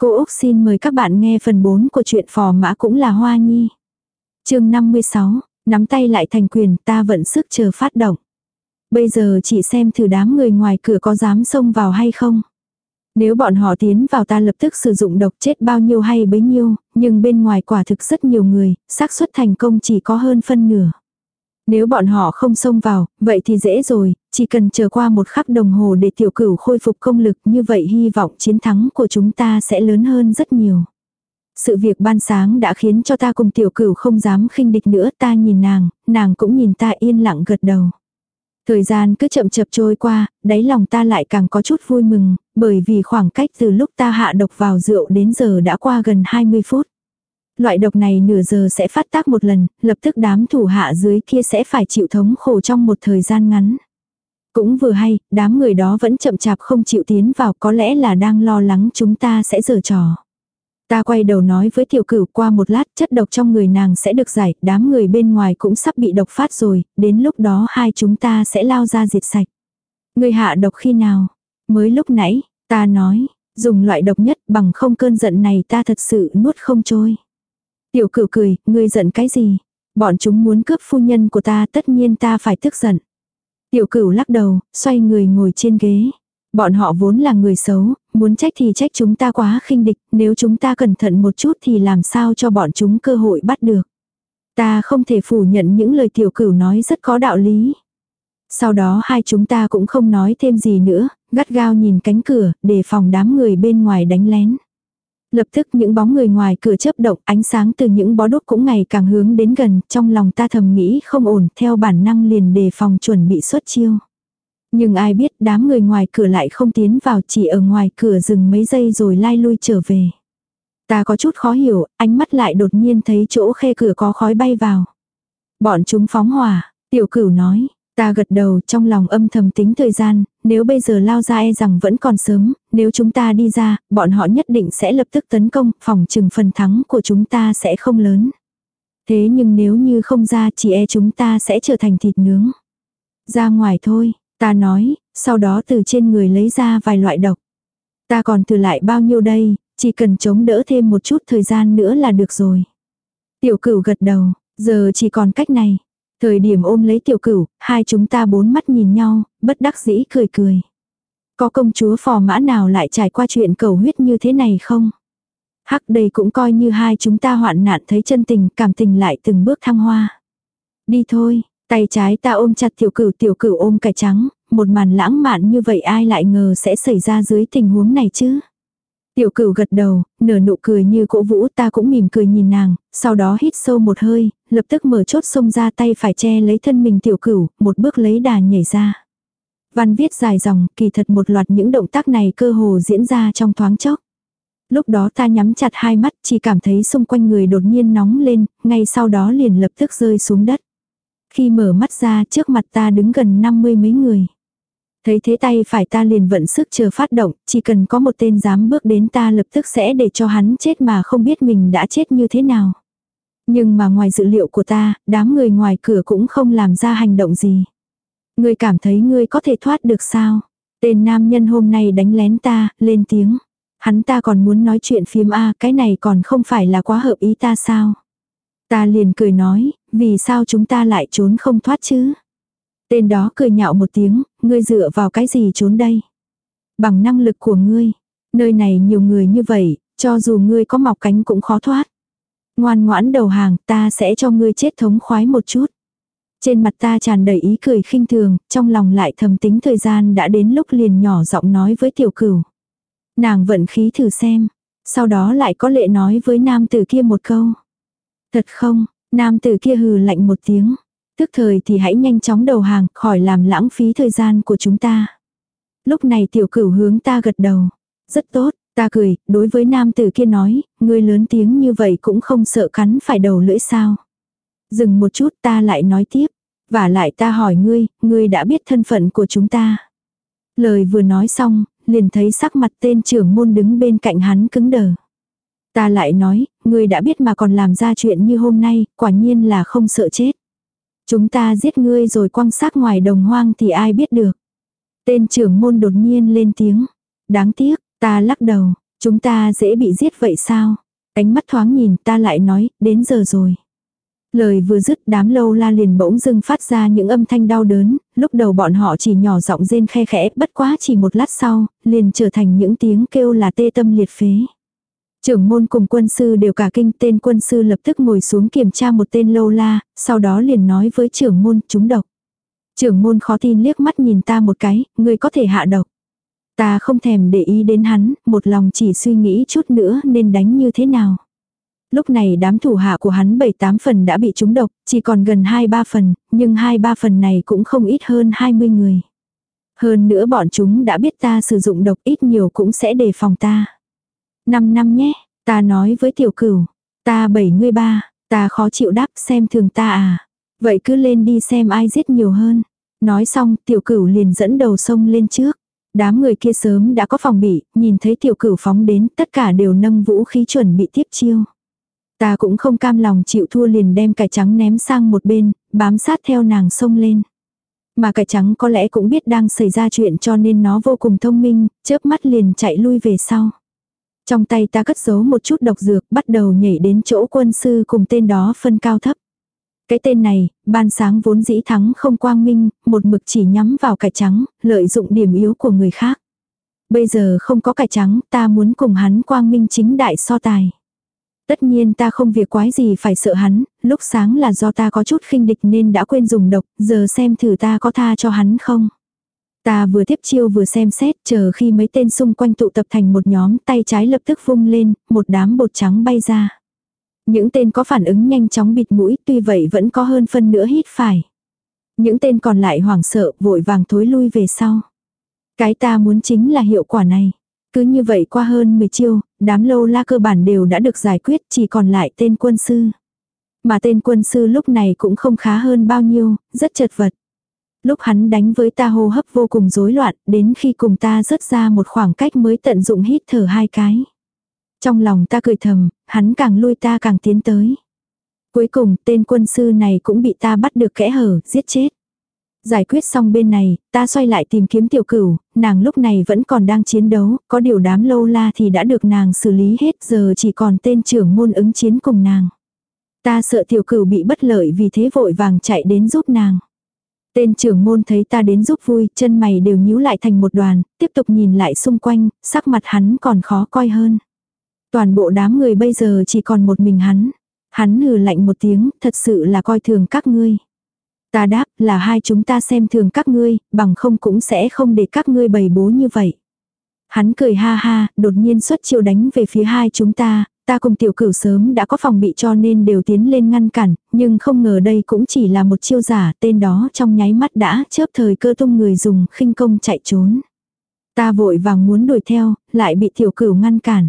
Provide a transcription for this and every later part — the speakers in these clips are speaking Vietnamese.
Cô Úc xin mời các bạn nghe phần 4 của truyện phò mã cũng là Hoa Nhi. chương 56, nắm tay lại thành quyền ta vận sức chờ phát động. Bây giờ chỉ xem thử đám người ngoài cửa có dám xông vào hay không. Nếu bọn họ tiến vào ta lập tức sử dụng độc chết bao nhiêu hay bấy nhiêu, nhưng bên ngoài quả thực rất nhiều người, xác suất thành công chỉ có hơn phân nửa. Nếu bọn họ không xông vào, vậy thì dễ rồi, chỉ cần chờ qua một khắc đồng hồ để tiểu cửu khôi phục công lực như vậy hy vọng chiến thắng của chúng ta sẽ lớn hơn rất nhiều. Sự việc ban sáng đã khiến cho ta cùng tiểu cửu không dám khinh địch nữa ta nhìn nàng, nàng cũng nhìn ta yên lặng gật đầu. Thời gian cứ chậm chập trôi qua, đáy lòng ta lại càng có chút vui mừng, bởi vì khoảng cách từ lúc ta hạ độc vào rượu đến giờ đã qua gần 20 phút. Loại độc này nửa giờ sẽ phát tác một lần, lập tức đám thủ hạ dưới kia sẽ phải chịu thống khổ trong một thời gian ngắn. Cũng vừa hay, đám người đó vẫn chậm chạp không chịu tiến vào có lẽ là đang lo lắng chúng ta sẽ giở trò. Ta quay đầu nói với tiểu cửu qua một lát chất độc trong người nàng sẽ được giải, đám người bên ngoài cũng sắp bị độc phát rồi, đến lúc đó hai chúng ta sẽ lao ra diệt sạch. Người hạ độc khi nào? Mới lúc nãy, ta nói, dùng loại độc nhất bằng không cơn giận này ta thật sự nuốt không trôi. Tiểu cửu cười, ngươi giận cái gì? Bọn chúng muốn cướp phu nhân của ta tất nhiên ta phải tức giận. Tiểu cửu lắc đầu, xoay người ngồi trên ghế. Bọn họ vốn là người xấu, muốn trách thì trách chúng ta quá khinh địch, nếu chúng ta cẩn thận một chút thì làm sao cho bọn chúng cơ hội bắt được. Ta không thể phủ nhận những lời tiểu cửu nói rất có đạo lý. Sau đó hai chúng ta cũng không nói thêm gì nữa, gắt gao nhìn cánh cửa, để phòng đám người bên ngoài đánh lén. Lập tức những bóng người ngoài cửa chớp động, ánh sáng từ những bó đốt cũng ngày càng hướng đến gần, trong lòng ta thầm nghĩ không ổn, theo bản năng liền đề phòng chuẩn bị xuất chiêu. Nhưng ai biết đám người ngoài cửa lại không tiến vào chỉ ở ngoài cửa dừng mấy giây rồi lai lui trở về. Ta có chút khó hiểu, ánh mắt lại đột nhiên thấy chỗ khe cửa có khói bay vào. Bọn chúng phóng hỏa, tiểu cửu nói, Ta gật đầu trong lòng âm thầm tính thời gian, nếu bây giờ lao ra e rằng vẫn còn sớm, nếu chúng ta đi ra, bọn họ nhất định sẽ lập tức tấn công, phòng trừng phần thắng của chúng ta sẽ không lớn. Thế nhưng nếu như không ra chỉ e chúng ta sẽ trở thành thịt nướng. Ra ngoài thôi, ta nói, sau đó từ trên người lấy ra vài loại độc. Ta còn thừa lại bao nhiêu đây, chỉ cần chống đỡ thêm một chút thời gian nữa là được rồi. Tiểu cửu gật đầu, giờ chỉ còn cách này. Thời điểm ôm lấy tiểu cửu, hai chúng ta bốn mắt nhìn nhau, bất đắc dĩ cười cười. Có công chúa phò mã nào lại trải qua chuyện cầu huyết như thế này không? Hắc đây cũng coi như hai chúng ta hoạn nạn thấy chân tình, cảm tình lại từng bước thăng hoa. Đi thôi, tay trái ta ôm chặt tiểu cửu tiểu cửu ôm cải trắng, một màn lãng mạn như vậy ai lại ngờ sẽ xảy ra dưới tình huống này chứ? Tiểu cửu gật đầu, nở nụ cười như cỗ vũ ta cũng mỉm cười nhìn nàng, sau đó hít sâu một hơi, lập tức mở chốt xông ra tay phải che lấy thân mình tiểu cửu, một bước lấy đà nhảy ra. Văn viết dài dòng, kỳ thật một loạt những động tác này cơ hồ diễn ra trong thoáng chốc. Lúc đó ta nhắm chặt hai mắt chỉ cảm thấy xung quanh người đột nhiên nóng lên, ngay sau đó liền lập tức rơi xuống đất. Khi mở mắt ra trước mặt ta đứng gần năm mươi mấy người. Thấy thế tay phải ta liền vận sức chờ phát động, chỉ cần có một tên dám bước đến ta lập tức sẽ để cho hắn chết mà không biết mình đã chết như thế nào. Nhưng mà ngoài dự liệu của ta, đám người ngoài cửa cũng không làm ra hành động gì. Ngươi cảm thấy ngươi có thể thoát được sao? Tên nam nhân hôm nay đánh lén ta, lên tiếng. Hắn ta còn muốn nói chuyện phím A, cái này còn không phải là quá hợp ý ta sao? Ta liền cười nói, vì sao chúng ta lại trốn không thoát chứ? Tên đó cười nhạo một tiếng, ngươi dựa vào cái gì trốn đây? Bằng năng lực của ngươi, nơi này nhiều người như vậy, cho dù ngươi có mọc cánh cũng khó thoát. Ngoan ngoãn đầu hàng, ta sẽ cho ngươi chết thống khoái một chút. Trên mặt ta tràn đầy ý cười khinh thường, trong lòng lại thầm tính thời gian đã đến lúc liền nhỏ giọng nói với tiểu cửu. Nàng vận khí thử xem, sau đó lại có lệ nói với nam tử kia một câu. Thật không, nam tử kia hừ lạnh một tiếng. Tức thời thì hãy nhanh chóng đầu hàng, khỏi làm lãng phí thời gian của chúng ta. Lúc này tiểu cửu hướng ta gật đầu. Rất tốt, ta cười, đối với nam tử kia nói, ngươi lớn tiếng như vậy cũng không sợ cắn phải đầu lưỡi sao. Dừng một chút ta lại nói tiếp. Và lại ta hỏi ngươi, ngươi đã biết thân phận của chúng ta. Lời vừa nói xong, liền thấy sắc mặt tên trưởng môn đứng bên cạnh hắn cứng đờ. Ta lại nói, ngươi đã biết mà còn làm ra chuyện như hôm nay, quả nhiên là không sợ chết. Chúng ta giết ngươi rồi quăng xác ngoài đồng hoang thì ai biết được. Tên trưởng môn đột nhiên lên tiếng. Đáng tiếc, ta lắc đầu, Chúng ta dễ bị giết vậy sao? Ánh mắt thoáng nhìn ta lại nói, đến giờ rồi. Lời vừa dứt đám lâu la liền bỗng dưng phát ra những âm thanh đau đớn, lúc đầu bọn họ chỉ nhỏ giọng rên khe khẽ, bất quá chỉ một lát sau, liền trở thành những tiếng kêu là tê tâm liệt phế. Trưởng môn cùng quân sư đều cả kinh tên quân sư lập tức ngồi xuống kiểm tra một tên lâu la, sau đó liền nói với trưởng môn chúng độc. Trưởng môn khó tin liếc mắt nhìn ta một cái, người có thể hạ độc. Ta không thèm để ý đến hắn, một lòng chỉ suy nghĩ chút nữa nên đánh như thế nào. Lúc này đám thủ hạ của hắn 7-8 phần đã bị trúng độc, chỉ còn gần 2-3 phần, nhưng 2-3 phần này cũng không ít hơn 20 người. Hơn nữa bọn chúng đã biết ta sử dụng độc ít nhiều cũng sẽ đề phòng ta. 5 năm nhé, ta nói với tiểu cửu, ta bảy ngươi ba, ta khó chịu đáp xem thường ta à. Vậy cứ lên đi xem ai giết nhiều hơn. Nói xong tiểu cửu liền dẫn đầu sông lên trước. Đám người kia sớm đã có phòng bị, nhìn thấy tiểu cửu phóng đến tất cả đều nâng vũ khí chuẩn bị tiếp chiêu. Ta cũng không cam lòng chịu thua liền đem cải trắng ném sang một bên, bám sát theo nàng sông lên. Mà cải trắng có lẽ cũng biết đang xảy ra chuyện cho nên nó vô cùng thông minh, chớp mắt liền chạy lui về sau. Trong tay ta cất giấu một chút độc dược bắt đầu nhảy đến chỗ quân sư cùng tên đó phân cao thấp. Cái tên này, ban sáng vốn dĩ thắng không quang minh, một mực chỉ nhắm vào cải trắng, lợi dụng điểm yếu của người khác. Bây giờ không có cải trắng, ta muốn cùng hắn quang minh chính đại so tài. Tất nhiên ta không việc quái gì phải sợ hắn, lúc sáng là do ta có chút khinh địch nên đã quên dùng độc, giờ xem thử ta có tha cho hắn không. Ta vừa tiếp chiêu vừa xem xét, chờ khi mấy tên xung quanh tụ tập thành một nhóm, tay trái lập tức vung lên, một đám bột trắng bay ra. Những tên có phản ứng nhanh chóng bịt mũi, tuy vậy vẫn có hơn phân nữa hít phải. Những tên còn lại hoảng sợ, vội vàng thối lui về sau. Cái ta muốn chính là hiệu quả này. Cứ như vậy qua hơn 10 chiêu, đám lâu la cơ bản đều đã được giải quyết, chỉ còn lại tên quân sư. Mà tên quân sư lúc này cũng không khá hơn bao nhiêu, rất chật vật. Lúc hắn đánh với ta hô hấp vô cùng rối loạn, đến khi cùng ta rớt ra một khoảng cách mới tận dụng hít thở hai cái. Trong lòng ta cười thầm, hắn càng lui ta càng tiến tới. Cuối cùng, tên quân sư này cũng bị ta bắt được kẽ hở, giết chết. Giải quyết xong bên này, ta xoay lại tìm kiếm tiểu cửu, nàng lúc này vẫn còn đang chiến đấu, có điều đám lâu la thì đã được nàng xử lý hết giờ chỉ còn tên trưởng môn ứng chiến cùng nàng. Ta sợ tiểu cửu bị bất lợi vì thế vội vàng chạy đến giúp nàng. Tên trưởng môn thấy ta đến giúp vui, chân mày đều nhíu lại thành một đoàn, tiếp tục nhìn lại xung quanh, sắc mặt hắn còn khó coi hơn. Toàn bộ đám người bây giờ chỉ còn một mình hắn. Hắn hừ lạnh một tiếng, thật sự là coi thường các ngươi. Ta đáp là hai chúng ta xem thường các ngươi, bằng không cũng sẽ không để các ngươi bày bố như vậy. Hắn cười ha ha, đột nhiên xuất chiêu đánh về phía hai chúng ta, ta cùng tiểu cửu sớm đã có phòng bị cho nên đều tiến lên ngăn cản, nhưng không ngờ đây cũng chỉ là một chiêu giả, tên đó trong nháy mắt đã chớp thời cơ tung người dùng khinh công chạy trốn. Ta vội vàng muốn đuổi theo, lại bị tiểu cửu ngăn cản.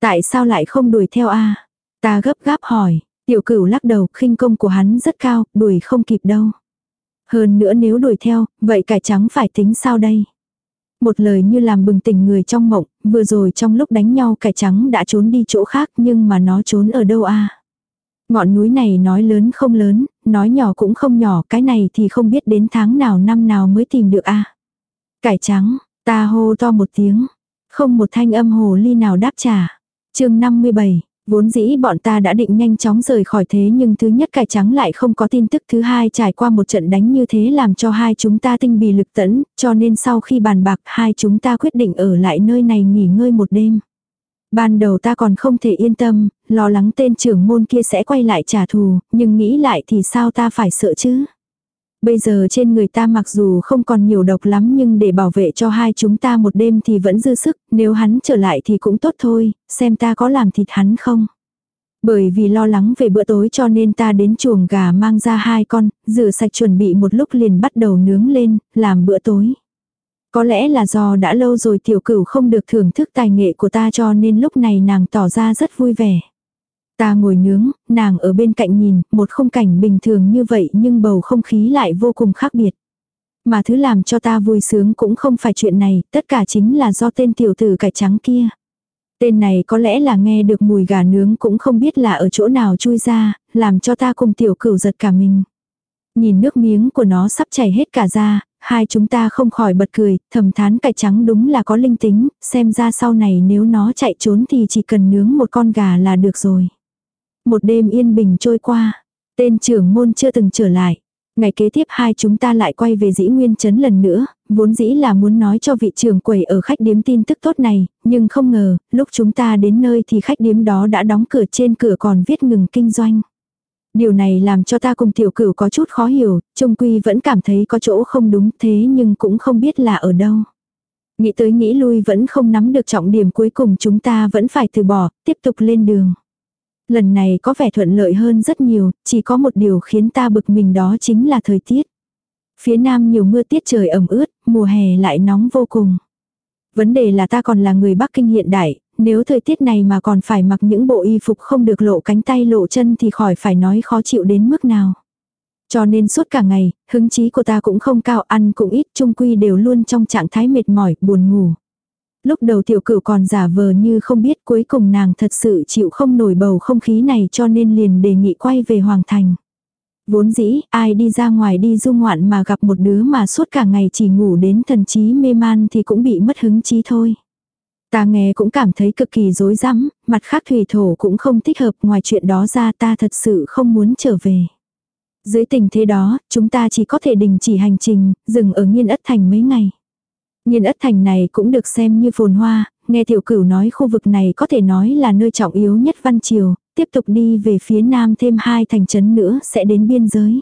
Tại sao lại không đuổi theo a Ta gấp gáp hỏi, tiểu cửu lắc đầu, khinh công của hắn rất cao, đuổi không kịp đâu. Hơn nữa nếu đuổi theo, vậy cải trắng phải tính sao đây? Một lời như làm bừng tỉnh người trong mộng, vừa rồi trong lúc đánh nhau cải trắng đã trốn đi chỗ khác nhưng mà nó trốn ở đâu a? Ngọn núi này nói lớn không lớn, nói nhỏ cũng không nhỏ, cái này thì không biết đến tháng nào năm nào mới tìm được a. Cải trắng, ta hô to một tiếng, không một thanh âm hồ ly nào đáp trả. Chương 57, vốn dĩ bọn ta đã định nhanh chóng rời khỏi thế nhưng thứ nhất cải trắng lại không có tin tức thứ hai trải qua một trận đánh như thế làm cho hai chúng ta tinh bì lực tẫn, cho nên sau khi bàn bạc hai chúng ta quyết định ở lại nơi này nghỉ ngơi một đêm. Ban đầu ta còn không thể yên tâm, lo lắng tên trưởng môn kia sẽ quay lại trả thù, nhưng nghĩ lại thì sao ta phải sợ chứ? Bây giờ trên người ta mặc dù không còn nhiều độc lắm nhưng để bảo vệ cho hai chúng ta một đêm thì vẫn dư sức, nếu hắn trở lại thì cũng tốt thôi, xem ta có làm thịt hắn không. Bởi vì lo lắng về bữa tối cho nên ta đến chuồng gà mang ra hai con, rửa sạch chuẩn bị một lúc liền bắt đầu nướng lên, làm bữa tối. Có lẽ là do đã lâu rồi tiểu cửu không được thưởng thức tài nghệ của ta cho nên lúc này nàng tỏ ra rất vui vẻ. Ta ngồi nướng, nàng ở bên cạnh nhìn, một khung cảnh bình thường như vậy nhưng bầu không khí lại vô cùng khác biệt. Mà thứ làm cho ta vui sướng cũng không phải chuyện này, tất cả chính là do tên tiểu tử cải trắng kia. Tên này có lẽ là nghe được mùi gà nướng cũng không biết là ở chỗ nào chui ra, làm cho ta cùng tiểu cửu giật cả mình. Nhìn nước miếng của nó sắp chảy hết cả ra, hai chúng ta không khỏi bật cười, thầm thán cải trắng đúng là có linh tính, xem ra sau này nếu nó chạy trốn thì chỉ cần nướng một con gà là được rồi. Một đêm yên bình trôi qua, tên trưởng môn chưa từng trở lại. Ngày kế tiếp hai chúng ta lại quay về dĩ nguyên chấn lần nữa, vốn dĩ là muốn nói cho vị trưởng quầy ở khách điếm tin tức tốt này, nhưng không ngờ, lúc chúng ta đến nơi thì khách điếm đó đã đóng cửa trên cửa còn viết ngừng kinh doanh. Điều này làm cho ta cùng tiểu cửu có chút khó hiểu, trung quy vẫn cảm thấy có chỗ không đúng thế nhưng cũng không biết là ở đâu. Nghĩ tới nghĩ lui vẫn không nắm được trọng điểm cuối cùng chúng ta vẫn phải từ bỏ, tiếp tục lên đường. Lần này có vẻ thuận lợi hơn rất nhiều, chỉ có một điều khiến ta bực mình đó chính là thời tiết. Phía nam nhiều mưa tiết trời ẩm ướt, mùa hè lại nóng vô cùng. Vấn đề là ta còn là người Bắc Kinh hiện đại, nếu thời tiết này mà còn phải mặc những bộ y phục không được lộ cánh tay lộ chân thì khỏi phải nói khó chịu đến mức nào. Cho nên suốt cả ngày, hứng chí của ta cũng không cao ăn cũng ít trung quy đều luôn trong trạng thái mệt mỏi, buồn ngủ. Lúc đầu tiểu cửu còn giả vờ như không biết cuối cùng nàng thật sự chịu không nổi bầu không khí này cho nên liền đề nghị quay về Hoàng Thành. Vốn dĩ, ai đi ra ngoài đi du ngoạn mà gặp một đứa mà suốt cả ngày chỉ ngủ đến thần trí mê man thì cũng bị mất hứng trí thôi. Ta nghe cũng cảm thấy cực kỳ rối rắm, mặt khác thủy thổ cũng không thích hợp ngoài chuyện đó ra ta thật sự không muốn trở về. Dưới tình thế đó, chúng ta chỉ có thể đình chỉ hành trình, dừng ở Nghiên Ất Thành mấy ngày. Nhiên Ất Thành này cũng được xem như phồn hoa, nghe tiểu cửu nói khu vực này có thể nói là nơi trọng yếu nhất Văn Triều, tiếp tục đi về phía nam thêm hai thành trấn nữa sẽ đến biên giới.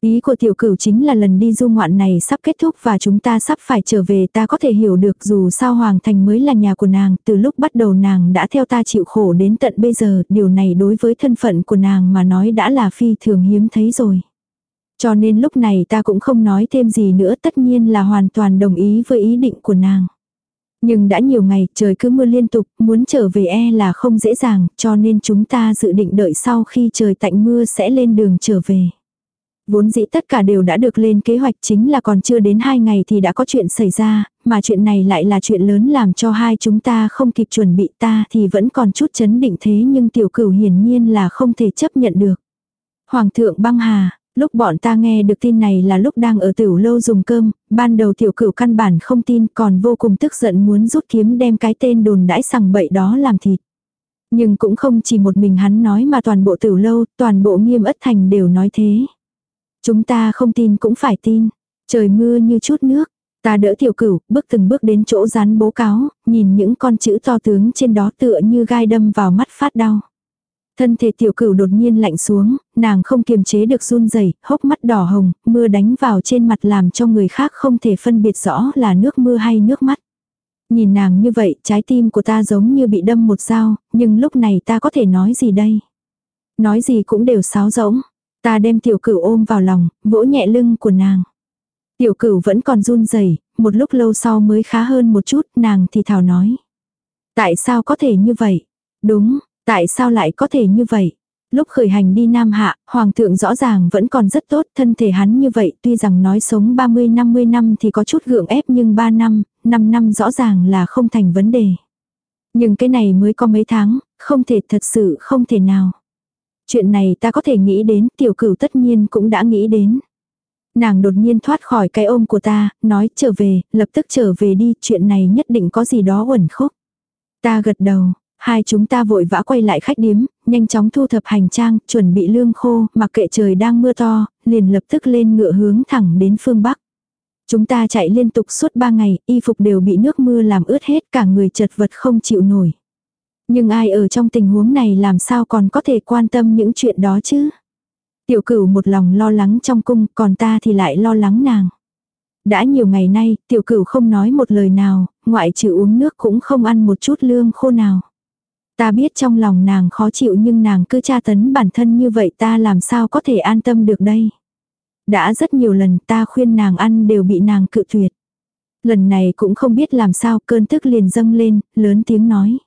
Ý của tiểu cửu chính là lần đi du ngoạn này sắp kết thúc và chúng ta sắp phải trở về ta có thể hiểu được dù sao Hoàng Thành mới là nhà của nàng, từ lúc bắt đầu nàng đã theo ta chịu khổ đến tận bây giờ, điều này đối với thân phận của nàng mà nói đã là phi thường hiếm thấy rồi. Cho nên lúc này ta cũng không nói thêm gì nữa tất nhiên là hoàn toàn đồng ý với ý định của nàng. Nhưng đã nhiều ngày trời cứ mưa liên tục, muốn trở về e là không dễ dàng, cho nên chúng ta dự định đợi sau khi trời tạnh mưa sẽ lên đường trở về. Vốn dĩ tất cả đều đã được lên kế hoạch chính là còn chưa đến hai ngày thì đã có chuyện xảy ra, mà chuyện này lại là chuyện lớn làm cho hai chúng ta không kịp chuẩn bị ta thì vẫn còn chút chấn định thế nhưng tiểu cửu hiển nhiên là không thể chấp nhận được. Hoàng thượng băng hà, lúc bọn ta nghe được tin này là lúc đang ở tiểu lâu dùng cơm, ban đầu tiểu cửu căn bản không tin còn vô cùng tức giận muốn rút kiếm đem cái tên đồn đãi sằng bậy đó làm thịt. Nhưng cũng không chỉ một mình hắn nói mà toàn bộ tiểu lâu, toàn bộ nghiêm ất thành đều nói thế. Chúng ta không tin cũng phải tin. Trời mưa như chút nước. Ta đỡ tiểu cửu, bước từng bước đến chỗ rán bố cáo, nhìn những con chữ to tướng trên đó tựa như gai đâm vào mắt phát đau. Thân thể tiểu cửu đột nhiên lạnh xuống, nàng không kiềm chế được run rẩy, hốc mắt đỏ hồng, mưa đánh vào trên mặt làm cho người khác không thể phân biệt rõ là nước mưa hay nước mắt. Nhìn nàng như vậy, trái tim của ta giống như bị đâm một dao, nhưng lúc này ta có thể nói gì đây? Nói gì cũng đều sáo rỗng. Ta đem tiểu cửu ôm vào lòng, vỗ nhẹ lưng của nàng. Tiểu cửu vẫn còn run rẩy, một lúc lâu sau mới khá hơn một chút, nàng thì thào nói. Tại sao có thể như vậy? Đúng, tại sao lại có thể như vậy? Lúc khởi hành đi Nam Hạ, Hoàng thượng rõ ràng vẫn còn rất tốt, thân thể hắn như vậy, tuy rằng nói sống 30-50 năm thì có chút gượng ép nhưng 3 năm, 5 năm rõ ràng là không thành vấn đề. Nhưng cái này mới có mấy tháng, không thể thật sự không thể nào. Chuyện này ta có thể nghĩ đến, tiểu cửu tất nhiên cũng đã nghĩ đến. Nàng đột nhiên thoát khỏi cái ôm của ta, nói trở về, lập tức trở về đi, chuyện này nhất định có gì đó uẩn khúc. Ta gật đầu, hai chúng ta vội vã quay lại khách điếm, nhanh chóng thu thập hành trang, chuẩn bị lương khô, mặc kệ trời đang mưa to, liền lập tức lên ngựa hướng thẳng đến phương Bắc. Chúng ta chạy liên tục suốt ba ngày, y phục đều bị nước mưa làm ướt hết cả người chật vật không chịu nổi. Nhưng ai ở trong tình huống này làm sao còn có thể quan tâm những chuyện đó chứ? Tiểu cửu một lòng lo lắng trong cung, còn ta thì lại lo lắng nàng. Đã nhiều ngày nay, tiểu cửu không nói một lời nào, ngoại trừ uống nước cũng không ăn một chút lương khô nào. Ta biết trong lòng nàng khó chịu nhưng nàng cứ tra tấn bản thân như vậy ta làm sao có thể an tâm được đây. Đã rất nhiều lần ta khuyên nàng ăn đều bị nàng cự tuyệt. Lần này cũng không biết làm sao cơn tức liền dâng lên, lớn tiếng nói.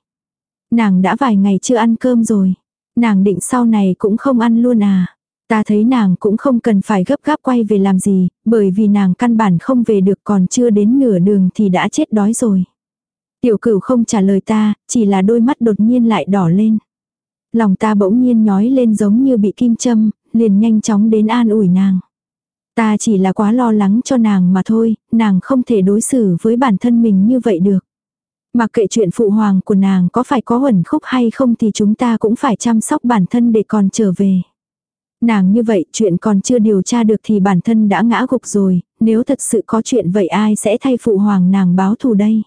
Nàng đã vài ngày chưa ăn cơm rồi. Nàng định sau này cũng không ăn luôn à. Ta thấy nàng cũng không cần phải gấp gáp quay về làm gì, bởi vì nàng căn bản không về được còn chưa đến nửa đường thì đã chết đói rồi. Tiểu cửu không trả lời ta, chỉ là đôi mắt đột nhiên lại đỏ lên. Lòng ta bỗng nhiên nhói lên giống như bị kim châm, liền nhanh chóng đến an ủi nàng. Ta chỉ là quá lo lắng cho nàng mà thôi, nàng không thể đối xử với bản thân mình như vậy được. Mặc kệ chuyện phụ hoàng của nàng có phải có huẩn khúc hay không thì chúng ta cũng phải chăm sóc bản thân để còn trở về. Nàng như vậy chuyện còn chưa điều tra được thì bản thân đã ngã gục rồi, nếu thật sự có chuyện vậy ai sẽ thay phụ hoàng nàng báo thù đây.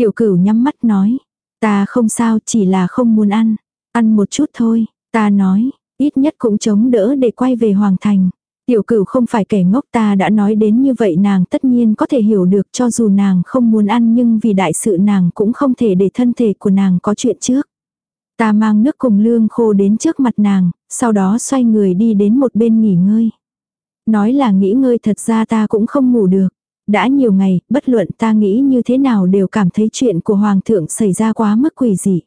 Tiểu cửu nhắm mắt nói, ta không sao chỉ là không muốn ăn, ăn một chút thôi, ta nói, ít nhất cũng chống đỡ để quay về hoàng thành. Tiểu cửu không phải kẻ ngốc ta đã nói đến như vậy nàng tất nhiên có thể hiểu được cho dù nàng không muốn ăn nhưng vì đại sự nàng cũng không thể để thân thể của nàng có chuyện trước. Ta mang nước cùng lương khô đến trước mặt nàng, sau đó xoay người đi đến một bên nghỉ ngơi. Nói là nghỉ ngơi thật ra ta cũng không ngủ được. Đã nhiều ngày, bất luận ta nghĩ như thế nào đều cảm thấy chuyện của Hoàng thượng xảy ra quá mức quỷ dị.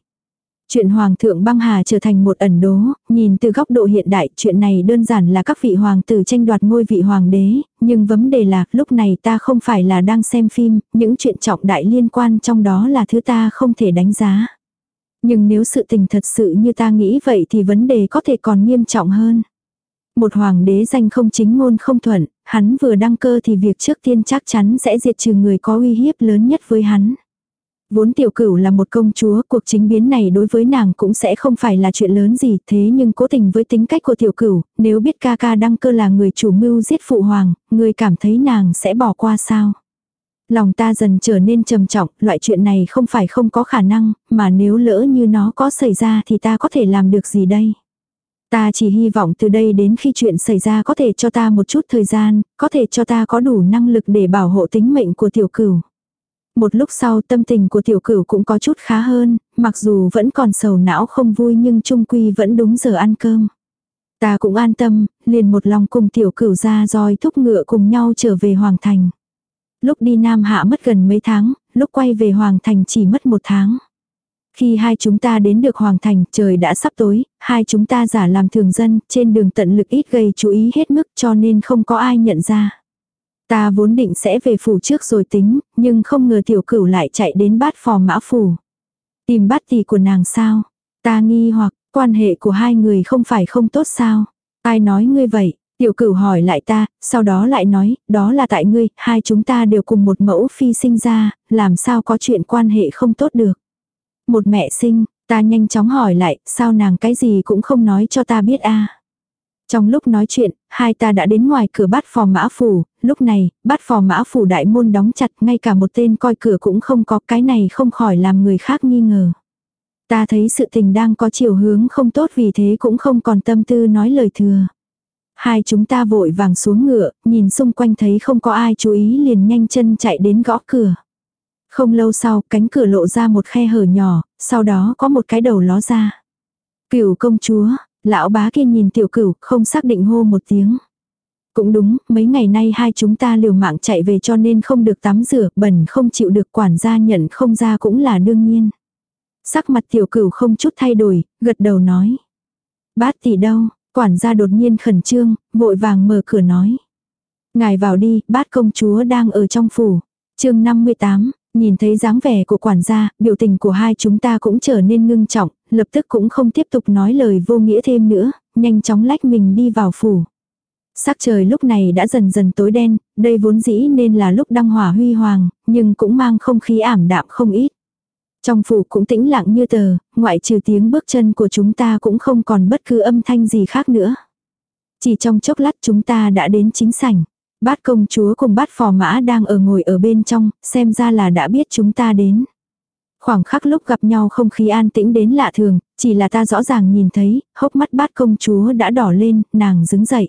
Chuyện Hoàng thượng băng hà trở thành một ẩn đố, nhìn từ góc độ hiện đại chuyện này đơn giản là các vị hoàng tử tranh đoạt ngôi vị hoàng đế, nhưng vấn đề là lúc này ta không phải là đang xem phim, những chuyện trọng đại liên quan trong đó là thứ ta không thể đánh giá. Nhưng nếu sự tình thật sự như ta nghĩ vậy thì vấn đề có thể còn nghiêm trọng hơn. Một hoàng đế danh không chính ngôn không thuận, hắn vừa đăng cơ thì việc trước tiên chắc chắn sẽ diệt trừ người có uy hiếp lớn nhất với hắn. Vốn tiểu cửu là một công chúa, cuộc chính biến này đối với nàng cũng sẽ không phải là chuyện lớn gì, thế nhưng cố tình với tính cách của tiểu cửu, nếu biết ca ca đăng cơ là người chủ mưu giết phụ hoàng, người cảm thấy nàng sẽ bỏ qua sao? Lòng ta dần trở nên trầm trọng, loại chuyện này không phải không có khả năng, mà nếu lỡ như nó có xảy ra thì ta có thể làm được gì đây? Ta chỉ hy vọng từ đây đến khi chuyện xảy ra có thể cho ta một chút thời gian, có thể cho ta có đủ năng lực để bảo hộ tính mệnh của tiểu cửu. Một lúc sau tâm tình của tiểu cửu cũng có chút khá hơn, mặc dù vẫn còn sầu não không vui nhưng trung quy vẫn đúng giờ ăn cơm. Ta cũng an tâm, liền một lòng cùng tiểu cửu ra roi thúc ngựa cùng nhau trở về Hoàng Thành. Lúc đi Nam Hạ mất gần mấy tháng, lúc quay về Hoàng Thành chỉ mất một tháng. Khi hai chúng ta đến được Hoàng Thành, trời đã sắp tối, hai chúng ta giả làm thường dân, trên đường tận lực ít gây chú ý hết mức cho nên không có ai nhận ra. Ta vốn định sẽ về phủ trước rồi tính, nhưng không ngờ tiểu cửu lại chạy đến bát phò mã phủ. Tìm bát tỷ của nàng sao? Ta nghi hoặc, quan hệ của hai người không phải không tốt sao? Ai nói ngươi vậy? Tiểu cửu hỏi lại ta, sau đó lại nói, đó là tại ngươi, hai chúng ta đều cùng một mẫu phi sinh ra, làm sao có chuyện quan hệ không tốt được. Một mẹ sinh, ta nhanh chóng hỏi lại, sao nàng cái gì cũng không nói cho ta biết a Trong lúc nói chuyện, hai ta đã đến ngoài cửa bát phò mã phủ, lúc này, bát phò mã phủ đại môn đóng chặt, ngay cả một tên coi cửa cũng không có, cái này không khỏi làm người khác nghi ngờ. Ta thấy sự tình đang có chiều hướng không tốt vì thế cũng không còn tâm tư nói lời thừa. Hai chúng ta vội vàng xuống ngựa, nhìn xung quanh thấy không có ai chú ý liền nhanh chân chạy đến gõ cửa. Không lâu sau, cánh cửa lộ ra một khe hở nhỏ, sau đó có một cái đầu ló ra. Cửu công chúa, lão bá kia nhìn tiểu cửu, không xác định hô một tiếng. Cũng đúng, mấy ngày nay hai chúng ta liều mạng chạy về cho nên không được tắm rửa, bẩn không chịu được quản gia nhận không ra cũng là đương nhiên. Sắc mặt tiểu cửu không chút thay đổi, gật đầu nói. Bát tỷ đâu, quản gia đột nhiên khẩn trương, vội vàng mở cửa nói. Ngài vào đi, bát công chúa đang ở trong phủ. chương 58, Nhìn thấy dáng vẻ của quản gia, biểu tình của hai chúng ta cũng trở nên ngưng trọng, lập tức cũng không tiếp tục nói lời vô nghĩa thêm nữa, nhanh chóng lách mình đi vào phủ. Sắc trời lúc này đã dần dần tối đen, đây vốn dĩ nên là lúc đăng hỏa huy hoàng, nhưng cũng mang không khí ảm đạm không ít. Trong phủ cũng tĩnh lặng như tờ, ngoại trừ tiếng bước chân của chúng ta cũng không còn bất cứ âm thanh gì khác nữa. Chỉ trong chốc lát chúng ta đã đến chính sảnh. Bát công chúa cùng bát phò mã đang ở ngồi ở bên trong, xem ra là đã biết chúng ta đến. Khoảng khắc lúc gặp nhau không khí an tĩnh đến lạ thường, chỉ là ta rõ ràng nhìn thấy, hốc mắt bát công chúa đã đỏ lên, nàng đứng dậy.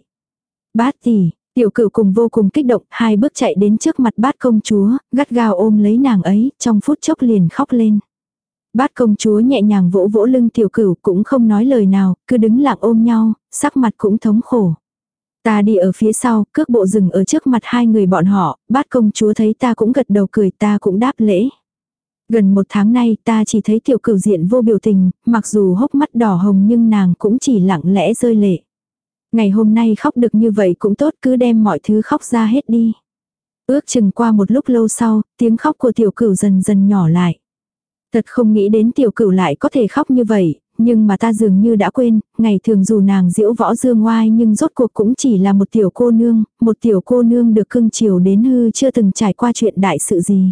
Bát tỷ, tiểu cửu cùng vô cùng kích động, hai bước chạy đến trước mặt bát công chúa, gắt gao ôm lấy nàng ấy, trong phút chốc liền khóc lên. Bát công chúa nhẹ nhàng vỗ vỗ lưng tiểu cửu cũng không nói lời nào, cứ đứng lặng ôm nhau, sắc mặt cũng thống khổ. Ta đi ở phía sau, cước bộ dừng ở trước mặt hai người bọn họ, bát công chúa thấy ta cũng gật đầu cười ta cũng đáp lễ. Gần một tháng nay ta chỉ thấy tiểu cửu diện vô biểu tình, mặc dù hốc mắt đỏ hồng nhưng nàng cũng chỉ lặng lẽ rơi lệ. Ngày hôm nay khóc được như vậy cũng tốt cứ đem mọi thứ khóc ra hết đi. Ước chừng qua một lúc lâu sau, tiếng khóc của tiểu cửu dần dần nhỏ lại. Thật không nghĩ đến tiểu cửu lại có thể khóc như vậy, nhưng mà ta dường như đã quên, ngày thường dù nàng diễu võ dương ngoai nhưng rốt cuộc cũng chỉ là một tiểu cô nương, một tiểu cô nương được cưng chiều đến hư chưa từng trải qua chuyện đại sự gì.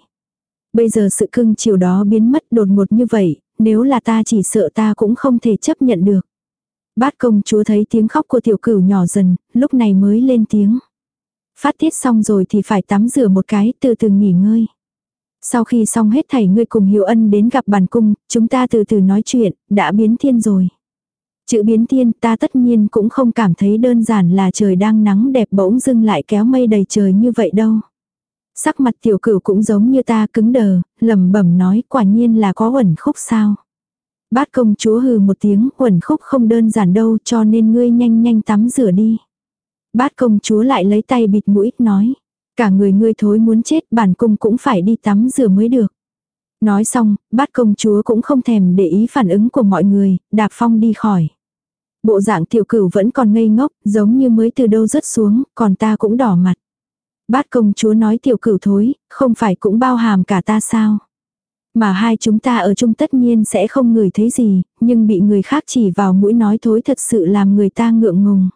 Bây giờ sự cưng chiều đó biến mất đột ngột như vậy, nếu là ta chỉ sợ ta cũng không thể chấp nhận được. Bát công chúa thấy tiếng khóc của tiểu cửu nhỏ dần, lúc này mới lên tiếng. Phát tiết xong rồi thì phải tắm rửa một cái, từ từ nghỉ ngơi. Sau khi xong hết thảy ngươi cùng Hiểu Ân đến gặp bản cung, chúng ta từ từ nói chuyện, đã biến thiên rồi. Chữ biến thiên ta tất nhiên cũng không cảm thấy đơn giản là trời đang nắng đẹp bỗng dưng lại kéo mây đầy trời như vậy đâu. Sắc mặt tiểu cửu cũng giống như ta cứng đờ, lẩm bẩm nói quả nhiên là có uẩn khúc sao. Bát công chúa hừ một tiếng, uẩn khúc không đơn giản đâu cho nên ngươi nhanh nhanh tắm rửa đi. Bát công chúa lại lấy tay bịt mũi, nói. Cả người ngươi thối muốn chết, bản cung cũng phải đi tắm rửa mới được. Nói xong, bát công chúa cũng không thèm để ý phản ứng của mọi người, đạp phong đi khỏi. Bộ dạng tiểu cửu vẫn còn ngây ngốc, giống như mới từ đâu rớt xuống, còn ta cũng đỏ mặt. Bát công chúa nói tiểu cửu thối, không phải cũng bao hàm cả ta sao. Mà hai chúng ta ở chung tất nhiên sẽ không ngửi thấy gì, nhưng bị người khác chỉ vào mũi nói thối thật sự làm người ta ngượng ngùng.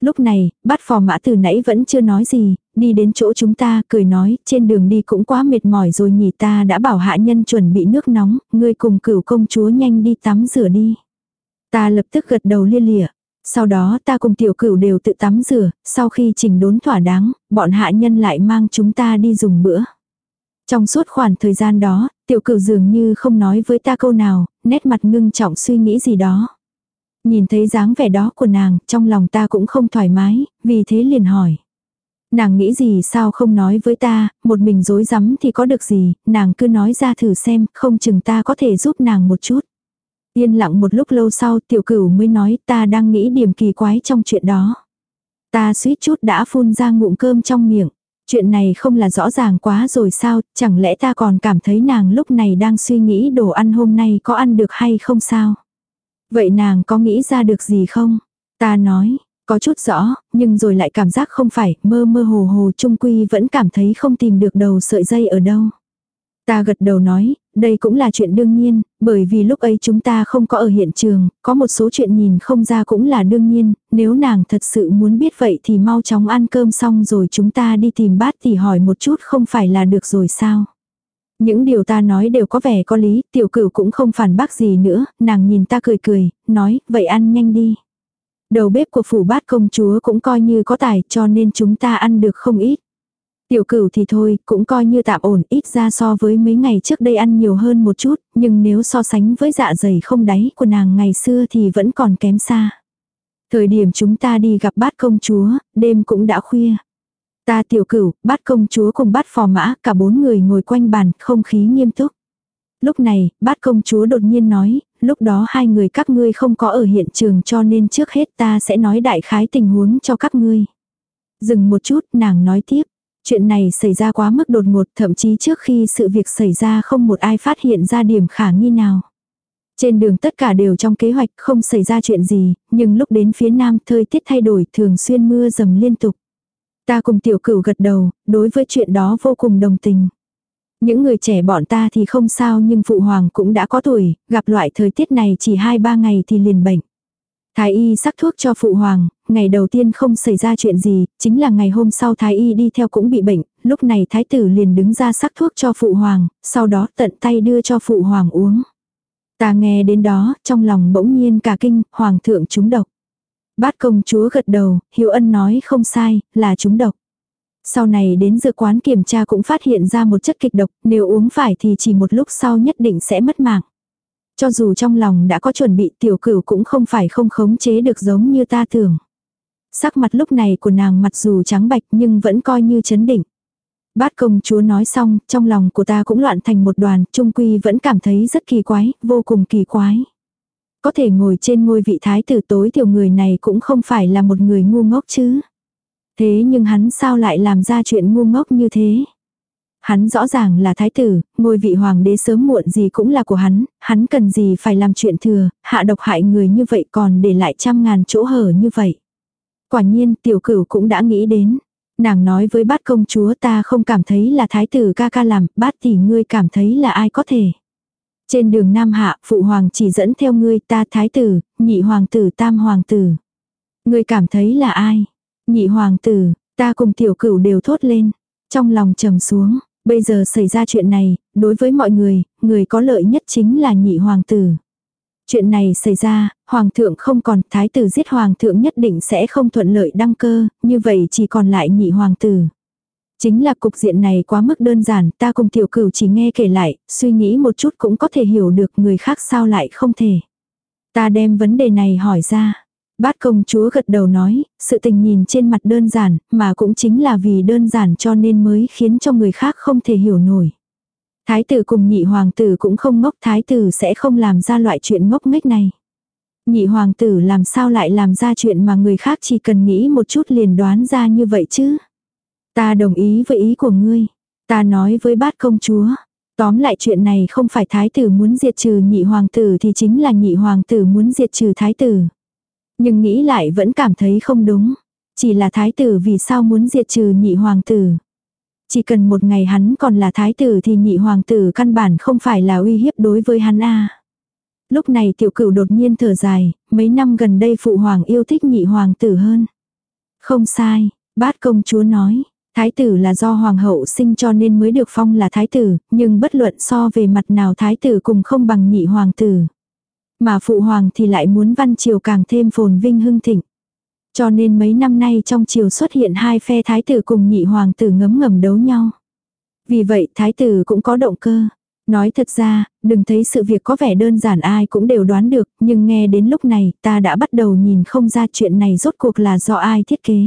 Lúc này, bát phò mã từ nãy vẫn chưa nói gì, đi đến chỗ chúng ta, cười nói, trên đường đi cũng quá mệt mỏi rồi nhỉ ta đã bảo hạ nhân chuẩn bị nước nóng, ngươi cùng cửu công chúa nhanh đi tắm rửa đi. Ta lập tức gật đầu lia lịa. Sau đó ta cùng tiểu cửu đều tự tắm rửa, sau khi chỉnh đốn thỏa đáng, bọn hạ nhân lại mang chúng ta đi dùng bữa. Trong suốt khoảng thời gian đó, tiểu cửu dường như không nói với ta câu nào, nét mặt ngưng trọng suy nghĩ gì đó. Nhìn thấy dáng vẻ đó của nàng, trong lòng ta cũng không thoải mái, vì thế liền hỏi. Nàng nghĩ gì sao không nói với ta, một mình dối rắm thì có được gì, nàng cứ nói ra thử xem, không chừng ta có thể giúp nàng một chút. Yên lặng một lúc lâu sau tiểu cửu mới nói ta đang nghĩ điểm kỳ quái trong chuyện đó. Ta suýt chút đã phun ra ngụm cơm trong miệng. Chuyện này không là rõ ràng quá rồi sao, chẳng lẽ ta còn cảm thấy nàng lúc này đang suy nghĩ đồ ăn hôm nay có ăn được hay không sao? Vậy nàng có nghĩ ra được gì không? Ta nói, có chút rõ, nhưng rồi lại cảm giác không phải, mơ mơ hồ hồ trung quy vẫn cảm thấy không tìm được đầu sợi dây ở đâu. Ta gật đầu nói, đây cũng là chuyện đương nhiên, bởi vì lúc ấy chúng ta không có ở hiện trường, có một số chuyện nhìn không ra cũng là đương nhiên, nếu nàng thật sự muốn biết vậy thì mau chóng ăn cơm xong rồi chúng ta đi tìm bát thì hỏi một chút không phải là được rồi sao. Những điều ta nói đều có vẻ có lý, tiểu cửu cũng không phản bác gì nữa, nàng nhìn ta cười cười, nói, vậy ăn nhanh đi. Đầu bếp của phủ bát công chúa cũng coi như có tài cho nên chúng ta ăn được không ít. Tiểu cửu thì thôi, cũng coi như tạm ổn, ít ra so với mấy ngày trước đây ăn nhiều hơn một chút, nhưng nếu so sánh với dạ dày không đáy của nàng ngày xưa thì vẫn còn kém xa. Thời điểm chúng ta đi gặp bát công chúa, đêm cũng đã khuya. Ta tiểu cửu, bát công chúa cùng bát phò mã, cả bốn người ngồi quanh bàn, không khí nghiêm túc. Lúc này, bát công chúa đột nhiên nói, lúc đó hai người các ngươi không có ở hiện trường cho nên trước hết ta sẽ nói đại khái tình huống cho các ngươi. Dừng một chút, nàng nói tiếp. Chuyện này xảy ra quá mức đột ngột, thậm chí trước khi sự việc xảy ra không một ai phát hiện ra điểm khả nghi nào. Trên đường tất cả đều trong kế hoạch không xảy ra chuyện gì, nhưng lúc đến phía nam thời tiết thay đổi thường xuyên mưa dầm liên tục. Ta cùng tiểu cửu gật đầu, đối với chuyện đó vô cùng đồng tình. Những người trẻ bọn ta thì không sao nhưng phụ hoàng cũng đã có tuổi, gặp loại thời tiết này chỉ 2-3 ngày thì liền bệnh. Thái y sắc thuốc cho phụ hoàng, ngày đầu tiên không xảy ra chuyện gì, chính là ngày hôm sau thái y đi theo cũng bị bệnh, lúc này thái tử liền đứng ra sắc thuốc cho phụ hoàng, sau đó tận tay đưa cho phụ hoàng uống. Ta nghe đến đó, trong lòng bỗng nhiên cả kinh, hoàng thượng trúng độc. Bát công chúa gật đầu, Hiếu Ân nói không sai, là chúng độc. Sau này đến dự quán kiểm tra cũng phát hiện ra một chất kịch độc, nếu uống phải thì chỉ một lúc sau nhất định sẽ mất mạng. Cho dù trong lòng đã có chuẩn bị tiểu cửu cũng không phải không khống chế được giống như ta tưởng. Sắc mặt lúc này của nàng mặt dù trắng bạch nhưng vẫn coi như chấn định. Bát công chúa nói xong, trong lòng của ta cũng loạn thành một đoàn, trung quy vẫn cảm thấy rất kỳ quái, vô cùng kỳ quái. Có thể ngồi trên ngôi vị thái tử tối thiểu người này cũng không phải là một người ngu ngốc chứ. Thế nhưng hắn sao lại làm ra chuyện ngu ngốc như thế? Hắn rõ ràng là thái tử, ngôi vị hoàng đế sớm muộn gì cũng là của hắn, hắn cần gì phải làm chuyện thừa, hạ độc hại người như vậy còn để lại trăm ngàn chỗ hở như vậy. Quả nhiên tiểu cửu cũng đã nghĩ đến. Nàng nói với bát công chúa ta không cảm thấy là thái tử ca ca làm, bát tỷ ngươi cảm thấy là ai có thể. Trên đường Nam Hạ, phụ hoàng chỉ dẫn theo ngươi ta thái tử, nhị hoàng tử tam hoàng tử. Ngươi cảm thấy là ai? Nhị hoàng tử, ta cùng tiểu cửu đều thốt lên. Trong lòng trầm xuống, bây giờ xảy ra chuyện này, đối với mọi người, người có lợi nhất chính là nhị hoàng tử. Chuyện này xảy ra, hoàng thượng không còn, thái tử giết hoàng thượng nhất định sẽ không thuận lợi đăng cơ, như vậy chỉ còn lại nhị hoàng tử. Chính là cục diện này quá mức đơn giản, ta cùng tiểu cửu chỉ nghe kể lại, suy nghĩ một chút cũng có thể hiểu được người khác sao lại không thể. Ta đem vấn đề này hỏi ra. Bát công chúa gật đầu nói, sự tình nhìn trên mặt đơn giản, mà cũng chính là vì đơn giản cho nên mới khiến cho người khác không thể hiểu nổi. Thái tử cùng nhị hoàng tử cũng không ngốc, thái tử sẽ không làm ra loại chuyện ngốc nghếch này. Nhị hoàng tử làm sao lại làm ra chuyện mà người khác chỉ cần nghĩ một chút liền đoán ra như vậy chứ. Ta đồng ý với ý của ngươi. Ta nói với bát công chúa. Tóm lại chuyện này không phải thái tử muốn diệt trừ nhị hoàng tử thì chính là nhị hoàng tử muốn diệt trừ thái tử. Nhưng nghĩ lại vẫn cảm thấy không đúng. Chỉ là thái tử vì sao muốn diệt trừ nhị hoàng tử. Chỉ cần một ngày hắn còn là thái tử thì nhị hoàng tử căn bản không phải là uy hiếp đối với hắn a. Lúc này tiểu cửu đột nhiên thở dài, mấy năm gần đây phụ hoàng yêu thích nhị hoàng tử hơn. Không sai, bát công chúa nói, thái tử là do hoàng hậu sinh cho nên mới được phong là thái tử, nhưng bất luận so về mặt nào thái tử cùng không bằng nhị hoàng tử. Mà phụ hoàng thì lại muốn văn triều càng thêm phồn vinh hưng thịnh. Cho nên mấy năm nay trong triều xuất hiện hai phe thái tử cùng nhị hoàng tử ngấm ngầm đấu nhau. Vì vậy thái tử cũng có động cơ. Nói thật ra, đừng thấy sự việc có vẻ đơn giản ai cũng đều đoán được, nhưng nghe đến lúc này ta đã bắt đầu nhìn không ra chuyện này rốt cuộc là do ai thiết kế.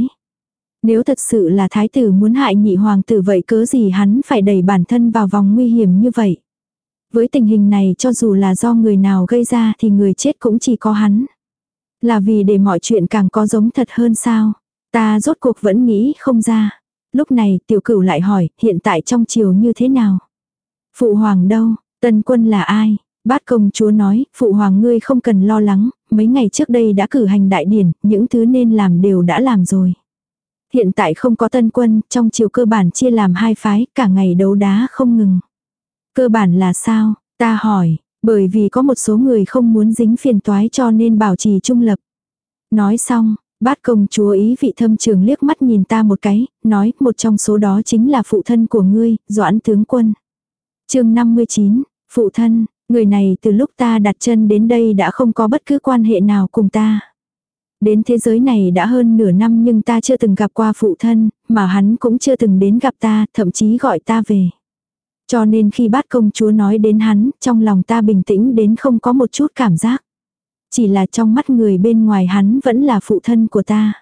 Nếu thật sự là thái tử muốn hại nhị hoàng tử vậy cớ gì hắn phải đẩy bản thân vào vòng nguy hiểm như vậy. Với tình hình này cho dù là do người nào gây ra thì người chết cũng chỉ có hắn. Là vì để mọi chuyện càng có giống thật hơn sao. Ta rốt cuộc vẫn nghĩ không ra. Lúc này tiểu cửu lại hỏi hiện tại trong triều như thế nào. Phụ hoàng đâu, tân quân là ai? Bát công chúa nói, phụ hoàng ngươi không cần lo lắng, mấy ngày trước đây đã cử hành đại điển, những thứ nên làm đều đã làm rồi. Hiện tại không có tân quân, trong chiều cơ bản chia làm hai phái, cả ngày đấu đá không ngừng. Cơ bản là sao? Ta hỏi, bởi vì có một số người không muốn dính phiền toái cho nên bảo trì trung lập. Nói xong, bát công chúa ý vị thâm trường liếc mắt nhìn ta một cái, nói một trong số đó chính là phụ thân của ngươi, doãn tướng quân. chương 59, phụ thân, người này từ lúc ta đặt chân đến đây đã không có bất cứ quan hệ nào cùng ta. Đến thế giới này đã hơn nửa năm nhưng ta chưa từng gặp qua phụ thân, mà hắn cũng chưa từng đến gặp ta, thậm chí gọi ta về. Cho nên khi bát công chúa nói đến hắn, trong lòng ta bình tĩnh đến không có một chút cảm giác. Chỉ là trong mắt người bên ngoài hắn vẫn là phụ thân của ta.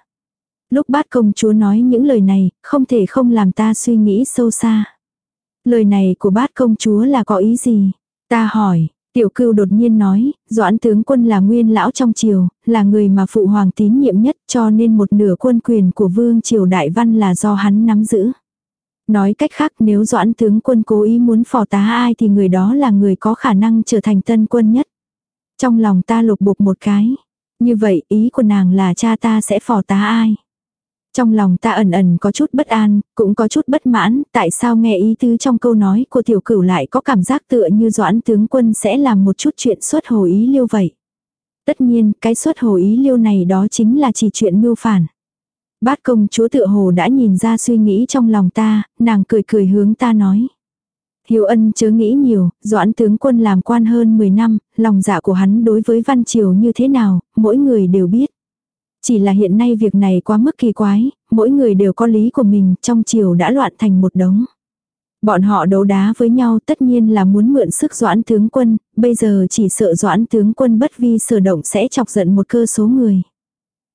Lúc bát công chúa nói những lời này, không thể không làm ta suy nghĩ sâu xa. Lời này của bát công chúa là có ý gì? Ta hỏi, tiểu cưu đột nhiên nói, doãn tướng quân là nguyên lão trong triều, là người mà phụ hoàng tín nhiệm nhất cho nên một nửa quân quyền của vương triều đại văn là do hắn nắm giữ. Nói cách khác nếu doãn tướng quân cố ý muốn phò tá ai thì người đó là người có khả năng trở thành tân quân nhất. Trong lòng ta lục bục một cái. Như vậy ý của nàng là cha ta sẽ phò tá ai. Trong lòng ta ẩn ẩn có chút bất an, cũng có chút bất mãn, tại sao nghe ý tứ trong câu nói của tiểu cửu lại có cảm giác tựa như doãn tướng quân sẽ làm một chút chuyện xuất hồ ý liêu vậy. Tất nhiên, cái xuất hồ ý liêu này đó chính là chỉ chuyện mưu phản. Bát công chúa tựa hồ đã nhìn ra suy nghĩ trong lòng ta, nàng cười cười hướng ta nói. Hiếu ân chớ nghĩ nhiều, doãn tướng quân làm quan hơn 10 năm, lòng dạ của hắn đối với văn triều như thế nào, mỗi người đều biết. Chỉ là hiện nay việc này quá mức kỳ quái, mỗi người đều có lý của mình, trong chiều đã loạn thành một đống. Bọn họ đấu đá với nhau tất nhiên là muốn mượn sức doãn tướng quân, bây giờ chỉ sợ doãn tướng quân bất vi sở động sẽ chọc giận một cơ số người.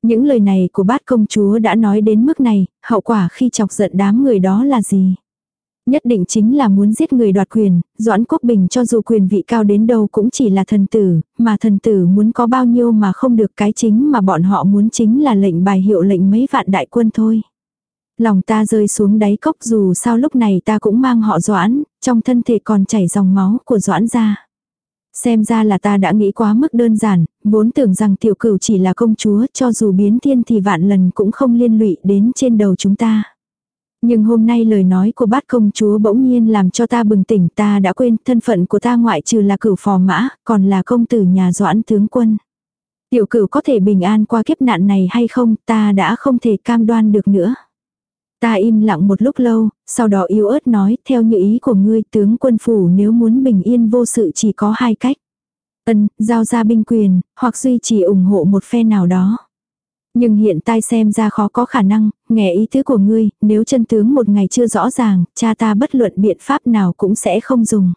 Những lời này của bát công chúa đã nói đến mức này, hậu quả khi chọc giận đám người đó là gì? Nhất định chính là muốn giết người đoạt quyền, Doãn Quốc Bình cho dù quyền vị cao đến đâu cũng chỉ là thần tử, mà thần tử muốn có bao nhiêu mà không được cái chính mà bọn họ muốn chính là lệnh bài hiệu lệnh mấy vạn đại quân thôi. Lòng ta rơi xuống đáy cốc dù sao lúc này ta cũng mang họ Doãn, trong thân thể còn chảy dòng máu của Doãn ra. Xem ra là ta đã nghĩ quá mức đơn giản, vốn tưởng rằng tiểu cửu chỉ là công chúa cho dù biến thiên thì vạn lần cũng không liên lụy đến trên đầu chúng ta. Nhưng hôm nay lời nói của bát công chúa bỗng nhiên làm cho ta bừng tỉnh ta đã quên thân phận của ta ngoại trừ là cửu phò mã, còn là công tử nhà doãn tướng quân. Tiểu cửu có thể bình an qua kiếp nạn này hay không ta đã không thể cam đoan được nữa. Ta im lặng một lúc lâu, sau đó yếu ớt nói theo như ý của ngươi tướng quân phủ nếu muốn bình yên vô sự chỉ có hai cách. Ân, giao ra binh quyền, hoặc duy trì ủng hộ một phe nào đó. Nhưng hiện tại xem ra khó có khả năng, nghe ý tứ của ngươi, nếu chân tướng một ngày chưa rõ ràng, cha ta bất luận biện pháp nào cũng sẽ không dùng.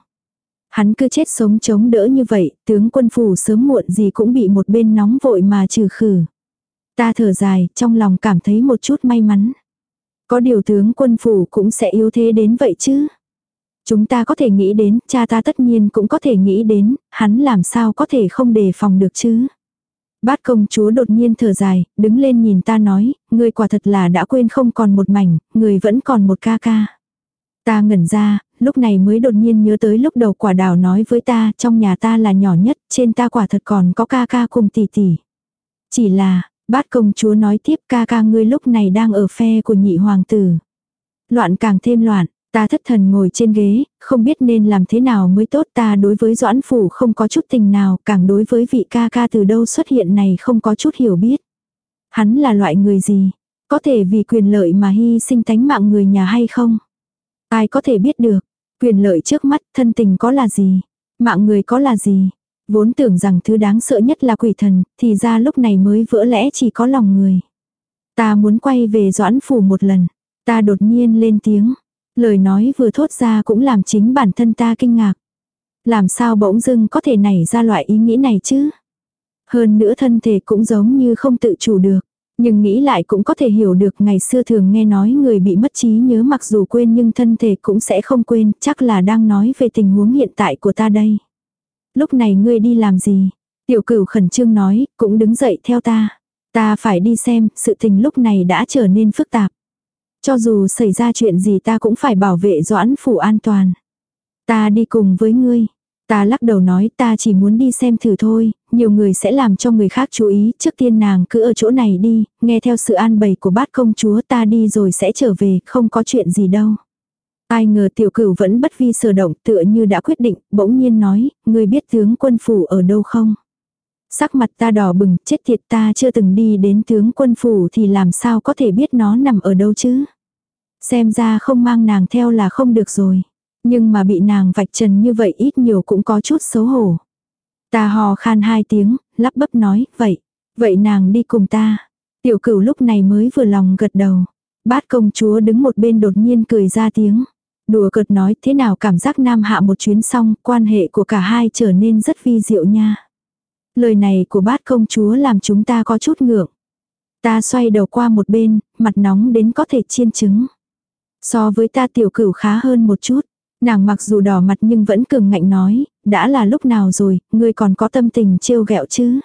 Hắn cứ chết sống chống đỡ như vậy, tướng quân phủ sớm muộn gì cũng bị một bên nóng vội mà trừ khử. Ta thở dài, trong lòng cảm thấy một chút may mắn. Có điều tướng quân phủ cũng sẽ yếu thế đến vậy chứ. Chúng ta có thể nghĩ đến, cha ta tất nhiên cũng có thể nghĩ đến, hắn làm sao có thể không đề phòng được chứ. Bát công chúa đột nhiên thở dài, đứng lên nhìn ta nói, người quả thật là đã quên không còn một mảnh, người vẫn còn một ca ca. Ta ngẩn ra, lúc này mới đột nhiên nhớ tới lúc đầu quả đào nói với ta, trong nhà ta là nhỏ nhất, trên ta quả thật còn có ca ca cùng tỷ tỷ. Chỉ là, bát công chúa nói tiếp ca ca ngươi lúc này đang ở phe của nhị hoàng tử. Loạn càng thêm loạn, Ta thất thần ngồi trên ghế, không biết nên làm thế nào mới tốt ta đối với Doãn Phủ không có chút tình nào, càng đối với vị ca ca từ đâu xuất hiện này không có chút hiểu biết. Hắn là loại người gì? Có thể vì quyền lợi mà hy sinh tánh mạng người nhà hay không? Ai có thể biết được? Quyền lợi trước mắt, thân tình có là gì? Mạng người có là gì? Vốn tưởng rằng thứ đáng sợ nhất là quỷ thần, thì ra lúc này mới vỡ lẽ chỉ có lòng người. Ta muốn quay về Doãn Phủ một lần. Ta đột nhiên lên tiếng. Lời nói vừa thốt ra cũng làm chính bản thân ta kinh ngạc. Làm sao bỗng dưng có thể nảy ra loại ý nghĩ này chứ? Hơn nữa thân thể cũng giống như không tự chủ được. Nhưng nghĩ lại cũng có thể hiểu được ngày xưa thường nghe nói người bị mất trí nhớ mặc dù quên nhưng thân thể cũng sẽ không quên, chắc là đang nói về tình huống hiện tại của ta đây. Lúc này ngươi đi làm gì? Tiểu cửu khẩn trương nói, cũng đứng dậy theo ta. Ta phải đi xem, sự tình lúc này đã trở nên phức tạp. Cho dù xảy ra chuyện gì ta cũng phải bảo vệ doãn phủ an toàn. Ta đi cùng với ngươi. Ta lắc đầu nói ta chỉ muốn đi xem thử thôi, nhiều người sẽ làm cho người khác chú ý, trước tiên nàng cứ ở chỗ này đi, nghe theo sự an bày của bát công chúa ta đi rồi sẽ trở về, không có chuyện gì đâu. Ai ngờ tiểu cửu vẫn bất vi sở động tựa như đã quyết định, bỗng nhiên nói, ngươi biết tướng quân phủ ở đâu không? Sắc mặt ta đỏ bừng, chết thiệt ta chưa từng đi đến tướng quân phủ thì làm sao có thể biết nó nằm ở đâu chứ. Xem ra không mang nàng theo là không được rồi. Nhưng mà bị nàng vạch trần như vậy ít nhiều cũng có chút xấu hổ. Ta hò khan hai tiếng, lắp bắp nói, vậy, vậy nàng đi cùng ta. Tiểu cửu lúc này mới vừa lòng gật đầu. Bát công chúa đứng một bên đột nhiên cười ra tiếng. Đùa cợt nói thế nào cảm giác nam hạ một chuyến xong, quan hệ của cả hai trở nên rất vi diệu nha. Lời này của bát công chúa làm chúng ta có chút ngượng. Ta xoay đầu qua một bên, mặt nóng đến có thể chiên trứng. So với ta tiểu cửu khá hơn một chút. Nàng mặc dù đỏ mặt nhưng vẫn cường ngạnh nói, đã là lúc nào rồi, ngươi còn có tâm tình trêu ghẹo chứ.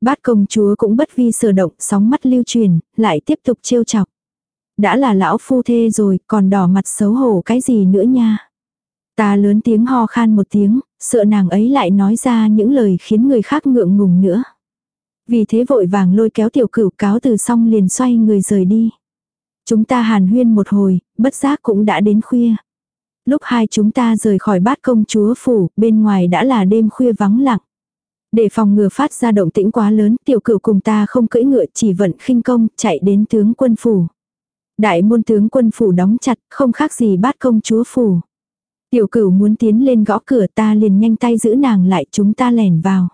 Bát công chúa cũng bất vi sở động, sóng mắt lưu truyền, lại tiếp tục trêu chọc. Đã là lão phu thê rồi, còn đỏ mặt xấu hổ cái gì nữa nha. Ta lớn tiếng ho khan một tiếng, sợ nàng ấy lại nói ra những lời khiến người khác ngượng ngùng nữa. Vì thế vội vàng lôi kéo tiểu cửu cáo từ xong liền xoay người rời đi. Chúng ta hàn huyên một hồi, bất giác cũng đã đến khuya. Lúc hai chúng ta rời khỏi bát công chúa phủ, bên ngoài đã là đêm khuya vắng lặng. Để phòng ngừa phát ra động tĩnh quá lớn, tiểu cửu cùng ta không cưỡi ngựa chỉ vận khinh công, chạy đến tướng quân phủ. Đại môn tướng quân phủ đóng chặt, không khác gì bát công chúa phủ. Tiểu cửu muốn tiến lên gõ cửa ta liền nhanh tay giữ nàng lại chúng ta lẻn vào.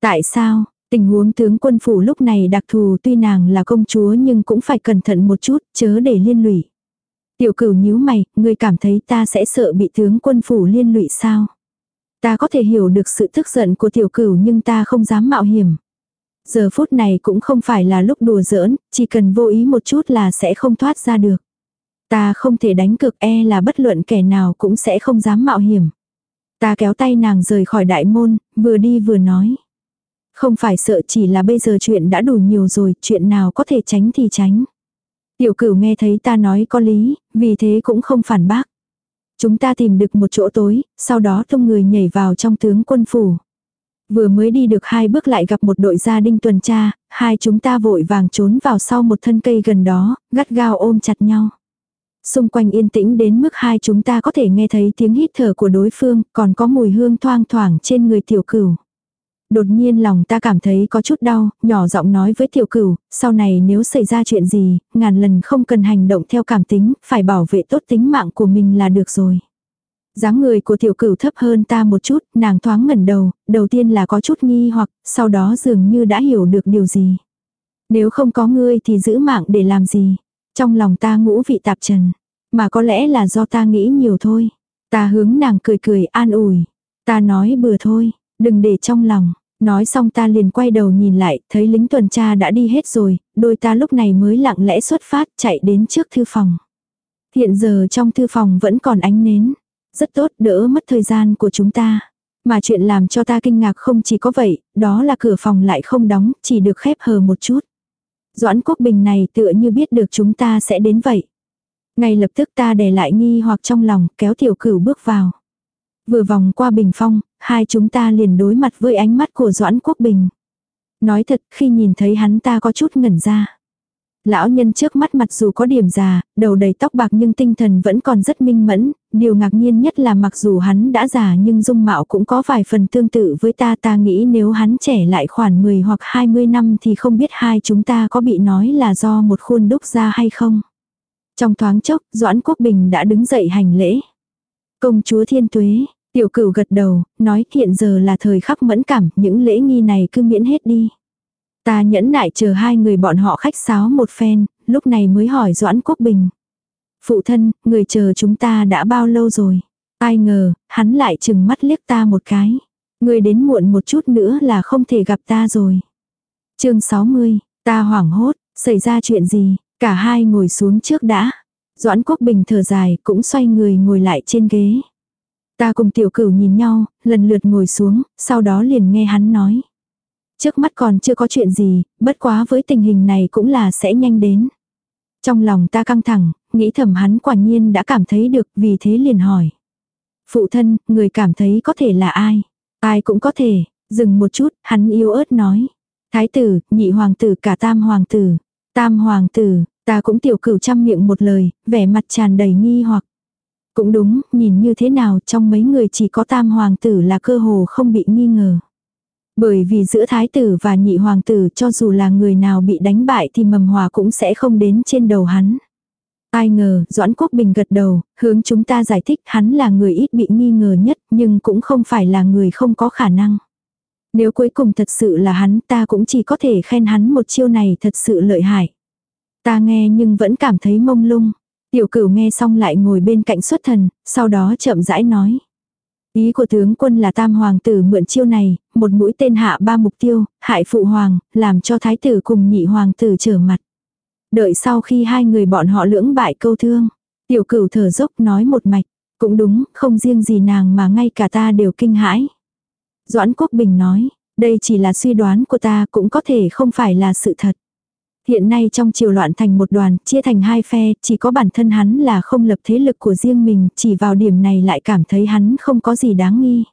Tại sao, tình huống tướng quân phủ lúc này đặc thù tuy nàng là công chúa nhưng cũng phải cẩn thận một chút, chớ để liên lụy. Tiểu cửu nhíu mày, ngươi cảm thấy ta sẽ sợ bị tướng quân phủ liên lụy sao? Ta có thể hiểu được sự tức giận của tiểu cửu nhưng ta không dám mạo hiểm. Giờ phút này cũng không phải là lúc đùa giỡn, chỉ cần vô ý một chút là sẽ không thoát ra được. Ta không thể đánh cực e là bất luận kẻ nào cũng sẽ không dám mạo hiểm. Ta kéo tay nàng rời khỏi đại môn, vừa đi vừa nói. Không phải sợ chỉ là bây giờ chuyện đã đủ nhiều rồi, chuyện nào có thể tránh thì tránh. Tiểu cửu nghe thấy ta nói có lý, vì thế cũng không phản bác. Chúng ta tìm được một chỗ tối, sau đó tung người nhảy vào trong tướng quân phủ. Vừa mới đi được hai bước lại gặp một đội gia đình tuần tra, hai chúng ta vội vàng trốn vào sau một thân cây gần đó, gắt gao ôm chặt nhau. Xung quanh yên tĩnh đến mức hai chúng ta có thể nghe thấy tiếng hít thở của đối phương, còn có mùi hương thoang thoảng trên người tiểu cửu. Đột nhiên lòng ta cảm thấy có chút đau, nhỏ giọng nói với tiểu cửu, sau này nếu xảy ra chuyện gì, ngàn lần không cần hành động theo cảm tính, phải bảo vệ tốt tính mạng của mình là được rồi dáng người của tiểu cửu thấp hơn ta một chút, nàng thoáng ngẩn đầu, đầu tiên là có chút nghi hoặc, sau đó dường như đã hiểu được điều gì. Nếu không có ngươi thì giữ mạng để làm gì? Trong lòng ta ngũ vị tạp trần, mà có lẽ là do ta nghĩ nhiều thôi. Ta hướng nàng cười cười an ủi. Ta nói bừa thôi, đừng để trong lòng. Nói xong ta liền quay đầu nhìn lại, thấy lính tuần tra đã đi hết rồi, đôi ta lúc này mới lặng lẽ xuất phát chạy đến trước thư phòng. Hiện giờ trong thư phòng vẫn còn ánh nến. Rất tốt đỡ mất thời gian của chúng ta. Mà chuyện làm cho ta kinh ngạc không chỉ có vậy, đó là cửa phòng lại không đóng, chỉ được khép hờ một chút. Doãn Quốc Bình này tựa như biết được chúng ta sẽ đến vậy. Ngay lập tức ta để lại nghi hoặc trong lòng, kéo tiểu cửu bước vào. Vừa vòng qua bình phong, hai chúng ta liền đối mặt với ánh mắt của Doãn Quốc Bình. Nói thật, khi nhìn thấy hắn ta có chút ngẩn ra. Lão nhân trước mắt mặc dù có điểm già, đầu đầy tóc bạc nhưng tinh thần vẫn còn rất minh mẫn, điều ngạc nhiên nhất là mặc dù hắn đã già nhưng dung mạo cũng có vài phần tương tự với ta ta nghĩ nếu hắn trẻ lại khoảng 10 hoặc 20 năm thì không biết hai chúng ta có bị nói là do một khuôn đúc ra hay không. Trong thoáng chốc, Doãn Quốc Bình đã đứng dậy hành lễ. Công chúa Thiên Tuế, tiểu cửu gật đầu, nói hiện giờ là thời khắc mẫn cảm, những lễ nghi này cứ miễn hết đi. Ta nhẫn nại chờ hai người bọn họ khách sáo một phen, lúc này mới hỏi Doãn Quốc Bình. Phụ thân, người chờ chúng ta đã bao lâu rồi? Ai ngờ, hắn lại chừng mắt liếc ta một cái. Người đến muộn một chút nữa là không thể gặp ta rồi. chương 60, ta hoảng hốt, xảy ra chuyện gì? Cả hai ngồi xuống trước đã. Doãn Quốc Bình thở dài, cũng xoay người ngồi lại trên ghế. Ta cùng tiểu cửu nhìn nhau, lần lượt ngồi xuống, sau đó liền nghe hắn nói. Trước mắt còn chưa có chuyện gì, bất quá với tình hình này cũng là sẽ nhanh đến. Trong lòng ta căng thẳng, nghĩ thầm hắn quả nhiên đã cảm thấy được vì thế liền hỏi. Phụ thân, người cảm thấy có thể là ai? Ai cũng có thể, dừng một chút, hắn yếu ớt nói. Thái tử, nhị hoàng tử cả tam hoàng tử. Tam hoàng tử, ta cũng tiểu cửu trăm miệng một lời, vẻ mặt tràn đầy nghi hoặc. Cũng đúng, nhìn như thế nào trong mấy người chỉ có tam hoàng tử là cơ hồ không bị nghi ngờ. Bởi vì giữa thái tử và nhị hoàng tử cho dù là người nào bị đánh bại thì mầm hòa cũng sẽ không đến trên đầu hắn. Ai ngờ, Doãn Quốc Bình gật đầu, hướng chúng ta giải thích hắn là người ít bị nghi ngờ nhất nhưng cũng không phải là người không có khả năng. Nếu cuối cùng thật sự là hắn ta cũng chỉ có thể khen hắn một chiêu này thật sự lợi hại. Ta nghe nhưng vẫn cảm thấy mông lung. Tiểu cửu nghe xong lại ngồi bên cạnh xuất thần, sau đó chậm rãi nói. Ý của tướng quân là tam hoàng tử mượn chiêu này, một mũi tên hạ ba mục tiêu, hại phụ hoàng, làm cho thái tử cùng nhị hoàng tử trở mặt. Đợi sau khi hai người bọn họ lưỡng bại câu thương, tiểu cửu thở dốc nói một mạch, cũng đúng, không riêng gì nàng mà ngay cả ta đều kinh hãi. Doãn Quốc Bình nói, đây chỉ là suy đoán của ta cũng có thể không phải là sự thật. Hiện nay trong triều loạn thành một đoàn, chia thành hai phe, chỉ có bản thân hắn là không lập thế lực của riêng mình, chỉ vào điểm này lại cảm thấy hắn không có gì đáng nghi.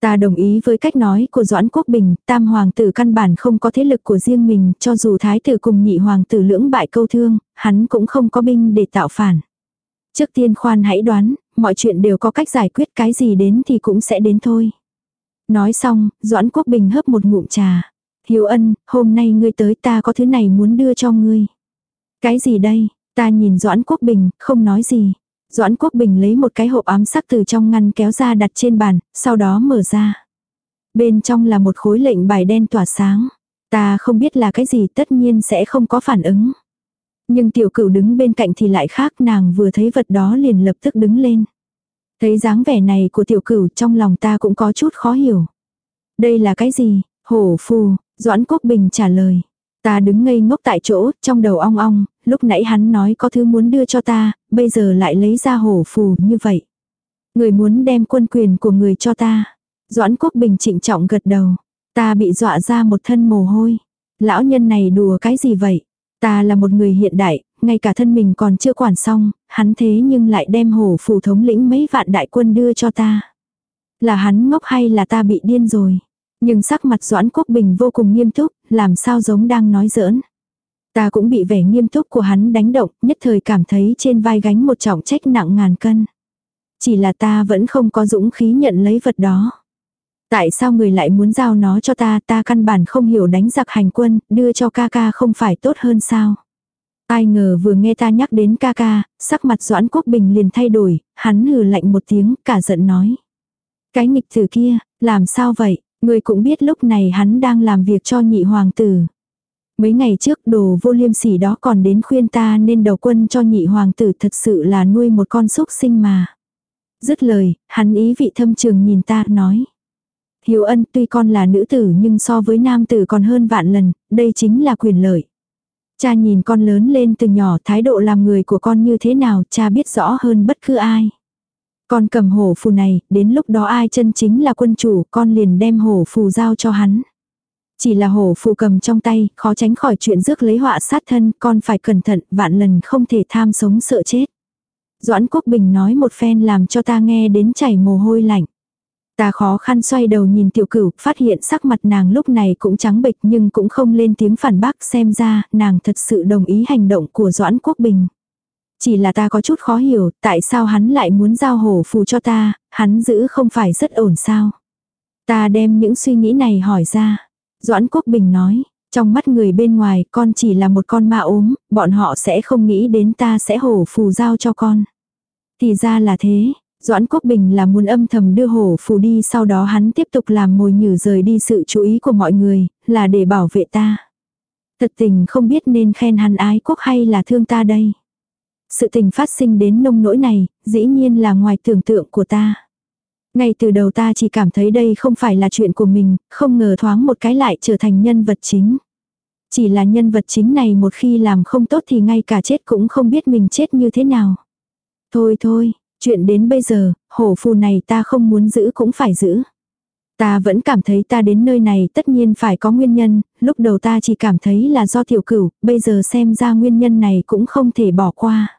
Ta đồng ý với cách nói của Doãn Quốc Bình, tam hoàng tử căn bản không có thế lực của riêng mình, cho dù thái tử cùng nhị hoàng tử lưỡng bại câu thương, hắn cũng không có binh để tạo phản. Trước tiên khoan hãy đoán, mọi chuyện đều có cách giải quyết cái gì đến thì cũng sẽ đến thôi. Nói xong, Doãn Quốc Bình hớp một ngụm trà. Hiếu ân, hôm nay ngươi tới ta có thứ này muốn đưa cho ngươi. Cái gì đây? Ta nhìn Doãn Quốc Bình, không nói gì. Doãn Quốc Bình lấy một cái hộp ám sắc từ trong ngăn kéo ra đặt trên bàn, sau đó mở ra. Bên trong là một khối lệnh bài đen tỏa sáng. Ta không biết là cái gì tất nhiên sẽ không có phản ứng. Nhưng tiểu cửu đứng bên cạnh thì lại khác nàng vừa thấy vật đó liền lập tức đứng lên. Thấy dáng vẻ này của tiểu cửu trong lòng ta cũng có chút khó hiểu. Đây là cái gì? Hổ phù, Doãn Quốc Bình trả lời. Ta đứng ngây ngốc tại chỗ, trong đầu ong ong, lúc nãy hắn nói có thứ muốn đưa cho ta, bây giờ lại lấy ra hổ phù như vậy. Người muốn đem quân quyền của người cho ta. Doãn Quốc Bình trịnh trọng gật đầu. Ta bị dọa ra một thân mồ hôi. Lão nhân này đùa cái gì vậy? Ta là một người hiện đại, ngay cả thân mình còn chưa quản xong, hắn thế nhưng lại đem hổ phù thống lĩnh mấy vạn đại quân đưa cho ta. Là hắn ngốc hay là ta bị điên rồi? Nhưng sắc mặt Doãn Quốc Bình vô cùng nghiêm túc, làm sao giống đang nói giỡn. Ta cũng bị vẻ nghiêm túc của hắn đánh động, nhất thời cảm thấy trên vai gánh một trọng trách nặng ngàn cân. Chỉ là ta vẫn không có dũng khí nhận lấy vật đó. Tại sao người lại muốn giao nó cho ta, ta căn bản không hiểu đánh giặc hành quân, đưa cho ca ca không phải tốt hơn sao. Ai ngờ vừa nghe ta nhắc đến ca ca, sắc mặt Doãn Quốc Bình liền thay đổi, hắn hừ lạnh một tiếng, cả giận nói. Cái nghịch thử kia, làm sao vậy, người cũng biết lúc này hắn đang làm việc cho nhị hoàng tử. Mấy ngày trước đồ vô liêm sỉ đó còn đến khuyên ta nên đầu quân cho nhị hoàng tử thật sự là nuôi một con súc sinh mà. Dứt lời, hắn ý vị thâm trường nhìn ta nói. Hiếu ân tuy con là nữ tử nhưng so với nam tử còn hơn vạn lần, đây chính là quyền lợi. Cha nhìn con lớn lên từ nhỏ thái độ làm người của con như thế nào cha biết rõ hơn bất cứ ai. Con cầm hổ phù này, đến lúc đó ai chân chính là quân chủ con liền đem hổ phù giao cho hắn. Chỉ là hổ phù cầm trong tay, khó tránh khỏi chuyện rước lấy họa sát thân, con phải cẩn thận, vạn lần không thể tham sống sợ chết. Doãn Quốc Bình nói một phen làm cho ta nghe đến chảy mồ hôi lạnh. Ta khó khăn xoay đầu nhìn tiểu cửu, phát hiện sắc mặt nàng lúc này cũng trắng bệch nhưng cũng không lên tiếng phản bác xem ra nàng thật sự đồng ý hành động của Doãn Quốc Bình. Chỉ là ta có chút khó hiểu tại sao hắn lại muốn giao hổ phù cho ta, hắn giữ không phải rất ổn sao. Ta đem những suy nghĩ này hỏi ra. Doãn Quốc Bình nói, trong mắt người bên ngoài con chỉ là một con ma ốm, bọn họ sẽ không nghĩ đến ta sẽ hổ phù giao cho con. Thì ra là thế, Doãn Quốc Bình là muốn âm thầm đưa hổ phù đi sau đó hắn tiếp tục làm mồi nhử rời đi sự chú ý của mọi người, là để bảo vệ ta. Thật tình không biết nên khen hắn ái quốc hay là thương ta đây. Sự tình phát sinh đến nông nỗi này, dĩ nhiên là ngoài tưởng tượng của ta. Ngay từ đầu ta chỉ cảm thấy đây không phải là chuyện của mình, không ngờ thoáng một cái lại trở thành nhân vật chính. Chỉ là nhân vật chính này một khi làm không tốt thì ngay cả chết cũng không biết mình chết như thế nào. Thôi thôi, chuyện đến bây giờ, hổ phù này ta không muốn giữ cũng phải giữ. Ta vẫn cảm thấy ta đến nơi này tất nhiên phải có nguyên nhân, lúc đầu ta chỉ cảm thấy là do tiểu cửu, bây giờ xem ra nguyên nhân này cũng không thể bỏ qua.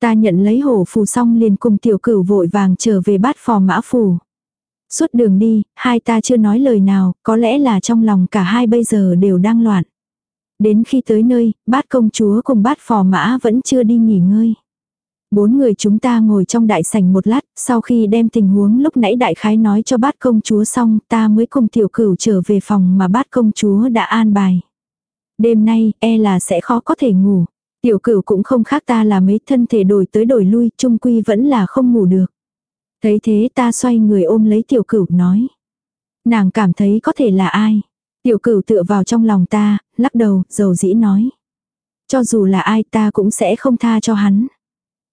Ta nhận lấy hổ phù xong liền cùng tiểu cửu vội vàng trở về bát phò mã phù. Suốt đường đi, hai ta chưa nói lời nào, có lẽ là trong lòng cả hai bây giờ đều đang loạn. Đến khi tới nơi, bát công chúa cùng bát phò mã vẫn chưa đi nghỉ ngơi. Bốn người chúng ta ngồi trong đại sảnh một lát, sau khi đem tình huống lúc nãy đại khái nói cho bát công chúa xong, ta mới cùng tiểu cửu trở về phòng mà bát công chúa đã an bài. Đêm nay, e là sẽ khó có thể ngủ. Tiểu cửu cũng không khác ta là mấy thân thể đổi tới đổi lui, trung quy vẫn là không ngủ được. Thấy thế ta xoay người ôm lấy tiểu cửu nói. Nàng cảm thấy có thể là ai. Tiểu cửu tựa vào trong lòng ta, lắc đầu, dầu dĩ nói. Cho dù là ai ta cũng sẽ không tha cho hắn.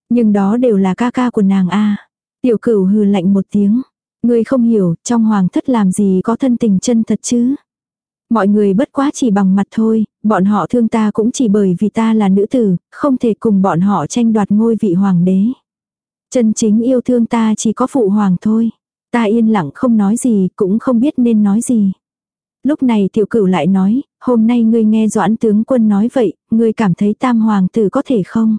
Nhưng đó đều là ca ca của nàng a Tiểu cửu hừ lạnh một tiếng. Ngươi không hiểu, trong hoàng thất làm gì có thân tình chân thật chứ. Mọi người bất quá chỉ bằng mặt thôi, bọn họ thương ta cũng chỉ bởi vì ta là nữ tử, không thể cùng bọn họ tranh đoạt ngôi vị hoàng đế. Chân chính yêu thương ta chỉ có phụ hoàng thôi. Ta yên lặng không nói gì, cũng không biết nên nói gì. Lúc này tiểu cửu lại nói, hôm nay ngươi nghe doãn tướng quân nói vậy, ngươi cảm thấy tam hoàng tử có thể không?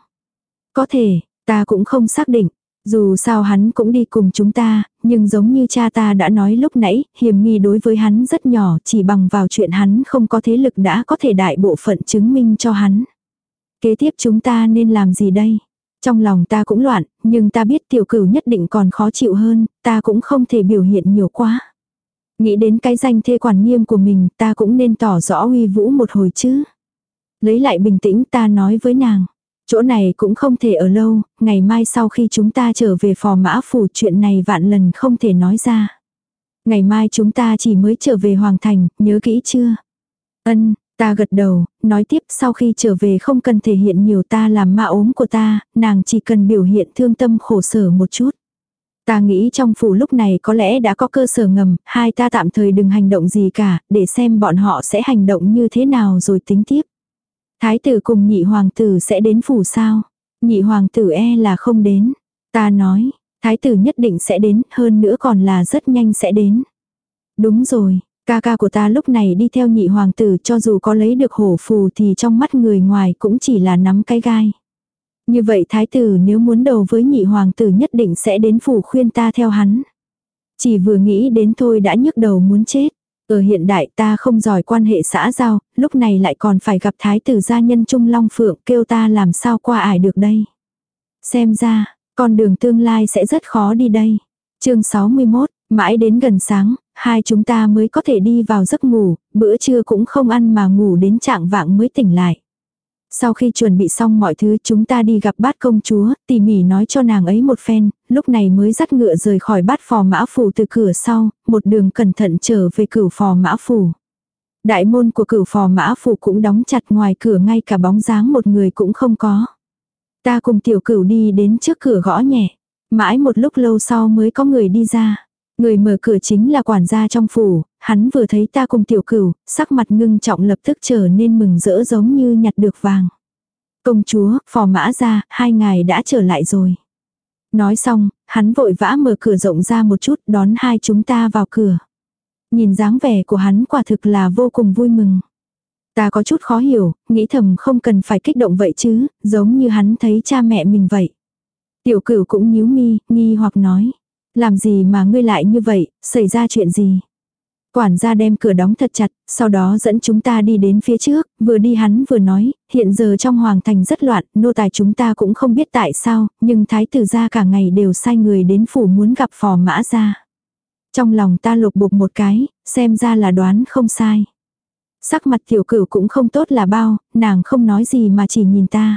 Có thể, ta cũng không xác định. Dù sao hắn cũng đi cùng chúng ta, nhưng giống như cha ta đã nói lúc nãy, hiểm nghi đối với hắn rất nhỏ, chỉ bằng vào chuyện hắn không có thế lực đã có thể đại bộ phận chứng minh cho hắn. Kế tiếp chúng ta nên làm gì đây? Trong lòng ta cũng loạn, nhưng ta biết tiểu cửu nhất định còn khó chịu hơn, ta cũng không thể biểu hiện nhiều quá. Nghĩ đến cái danh thê quản nghiêm của mình, ta cũng nên tỏ rõ uy vũ một hồi chứ. Lấy lại bình tĩnh ta nói với nàng. Chỗ này cũng không thể ở lâu, ngày mai sau khi chúng ta trở về phò mã phủ chuyện này vạn lần không thể nói ra. Ngày mai chúng ta chỉ mới trở về Hoàng Thành, nhớ kỹ chưa? Ân, ta gật đầu, nói tiếp sau khi trở về không cần thể hiện nhiều ta làm ma ốm của ta, nàng chỉ cần biểu hiện thương tâm khổ sở một chút. Ta nghĩ trong phủ lúc này có lẽ đã có cơ sở ngầm, hai ta tạm thời đừng hành động gì cả, để xem bọn họ sẽ hành động như thế nào rồi tính tiếp. Thái tử cùng nhị hoàng tử sẽ đến phủ sao? Nhị hoàng tử e là không đến. Ta nói, thái tử nhất định sẽ đến, hơn nữa còn là rất nhanh sẽ đến. Đúng rồi, ca ca của ta lúc này đi theo nhị hoàng tử cho dù có lấy được hổ phù thì trong mắt người ngoài cũng chỉ là nắm cái gai. Như vậy thái tử nếu muốn đầu với nhị hoàng tử nhất định sẽ đến phủ khuyên ta theo hắn. Chỉ vừa nghĩ đến thôi đã nhức đầu muốn chết. Ở hiện đại ta không giỏi quan hệ xã giao, lúc này lại còn phải gặp thái tử gia nhân Trung Long Phượng kêu ta làm sao qua ải được đây. Xem ra, con đường tương lai sẽ rất khó đi đây. chương 61, mãi đến gần sáng, hai chúng ta mới có thể đi vào giấc ngủ, bữa trưa cũng không ăn mà ngủ đến trạng vạng mới tỉnh lại. Sau khi chuẩn bị xong mọi thứ chúng ta đi gặp bát công chúa, tỉ mỉ nói cho nàng ấy một phen, lúc này mới dắt ngựa rời khỏi bát phò mã phủ từ cửa sau, một đường cẩn thận trở về cửu phò mã phủ. Đại môn của cửu phò mã phủ cũng đóng chặt ngoài cửa ngay cả bóng dáng một người cũng không có. Ta cùng tiểu cửu đi đến trước cửa gõ nhẹ. Mãi một lúc lâu sau mới có người đi ra. Người mở cửa chính là quản gia trong phủ, hắn vừa thấy ta cùng tiểu cửu, sắc mặt ngưng trọng lập tức trở nên mừng rỡ giống như nhặt được vàng. Công chúa, phò mã ra, hai ngài đã trở lại rồi. Nói xong, hắn vội vã mở cửa rộng ra một chút đón hai chúng ta vào cửa. Nhìn dáng vẻ của hắn quả thực là vô cùng vui mừng. Ta có chút khó hiểu, nghĩ thầm không cần phải kích động vậy chứ, giống như hắn thấy cha mẹ mình vậy. Tiểu cửu cũng nhíu mi, nghi hoặc nói. Làm gì mà ngươi lại như vậy, xảy ra chuyện gì? Quản gia đem cửa đóng thật chặt, sau đó dẫn chúng ta đi đến phía trước, vừa đi hắn vừa nói, hiện giờ trong hoàng thành rất loạn, nô tài chúng ta cũng không biết tại sao, nhưng thái tử gia cả ngày đều sai người đến phủ muốn gặp phò mã gia. Trong lòng ta lục bục một cái, xem ra là đoán không sai. Sắc mặt tiểu cửu cũng không tốt là bao, nàng không nói gì mà chỉ nhìn ta.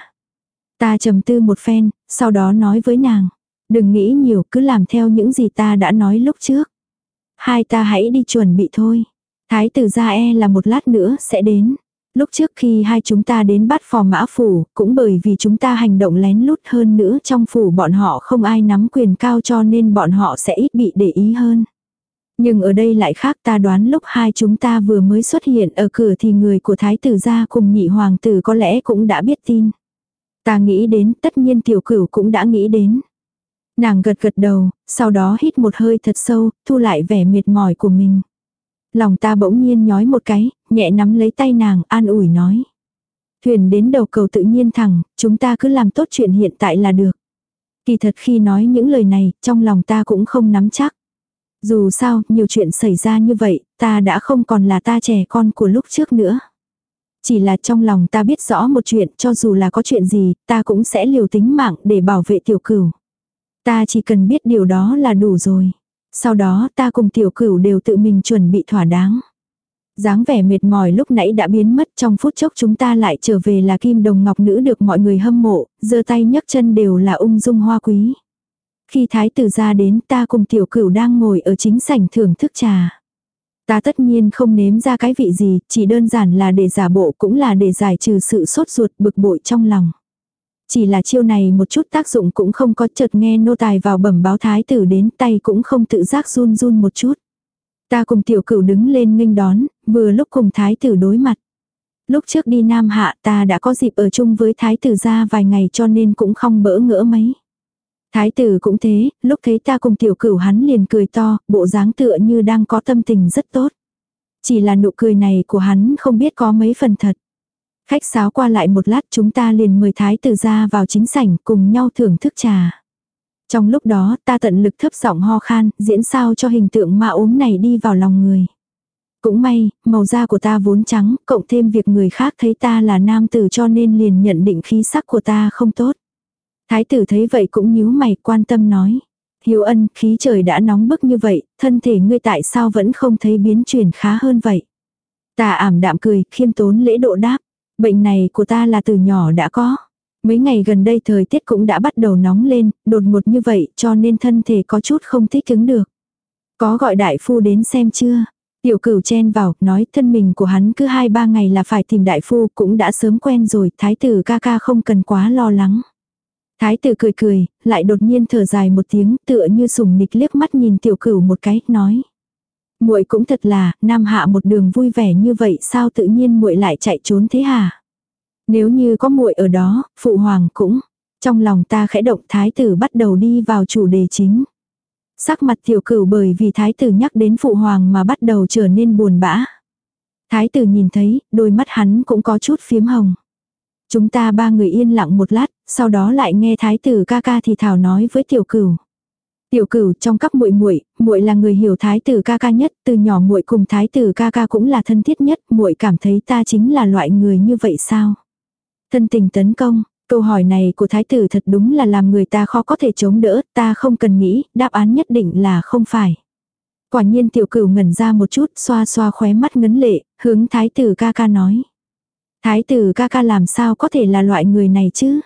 Ta trầm tư một phen, sau đó nói với nàng. Đừng nghĩ nhiều cứ làm theo những gì ta đã nói lúc trước. Hai ta hãy đi chuẩn bị thôi. Thái tử gia e là một lát nữa sẽ đến. Lúc trước khi hai chúng ta đến bắt phò mã phủ, cũng bởi vì chúng ta hành động lén lút hơn nữa trong phủ bọn họ không ai nắm quyền cao cho nên bọn họ sẽ ít bị để ý hơn. Nhưng ở đây lại khác ta đoán lúc hai chúng ta vừa mới xuất hiện ở cửa thì người của thái tử gia cùng nhị hoàng tử có lẽ cũng đã biết tin. Ta nghĩ đến, tất nhiên tiểu cửu cũng đã nghĩ đến. Nàng gật gật đầu, sau đó hít một hơi thật sâu, thu lại vẻ mệt mỏi của mình. Lòng ta bỗng nhiên nhói một cái, nhẹ nắm lấy tay nàng, an ủi nói. Thuyền đến đầu cầu tự nhiên thẳng, chúng ta cứ làm tốt chuyện hiện tại là được. Kỳ thật khi nói những lời này, trong lòng ta cũng không nắm chắc. Dù sao, nhiều chuyện xảy ra như vậy, ta đã không còn là ta trẻ con của lúc trước nữa. Chỉ là trong lòng ta biết rõ một chuyện, cho dù là có chuyện gì, ta cũng sẽ liều tính mạng để bảo vệ tiểu cửu. Ta chỉ cần biết điều đó là đủ rồi. Sau đó ta cùng tiểu cửu đều tự mình chuẩn bị thỏa đáng. dáng vẻ mệt mỏi lúc nãy đã biến mất trong phút chốc chúng ta lại trở về là kim đồng ngọc nữ được mọi người hâm mộ, giơ tay nhấc chân đều là ung dung hoa quý. Khi thái tử ra đến ta cùng tiểu cửu đang ngồi ở chính sảnh thưởng thức trà. Ta tất nhiên không nếm ra cái vị gì, chỉ đơn giản là để giả bộ cũng là để giải trừ sự sốt ruột bực bội trong lòng. Chỉ là chiêu này một chút tác dụng cũng không có chợt nghe nô tài vào bẩm báo thái tử đến tay cũng không tự giác run run một chút. Ta cùng tiểu cửu đứng lên nghênh đón, vừa lúc cùng thái tử đối mặt. Lúc trước đi Nam Hạ ta đã có dịp ở chung với thái tử ra vài ngày cho nên cũng không bỡ ngỡ mấy. Thái tử cũng thế, lúc thấy ta cùng tiểu cửu hắn liền cười to, bộ dáng tựa như đang có tâm tình rất tốt. Chỉ là nụ cười này của hắn không biết có mấy phần thật. Khách sáo qua lại một lát chúng ta liền mời thái tử ra vào chính sảnh cùng nhau thưởng thức trà. Trong lúc đó ta tận lực thấp giọng ho khan, diễn sao cho hình tượng ma ốm này đi vào lòng người. Cũng may, màu da của ta vốn trắng, cộng thêm việc người khác thấy ta là nam tử cho nên liền nhận định khí sắc của ta không tốt. Thái tử thấy vậy cũng nhíu mày quan tâm nói. Hiếu ân, khí trời đã nóng bức như vậy, thân thể ngươi tại sao vẫn không thấy biến chuyển khá hơn vậy? Ta ảm đạm cười, khiêm tốn lễ độ đáp. Bệnh này của ta là từ nhỏ đã có. Mấy ngày gần đây thời tiết cũng đã bắt đầu nóng lên, đột ngột như vậy cho nên thân thể có chút không thích ứng được. Có gọi đại phu đến xem chưa? Tiểu cửu chen vào, nói thân mình của hắn cứ 2-3 ngày là phải tìm đại phu cũng đã sớm quen rồi, thái tử ca ca không cần quá lo lắng. Thái tử cười cười, lại đột nhiên thở dài một tiếng, tựa như sùng nịch liếc mắt nhìn tiểu cửu một cái, nói muội cũng thật là, nam hạ một đường vui vẻ như vậy sao tự nhiên muội lại chạy trốn thế hả? Nếu như có muội ở đó, phụ hoàng cũng. Trong lòng ta khẽ động thái tử bắt đầu đi vào chủ đề chính. Sắc mặt tiểu cửu bởi vì thái tử nhắc đến phụ hoàng mà bắt đầu trở nên buồn bã. Thái tử nhìn thấy, đôi mắt hắn cũng có chút phiếm hồng. Chúng ta ba người yên lặng một lát, sau đó lại nghe thái tử ca ca thì thảo nói với tiểu cửu. Tiểu cửu trong các muội muội, muội là người hiểu thái tử ca ca nhất, từ nhỏ muội cùng thái tử ca ca cũng là thân thiết nhất, muội cảm thấy ta chính là loại người như vậy sao? Thân tình tấn công, câu hỏi này của thái tử thật đúng là làm người ta khó có thể chống đỡ, ta không cần nghĩ, đáp án nhất định là không phải. Quả nhiên tiểu cửu ngẩn ra một chút, xoa xoa khóe mắt ngấn lệ, hướng thái tử ca ca nói. Thái tử ca ca làm sao có thể là loại người này chứ?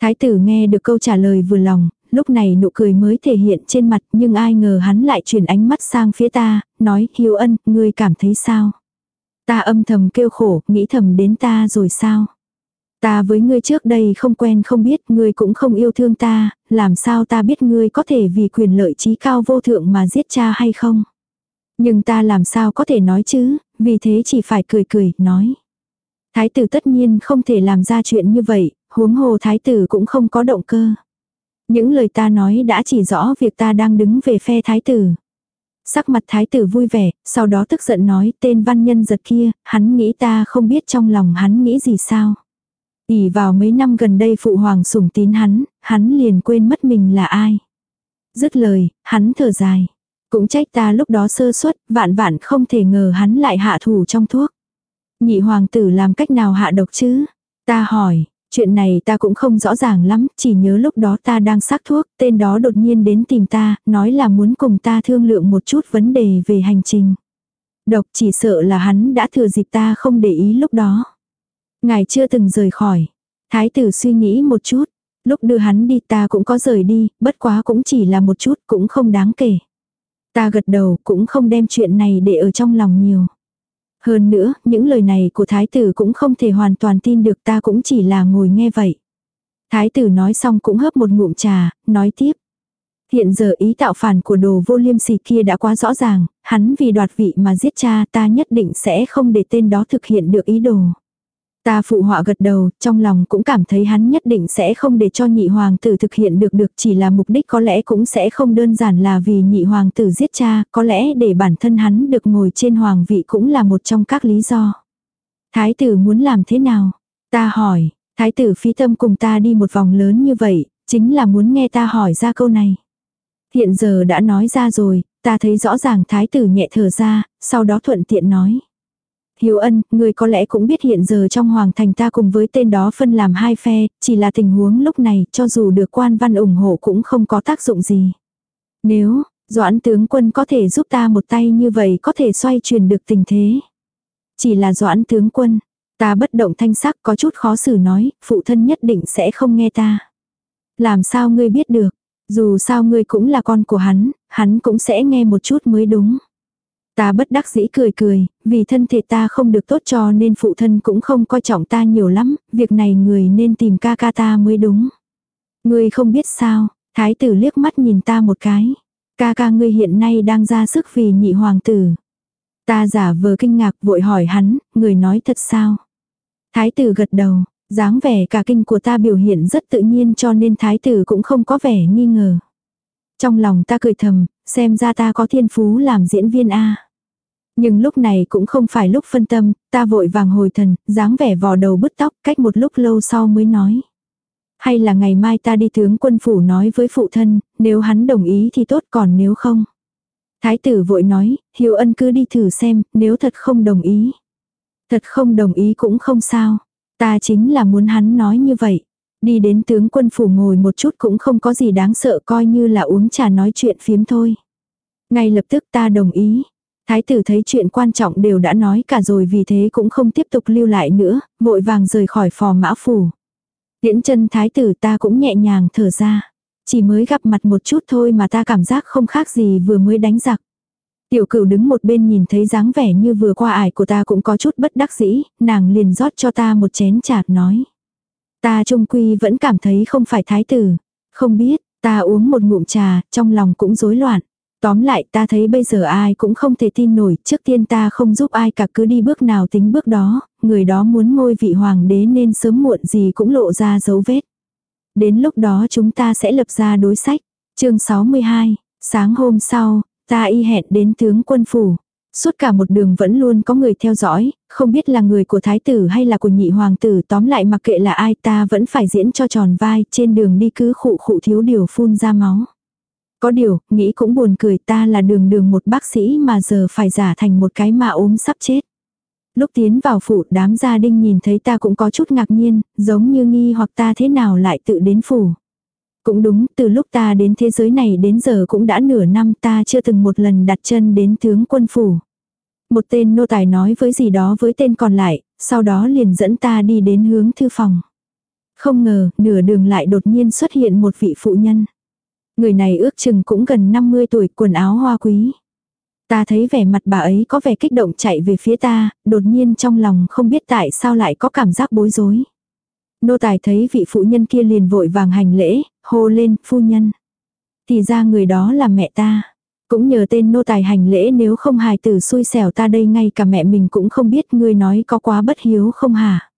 Thái tử nghe được câu trả lời vừa lòng, lúc này nụ cười mới thể hiện trên mặt nhưng ai ngờ hắn lại chuyển ánh mắt sang phía ta, nói hiếu ân, ngươi cảm thấy sao? Ta âm thầm kêu khổ, nghĩ thầm đến ta rồi sao? Ta với ngươi trước đây không quen không biết, ngươi cũng không yêu thương ta, làm sao ta biết ngươi có thể vì quyền lợi trí cao vô thượng mà giết cha hay không? Nhưng ta làm sao có thể nói chứ, vì thế chỉ phải cười cười, nói. Thái tử tất nhiên không thể làm ra chuyện như vậy, huống hồ thái tử cũng không có động cơ. Những lời ta nói đã chỉ rõ việc ta đang đứng về phe thái tử. Sắc mặt thái tử vui vẻ, sau đó tức giận nói tên văn nhân giật kia, hắn nghĩ ta không biết trong lòng hắn nghĩ gì sao. ỉ vào mấy năm gần đây phụ hoàng sủng tín hắn, hắn liền quên mất mình là ai. Dứt lời, hắn thở dài. Cũng trách ta lúc đó sơ suất, vạn vạn không thể ngờ hắn lại hạ thủ trong thuốc. Nhị hoàng tử làm cách nào hạ độc chứ? Ta hỏi, chuyện này ta cũng không rõ ràng lắm, chỉ nhớ lúc đó ta đang sắc thuốc, tên đó đột nhiên đến tìm ta, nói là muốn cùng ta thương lượng một chút vấn đề về hành trình. Độc chỉ sợ là hắn đã thừa dịp ta không để ý lúc đó. Ngài chưa từng rời khỏi. Thái tử suy nghĩ một chút. Lúc đưa hắn đi ta cũng có rời đi, bất quá cũng chỉ là một chút, cũng không đáng kể. Ta gật đầu cũng không đem chuyện này để ở trong lòng nhiều. Hơn nữa, những lời này của thái tử cũng không thể hoàn toàn tin được ta cũng chỉ là ngồi nghe vậy. Thái tử nói xong cũng hấp một ngụm trà, nói tiếp. Hiện giờ ý tạo phản của đồ vô liêm sỉ kia đã quá rõ ràng, hắn vì đoạt vị mà giết cha ta nhất định sẽ không để tên đó thực hiện được ý đồ. Ta phụ họa gật đầu, trong lòng cũng cảm thấy hắn nhất định sẽ không để cho nhị hoàng tử thực hiện được được chỉ là mục đích có lẽ cũng sẽ không đơn giản là vì nhị hoàng tử giết cha, có lẽ để bản thân hắn được ngồi trên hoàng vị cũng là một trong các lý do. Thái tử muốn làm thế nào? Ta hỏi, thái tử phi tâm cùng ta đi một vòng lớn như vậy, chính là muốn nghe ta hỏi ra câu này. Hiện giờ đã nói ra rồi, ta thấy rõ ràng thái tử nhẹ thở ra, sau đó thuận tiện nói. Hiếu ân, người có lẽ cũng biết hiện giờ trong hoàng thành ta cùng với tên đó phân làm hai phe, chỉ là tình huống lúc này, cho dù được quan văn ủng hộ cũng không có tác dụng gì. Nếu, doãn tướng quân có thể giúp ta một tay như vậy có thể xoay chuyển được tình thế. Chỉ là doãn tướng quân, ta bất động thanh sắc có chút khó xử nói, phụ thân nhất định sẽ không nghe ta. Làm sao ngươi biết được, dù sao ngươi cũng là con của hắn, hắn cũng sẽ nghe một chút mới đúng. Ta bất đắc dĩ cười cười, vì thân thể ta không được tốt cho nên phụ thân cũng không coi trọng ta nhiều lắm, việc này người nên tìm ca ca ta mới đúng. Ngươi không biết sao, thái tử liếc mắt nhìn ta một cái. Ca ca ngươi hiện nay đang ra sức vì nhị hoàng tử. Ta giả vờ kinh ngạc vội hỏi hắn, người nói thật sao? Thái tử gật đầu, dáng vẻ cả kinh của ta biểu hiện rất tự nhiên cho nên thái tử cũng không có vẻ nghi ngờ. Trong lòng ta cười thầm, xem ra ta có thiên phú làm diễn viên A. Nhưng lúc này cũng không phải lúc phân tâm, ta vội vàng hồi thần, dáng vẻ vò đầu bứt tóc, cách một lúc lâu sau mới nói. Hay là ngày mai ta đi tướng quân phủ nói với phụ thân, nếu hắn đồng ý thì tốt còn nếu không. Thái tử vội nói, Hiếu ân cứ đi thử xem, nếu thật không đồng ý. Thật không đồng ý cũng không sao. Ta chính là muốn hắn nói như vậy. Đi đến tướng quân phủ ngồi một chút cũng không có gì đáng sợ coi như là uống trà nói chuyện phiếm thôi. Ngay lập tức ta đồng ý. Thái tử thấy chuyện quan trọng đều đã nói cả rồi vì thế cũng không tiếp tục lưu lại nữa, vội vàng rời khỏi phò mã phủ. Tiễn chân thái tử ta cũng nhẹ nhàng thở ra. Chỉ mới gặp mặt một chút thôi mà ta cảm giác không khác gì vừa mới đánh giặc. Tiểu cửu đứng một bên nhìn thấy dáng vẻ như vừa qua ải của ta cũng có chút bất đắc dĩ, nàng liền rót cho ta một chén chạt nói. Ta trung quy vẫn cảm thấy không phải thái tử. Không biết, ta uống một ngụm trà, trong lòng cũng rối loạn. Tóm lại ta thấy bây giờ ai cũng không thể tin nổi, trước tiên ta không giúp ai cả cứ đi bước nào tính bước đó, người đó muốn ngôi vị hoàng đế nên sớm muộn gì cũng lộ ra dấu vết. Đến lúc đó chúng ta sẽ lập ra đối sách. chương 62, sáng hôm sau, ta y hẹn đến tướng quân phủ. Suốt cả một đường vẫn luôn có người theo dõi, không biết là người của thái tử hay là của nhị hoàng tử tóm lại mặc kệ là ai ta vẫn phải diễn cho tròn vai trên đường đi cứ khụ khụ thiếu điều phun ra máu. Có điều, nghĩ cũng buồn cười ta là đường đường một bác sĩ mà giờ phải giả thành một cái mà ốm sắp chết. Lúc tiến vào phủ đám gia đình nhìn thấy ta cũng có chút ngạc nhiên, giống như nghi hoặc ta thế nào lại tự đến phủ. Cũng đúng, từ lúc ta đến thế giới này đến giờ cũng đã nửa năm ta chưa từng một lần đặt chân đến tướng quân phủ. Một tên nô tài nói với gì đó với tên còn lại, sau đó liền dẫn ta đi đến hướng thư phòng. Không ngờ, nửa đường lại đột nhiên xuất hiện một vị phụ nhân. Người này ước chừng cũng gần 50 tuổi, quần áo hoa quý. Ta thấy vẻ mặt bà ấy có vẻ kích động chạy về phía ta, đột nhiên trong lòng không biết tại sao lại có cảm giác bối rối. Nô tài thấy vị phụ nhân kia liền vội vàng hành lễ, hô lên, phu nhân. Thì ra người đó là mẹ ta. Cũng nhờ tên nô tài hành lễ nếu không hài tử xui xẻo ta đây ngay cả mẹ mình cũng không biết người nói có quá bất hiếu không hả.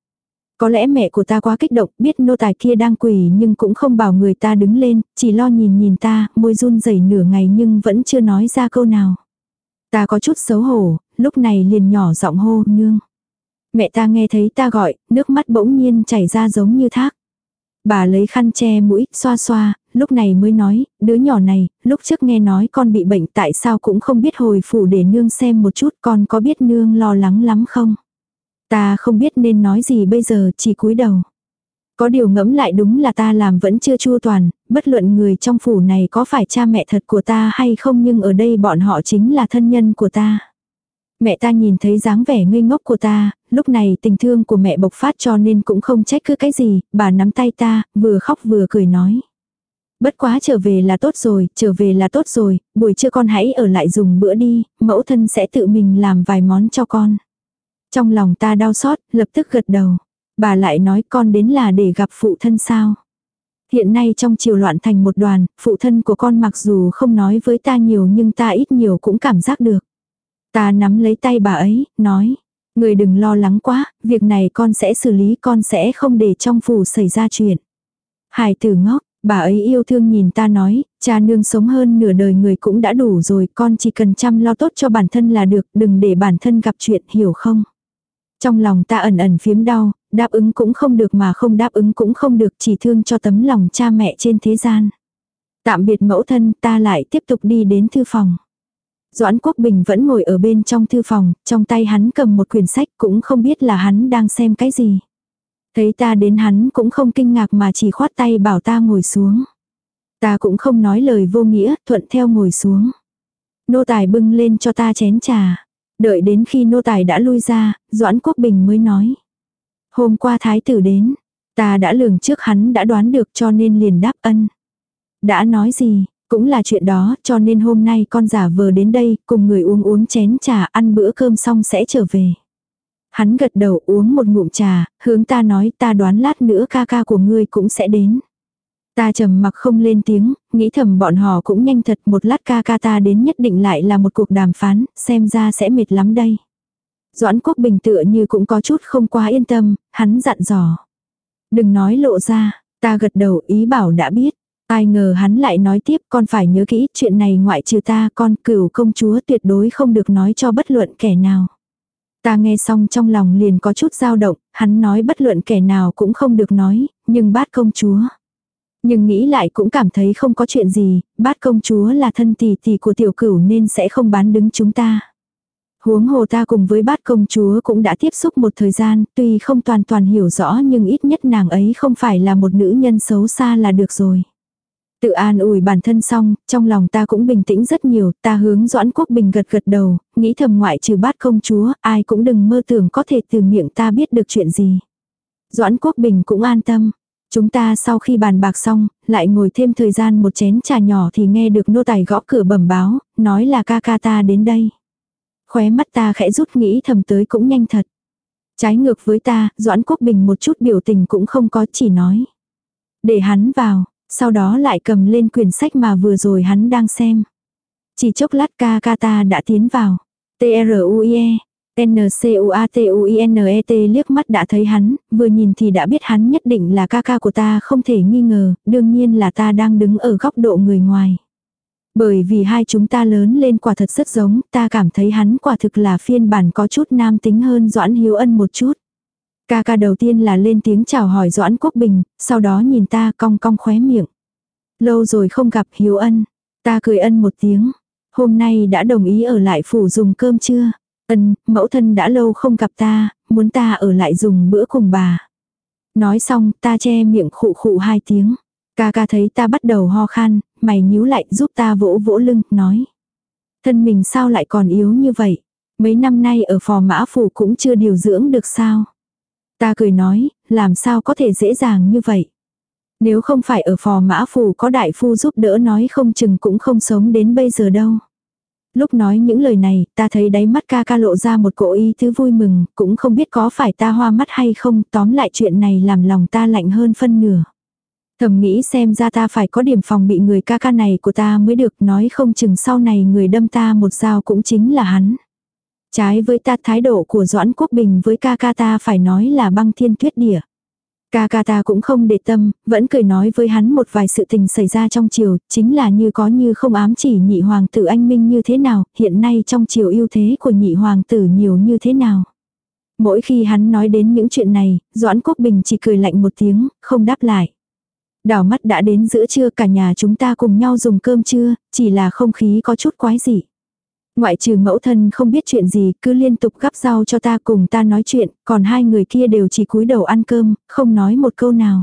Có lẽ mẹ của ta quá kích động, biết nô tài kia đang quỳ nhưng cũng không bảo người ta đứng lên, chỉ lo nhìn nhìn ta, môi run rẩy nửa ngày nhưng vẫn chưa nói ra câu nào. Ta có chút xấu hổ, lúc này liền nhỏ giọng hô nương. Mẹ ta nghe thấy ta gọi, nước mắt bỗng nhiên chảy ra giống như thác. Bà lấy khăn che mũi, xoa xoa, lúc này mới nói, đứa nhỏ này, lúc trước nghe nói con bị bệnh tại sao cũng không biết hồi phủ để nương xem một chút con có biết nương lo lắng lắm không. Ta không biết nên nói gì bây giờ, chỉ cúi đầu. Có điều ngẫm lại đúng là ta làm vẫn chưa chua toàn, bất luận người trong phủ này có phải cha mẹ thật của ta hay không nhưng ở đây bọn họ chính là thân nhân của ta. Mẹ ta nhìn thấy dáng vẻ ngây ngốc của ta, lúc này tình thương của mẹ bộc phát cho nên cũng không trách cứ cái gì, bà nắm tay ta, vừa khóc vừa cười nói. Bất quá trở về là tốt rồi, trở về là tốt rồi, buổi trưa con hãy ở lại dùng bữa đi, mẫu thân sẽ tự mình làm vài món cho con. Trong lòng ta đau xót, lập tức gật đầu. Bà lại nói con đến là để gặp phụ thân sao. Hiện nay trong triều loạn thành một đoàn, phụ thân của con mặc dù không nói với ta nhiều nhưng ta ít nhiều cũng cảm giác được. Ta nắm lấy tay bà ấy, nói. Người đừng lo lắng quá, việc này con sẽ xử lý con sẽ không để trong phủ xảy ra chuyện. Hải tử ngốc, bà ấy yêu thương nhìn ta nói, cha nương sống hơn nửa đời người cũng đã đủ rồi, con chỉ cần chăm lo tốt cho bản thân là được, đừng để bản thân gặp chuyện, hiểu không? Trong lòng ta ẩn ẩn phiếm đau, đáp ứng cũng không được mà không đáp ứng cũng không được chỉ thương cho tấm lòng cha mẹ trên thế gian. Tạm biệt mẫu thân ta lại tiếp tục đi đến thư phòng. Doãn Quốc Bình vẫn ngồi ở bên trong thư phòng, trong tay hắn cầm một quyển sách cũng không biết là hắn đang xem cái gì. Thấy ta đến hắn cũng không kinh ngạc mà chỉ khoát tay bảo ta ngồi xuống. Ta cũng không nói lời vô nghĩa, thuận theo ngồi xuống. Nô tài bưng lên cho ta chén trà. Đợi đến khi nô tài đã lui ra, Doãn Quốc Bình mới nói. Hôm qua thái tử đến, ta đã lường trước hắn đã đoán được cho nên liền đáp ân. Đã nói gì, cũng là chuyện đó cho nên hôm nay con giả vờ đến đây cùng người uống uống chén trà ăn bữa cơm xong sẽ trở về. Hắn gật đầu uống một ngụm trà, hướng ta nói ta đoán lát nữa ca ca của ngươi cũng sẽ đến. Ta trầm mặc không lên tiếng, nghĩ thầm bọn họ cũng nhanh thật một lát ca ca ta đến nhất định lại là một cuộc đàm phán, xem ra sẽ mệt lắm đây. Doãn quốc bình tựa như cũng có chút không quá yên tâm, hắn dặn dò. Đừng nói lộ ra, ta gật đầu ý bảo đã biết. Ai ngờ hắn lại nói tiếp con phải nhớ kỹ chuyện này ngoại trừ ta con cửu công chúa tuyệt đối không được nói cho bất luận kẻ nào. Ta nghe xong trong lòng liền có chút dao động, hắn nói bất luận kẻ nào cũng không được nói, nhưng bát công chúa. Nhưng nghĩ lại cũng cảm thấy không có chuyện gì, bát công chúa là thân tỷ tỷ của tiểu cửu nên sẽ không bán đứng chúng ta. Huống hồ ta cùng với bát công chúa cũng đã tiếp xúc một thời gian, tuy không toàn toàn hiểu rõ nhưng ít nhất nàng ấy không phải là một nữ nhân xấu xa là được rồi. Tự an ủi bản thân xong, trong lòng ta cũng bình tĩnh rất nhiều, ta hướng Doãn Quốc Bình gật gật đầu, nghĩ thầm ngoại trừ bát công chúa, ai cũng đừng mơ tưởng có thể từ miệng ta biết được chuyện gì. Doãn Quốc Bình cũng an tâm. Chúng ta sau khi bàn bạc xong, lại ngồi thêm thời gian một chén trà nhỏ thì nghe được nô tài gõ cửa bẩm báo, nói là ca ca ta đến đây. Khóe mắt ta khẽ rút nghĩ thầm tới cũng nhanh thật. Trái ngược với ta, Doãn Quốc Bình một chút biểu tình cũng không có chỉ nói. Để hắn vào, sau đó lại cầm lên quyển sách mà vừa rồi hắn đang xem. Chỉ chốc lát ca ca ta đã tiến vào. T-R-U-I-E, N-C-U-A-T-U-I-N-E-T liếc mắt đã thấy hắn, vừa nhìn thì đã biết hắn nhất định là ca ca của ta không thể nghi ngờ, đương nhiên là ta đang đứng ở góc độ người ngoài. Bởi vì hai chúng ta lớn lên quả thật rất giống, ta cảm thấy hắn quả thực là phiên bản có chút nam tính hơn Doãn Hiếu Ân một chút. Ca ca đầu tiên là lên tiếng chào hỏi Doãn Quốc Bình, sau đó nhìn ta cong cong khóe miệng. Lâu rồi không gặp Hiếu Ân. Ta cười ân một tiếng. Hôm nay đã đồng ý ở lại phủ dùng cơm chưa? Ân, mẫu thân đã lâu không gặp ta, muốn ta ở lại dùng bữa cùng bà. Nói xong, ta che miệng khụ khụ hai tiếng. Ca ca thấy ta bắt đầu ho khan, mày nhíu lại giúp ta vỗ vỗ lưng, nói. Thân mình sao lại còn yếu như vậy? Mấy năm nay ở phò mã phủ cũng chưa điều dưỡng được sao? Ta cười nói, làm sao có thể dễ dàng như vậy? Nếu không phải ở phò mã phù có đại phu giúp đỡ nói không chừng cũng không sống đến bây giờ đâu. Lúc nói những lời này, ta thấy đáy mắt ca ca lộ ra một cỗ ý thứ vui mừng, cũng không biết có phải ta hoa mắt hay không, tóm lại chuyện này làm lòng ta lạnh hơn phân nửa. Thầm nghĩ xem ra ta phải có điểm phòng bị người ca ca này của ta mới được nói không chừng sau này người đâm ta một dao cũng chính là hắn. Trái với ta thái độ của Doãn Quốc Bình với ca ca ta phải nói là băng thiên tuyết địa. Ca ca ta cũng không để tâm, vẫn cười nói với hắn một vài sự tình xảy ra trong triều, chính là như có như không ám chỉ nhị hoàng tử anh minh như thế nào, hiện nay trong triều ưu thế của nhị hoàng tử nhiều như thế nào. Mỗi khi hắn nói đến những chuyện này, Doãn Quốc Bình chỉ cười lạnh một tiếng, không đáp lại. Đảo mắt đã đến giữa trưa cả nhà chúng ta cùng nhau dùng cơm trưa, chỉ là không khí có chút quái dị. Ngoại trừ mẫu thân không biết chuyện gì, cứ liên tục gắp rau cho ta cùng ta nói chuyện, còn hai người kia đều chỉ cúi đầu ăn cơm, không nói một câu nào.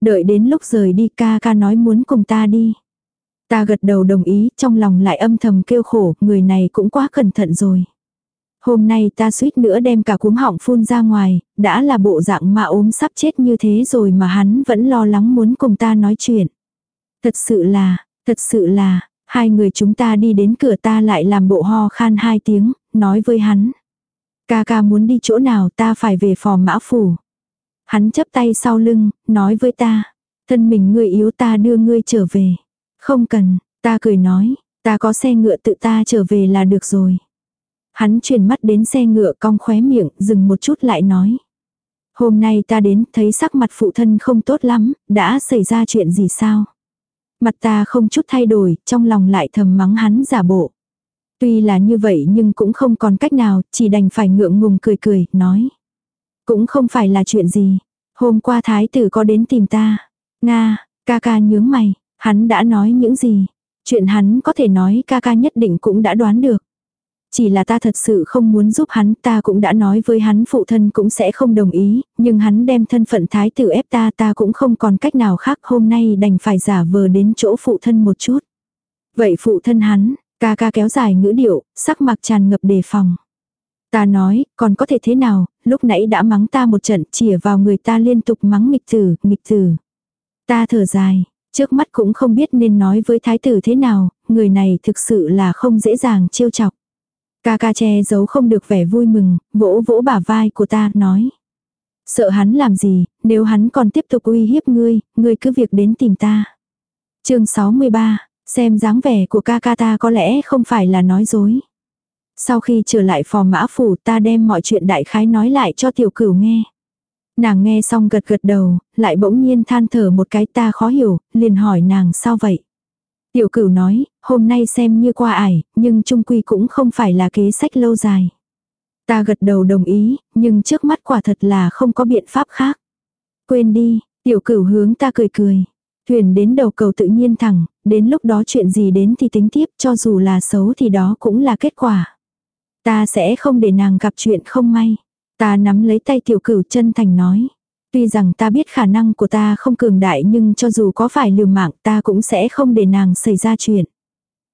Đợi đến lúc rời đi ca ca nói muốn cùng ta đi. Ta gật đầu đồng ý, trong lòng lại âm thầm kêu khổ, người này cũng quá cẩn thận rồi. Hôm nay ta suýt nữa đem cả cuống họng phun ra ngoài, đã là bộ dạng mà ốm sắp chết như thế rồi mà hắn vẫn lo lắng muốn cùng ta nói chuyện. Thật sự là, thật sự là, hai người chúng ta đi đến cửa ta lại làm bộ ho khan hai tiếng, nói với hắn. Ca ca muốn đi chỗ nào ta phải về phò mã phủ. Hắn chấp tay sau lưng, nói với ta. Thân mình ngươi yếu ta đưa ngươi trở về. Không cần, ta cười nói, ta có xe ngựa tự ta trở về là được rồi. Hắn chuyển mắt đến xe ngựa cong khóe miệng, dừng một chút lại nói. Hôm nay ta đến thấy sắc mặt phụ thân không tốt lắm, đã xảy ra chuyện gì sao? Mặt ta không chút thay đổi, trong lòng lại thầm mắng hắn giả bộ. Tuy là như vậy nhưng cũng không còn cách nào, chỉ đành phải ngượng ngùng cười cười, nói. Cũng không phải là chuyện gì. Hôm qua thái tử có đến tìm ta. Nga, ca ca nhướng mày, hắn đã nói những gì. Chuyện hắn có thể nói ca ca nhất định cũng đã đoán được. Chỉ là ta thật sự không muốn giúp hắn, ta cũng đã nói với hắn phụ thân cũng sẽ không đồng ý, nhưng hắn đem thân phận thái tử ép ta ta cũng không còn cách nào khác hôm nay đành phải giả vờ đến chỗ phụ thân một chút. Vậy phụ thân hắn, ca ca kéo dài ngữ điệu, sắc mặt tràn ngập đề phòng. Ta nói, còn có thể thế nào, lúc nãy đã mắng ta một trận chìa vào người ta liên tục mắng nghịch tử, nghịch tử. Ta thở dài, trước mắt cũng không biết nên nói với thái tử thế nào, người này thực sự là không dễ dàng trêu chọc. Ca ca che giấu không được vẻ vui mừng, vỗ vỗ bả vai của ta, nói. Sợ hắn làm gì, nếu hắn còn tiếp tục uy hiếp ngươi, ngươi cứ việc đến tìm ta. chương 63, xem dáng vẻ của ca ca ta có lẽ không phải là nói dối. Sau khi trở lại phò mã phủ ta đem mọi chuyện đại khái nói lại cho tiểu cửu nghe. Nàng nghe xong gật gật đầu, lại bỗng nhiên than thở một cái ta khó hiểu, liền hỏi nàng sao vậy. Tiểu cửu nói, hôm nay xem như qua ải, nhưng trung quy cũng không phải là kế sách lâu dài. Ta gật đầu đồng ý, nhưng trước mắt quả thật là không có biện pháp khác. Quên đi, tiểu cửu hướng ta cười cười. Thuyền đến đầu cầu tự nhiên thẳng, đến lúc đó chuyện gì đến thì tính tiếp cho dù là xấu thì đó cũng là kết quả. Ta sẽ không để nàng gặp chuyện không may. Ta nắm lấy tay tiểu cửu chân thành nói. Tuy rằng ta biết khả năng của ta không cường đại nhưng cho dù có phải liều mạng ta cũng sẽ không để nàng xảy ra chuyện.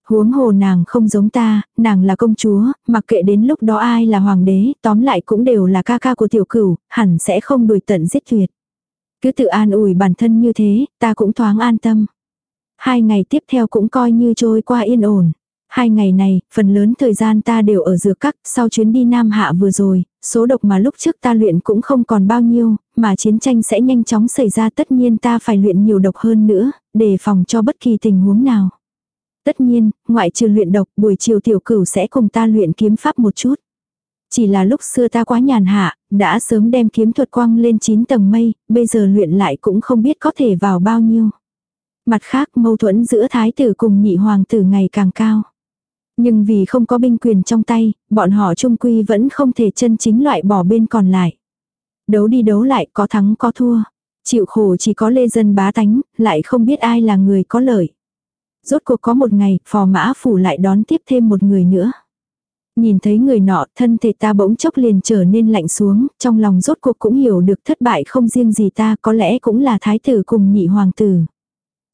Huống hồ nàng không giống ta, nàng là công chúa, mặc kệ đến lúc đó ai là hoàng đế, tóm lại cũng đều là ca ca của tiểu cửu, hẳn sẽ không đuổi tận giết tuyệt. Cứ tự an ủi bản thân như thế, ta cũng thoáng an tâm. Hai ngày tiếp theo cũng coi như trôi qua yên ổn. Hai ngày này, phần lớn thời gian ta đều ở dược các, sau chuyến đi Nam Hạ vừa rồi, số độc mà lúc trước ta luyện cũng không còn bao nhiêu, mà chiến tranh sẽ nhanh chóng xảy ra tất nhiên ta phải luyện nhiều độc hơn nữa, để phòng cho bất kỳ tình huống nào. Tất nhiên, ngoại trừ luyện độc, buổi chiều tiểu cửu sẽ cùng ta luyện kiếm pháp một chút. Chỉ là lúc xưa ta quá nhàn hạ, đã sớm đem kiếm thuật quang lên 9 tầng mây, bây giờ luyện lại cũng không biết có thể vào bao nhiêu. Mặt khác mâu thuẫn giữa thái tử cùng nhị hoàng tử ngày càng cao. Nhưng vì không có binh quyền trong tay, bọn họ trung quy vẫn không thể chân chính loại bỏ bên còn lại. Đấu đi đấu lại có thắng có thua. Chịu khổ chỉ có lê dân bá tánh, lại không biết ai là người có lợi. Rốt cuộc có một ngày, phò mã phủ lại đón tiếp thêm một người nữa. Nhìn thấy người nọ, thân thể ta bỗng chốc liền trở nên lạnh xuống, trong lòng rốt cuộc cũng hiểu được thất bại không riêng gì ta, có lẽ cũng là thái tử cùng nhị hoàng tử.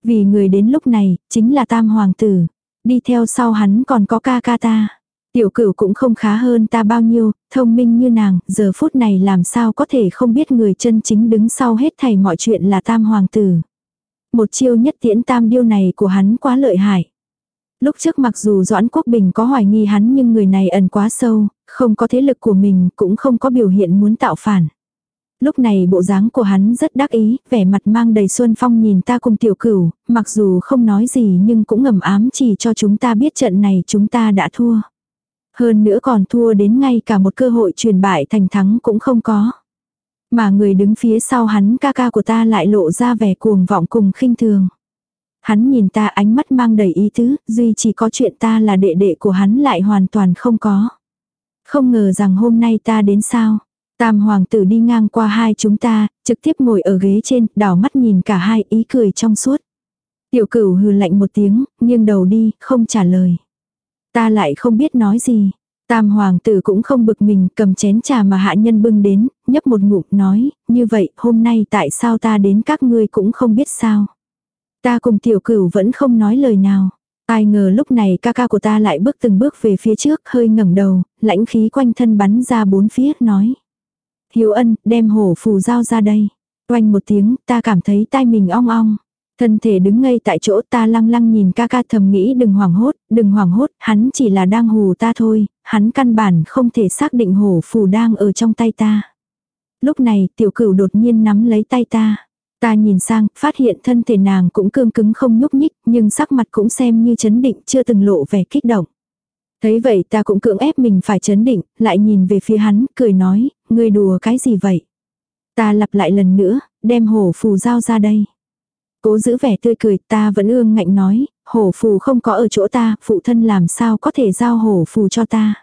Vì người đến lúc này, chính là tam hoàng tử. Đi theo sau hắn còn có ca ca ta. Tiểu cửu cũng không khá hơn ta bao nhiêu, thông minh như nàng, giờ phút này làm sao có thể không biết người chân chính đứng sau hết thảy mọi chuyện là tam hoàng tử. Một chiêu nhất tiễn tam điêu này của hắn quá lợi hại. Lúc trước mặc dù Doãn Quốc Bình có hoài nghi hắn nhưng người này ẩn quá sâu, không có thế lực của mình cũng không có biểu hiện muốn tạo phản. Lúc này bộ dáng của hắn rất đắc ý, vẻ mặt mang đầy xuân phong nhìn ta cùng tiểu cửu, mặc dù không nói gì nhưng cũng ngầm ám chỉ cho chúng ta biết trận này chúng ta đã thua. Hơn nữa còn thua đến ngay cả một cơ hội truyền bại thành thắng cũng không có. Mà người đứng phía sau hắn ca ca của ta lại lộ ra vẻ cuồng vọng cùng khinh thường. Hắn nhìn ta ánh mắt mang đầy ý tứ, duy chỉ có chuyện ta là đệ đệ của hắn lại hoàn toàn không có. Không ngờ rằng hôm nay ta đến sao. Tam hoàng tử đi ngang qua hai chúng ta, trực tiếp ngồi ở ghế trên, đảo mắt nhìn cả hai ý cười trong suốt. Tiểu cửu hừ lạnh một tiếng, nghiêng đầu đi, không trả lời. Ta lại không biết nói gì. Tam hoàng tử cũng không bực mình, cầm chén trà mà hạ nhân bưng đến, nhấp một ngụm nói, như vậy, hôm nay tại sao ta đến các ngươi cũng không biết sao. Ta cùng tiểu cửu vẫn không nói lời nào. Ai ngờ lúc này ca ca của ta lại bước từng bước về phía trước, hơi ngẩng đầu, lãnh khí quanh thân bắn ra bốn phía, nói. Hiếu ân, đem hổ phù giao ra đây. Oanh một tiếng, ta cảm thấy tai mình ong ong. Thân thể đứng ngay tại chỗ ta lăng lăng nhìn ca ca thầm nghĩ đừng hoảng hốt, đừng hoảng hốt, hắn chỉ là đang hù ta thôi, hắn căn bản không thể xác định hổ phù đang ở trong tay ta. Lúc này tiểu cửu đột nhiên nắm lấy tay ta. Ta nhìn sang, phát hiện thân thể nàng cũng cương cứng không nhúc nhích, nhưng sắc mặt cũng xem như chấn định, chưa từng lộ vẻ kích động. Thấy vậy ta cũng cưỡng ép mình phải chấn định, lại nhìn về phía hắn, cười nói, ngươi đùa cái gì vậy? Ta lặp lại lần nữa, đem hổ phù giao ra đây. Cố giữ vẻ tươi cười, ta vẫn ương ngạnh nói, hổ phù không có ở chỗ ta, phụ thân làm sao có thể giao hổ phù cho ta.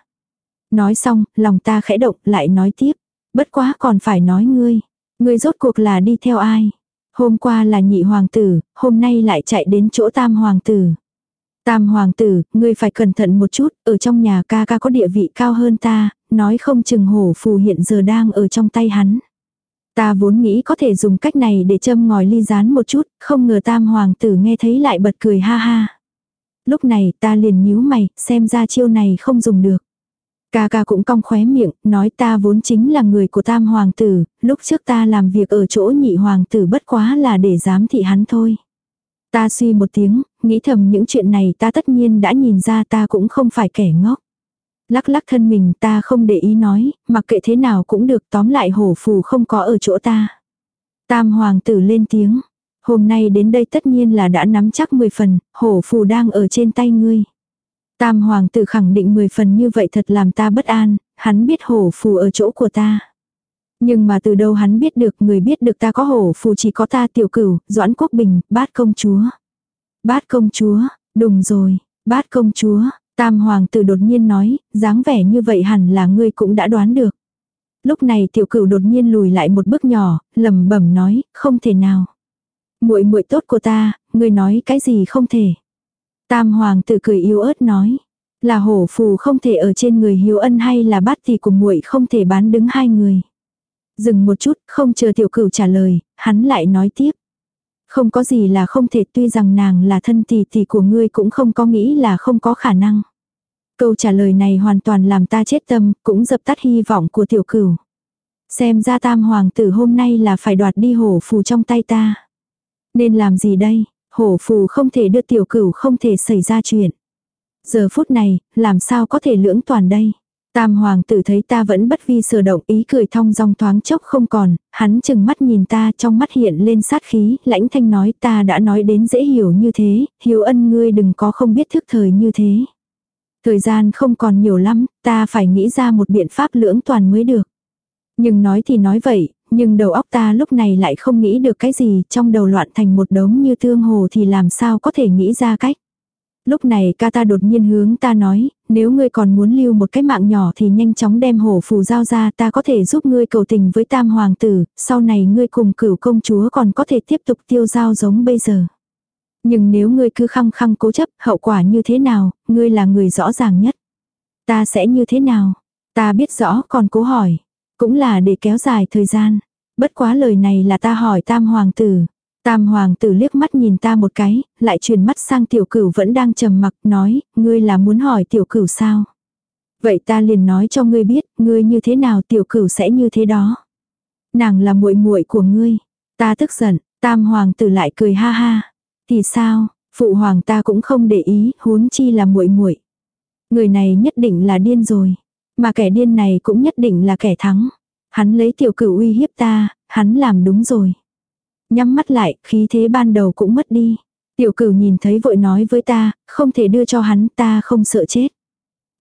Nói xong, lòng ta khẽ động, lại nói tiếp. Bất quá còn phải nói ngươi. Ngươi rốt cuộc là đi theo ai? Hôm qua là nhị hoàng tử, hôm nay lại chạy đến chỗ tam hoàng tử. Tam hoàng tử, ngươi phải cẩn thận một chút, ở trong nhà ca ca có địa vị cao hơn ta, nói không chừng hổ phù hiện giờ đang ở trong tay hắn. Ta vốn nghĩ có thể dùng cách này để châm ngòi ly rán một chút, không ngờ tam hoàng tử nghe thấy lại bật cười ha ha. Lúc này ta liền nhíu mày, xem ra chiêu này không dùng được. Ca ca cũng cong khóe miệng, nói ta vốn chính là người của tam hoàng tử, lúc trước ta làm việc ở chỗ nhị hoàng tử bất quá là để giám thị hắn thôi. Ta suy một tiếng, nghĩ thầm những chuyện này ta tất nhiên đã nhìn ra ta cũng không phải kẻ ngốc. Lắc lắc thân mình ta không để ý nói, mặc kệ thế nào cũng được tóm lại hổ phù không có ở chỗ ta. Tam hoàng tử lên tiếng. Hôm nay đến đây tất nhiên là đã nắm chắc 10 phần, hổ phù đang ở trên tay ngươi. Tam hoàng tử khẳng định 10 phần như vậy thật làm ta bất an, hắn biết hổ phù ở chỗ của ta. Nhưng mà từ đâu hắn biết được người biết được ta có hổ phù chỉ có ta tiểu cửu, doãn quốc bình, bát công chúa. Bát công chúa, đúng rồi, bát công chúa, tam hoàng tử đột nhiên nói, dáng vẻ như vậy hẳn là ngươi cũng đã đoán được. Lúc này tiểu cửu đột nhiên lùi lại một bước nhỏ, lẩm bẩm nói, không thể nào. muội muội tốt của ta, ngươi nói cái gì không thể. Tam hoàng tử cười yếu ớt nói, là hổ phù không thể ở trên người hiếu ân hay là bát thì của muội không thể bán đứng hai người. Dừng một chút, không chờ tiểu cửu trả lời, hắn lại nói tiếp. Không có gì là không thể tuy rằng nàng là thân tỷ tỷ của ngươi cũng không có nghĩ là không có khả năng. Câu trả lời này hoàn toàn làm ta chết tâm, cũng dập tắt hy vọng của tiểu cửu. Xem ra tam hoàng tử hôm nay là phải đoạt đi hổ phù trong tay ta. Nên làm gì đây? Hổ phù không thể đưa tiểu cửu không thể xảy ra chuyện. Giờ phút này, làm sao có thể lưỡng toàn đây? Tam hoàng tử thấy ta vẫn bất vi sở động ý cười thong dong thoáng chốc không còn, hắn chừng mắt nhìn ta trong mắt hiện lên sát khí, lãnh thanh nói ta đã nói đến dễ hiểu như thế, hiếu ân ngươi đừng có không biết thức thời như thế. Thời gian không còn nhiều lắm, ta phải nghĩ ra một biện pháp lưỡng toàn mới được. Nhưng nói thì nói vậy, nhưng đầu óc ta lúc này lại không nghĩ được cái gì, trong đầu loạn thành một đống như thương hồ thì làm sao có thể nghĩ ra cách. Lúc này ca ta đột nhiên hướng ta nói, nếu ngươi còn muốn lưu một cái mạng nhỏ thì nhanh chóng đem hổ phù giao ra ta có thể giúp ngươi cầu tình với tam hoàng tử, sau này ngươi cùng cửu công chúa còn có thể tiếp tục tiêu giao giống bây giờ. Nhưng nếu ngươi cứ khăng khăng cố chấp, hậu quả như thế nào, ngươi là người rõ ràng nhất. Ta sẽ như thế nào? Ta biết rõ còn cố hỏi. Cũng là để kéo dài thời gian. Bất quá lời này là ta hỏi tam hoàng tử. Tam hoàng tử liếc mắt nhìn ta một cái, lại truyền mắt sang tiểu cửu vẫn đang trầm mặc nói, ngươi là muốn hỏi tiểu cửu sao? Vậy ta liền nói cho ngươi biết, ngươi như thế nào tiểu cửu sẽ như thế đó. Nàng là muội muội của ngươi. Ta tức giận, tam hoàng tử lại cười ha ha. Thì sao, phụ hoàng ta cũng không để ý, huống chi là muội muội. Người này nhất định là điên rồi. Mà kẻ điên này cũng nhất định là kẻ thắng. Hắn lấy tiểu cửu uy hiếp ta, hắn làm đúng rồi. Nhắm mắt lại, khí thế ban đầu cũng mất đi. Tiểu cửu nhìn thấy vội nói với ta, không thể đưa cho hắn, ta không sợ chết.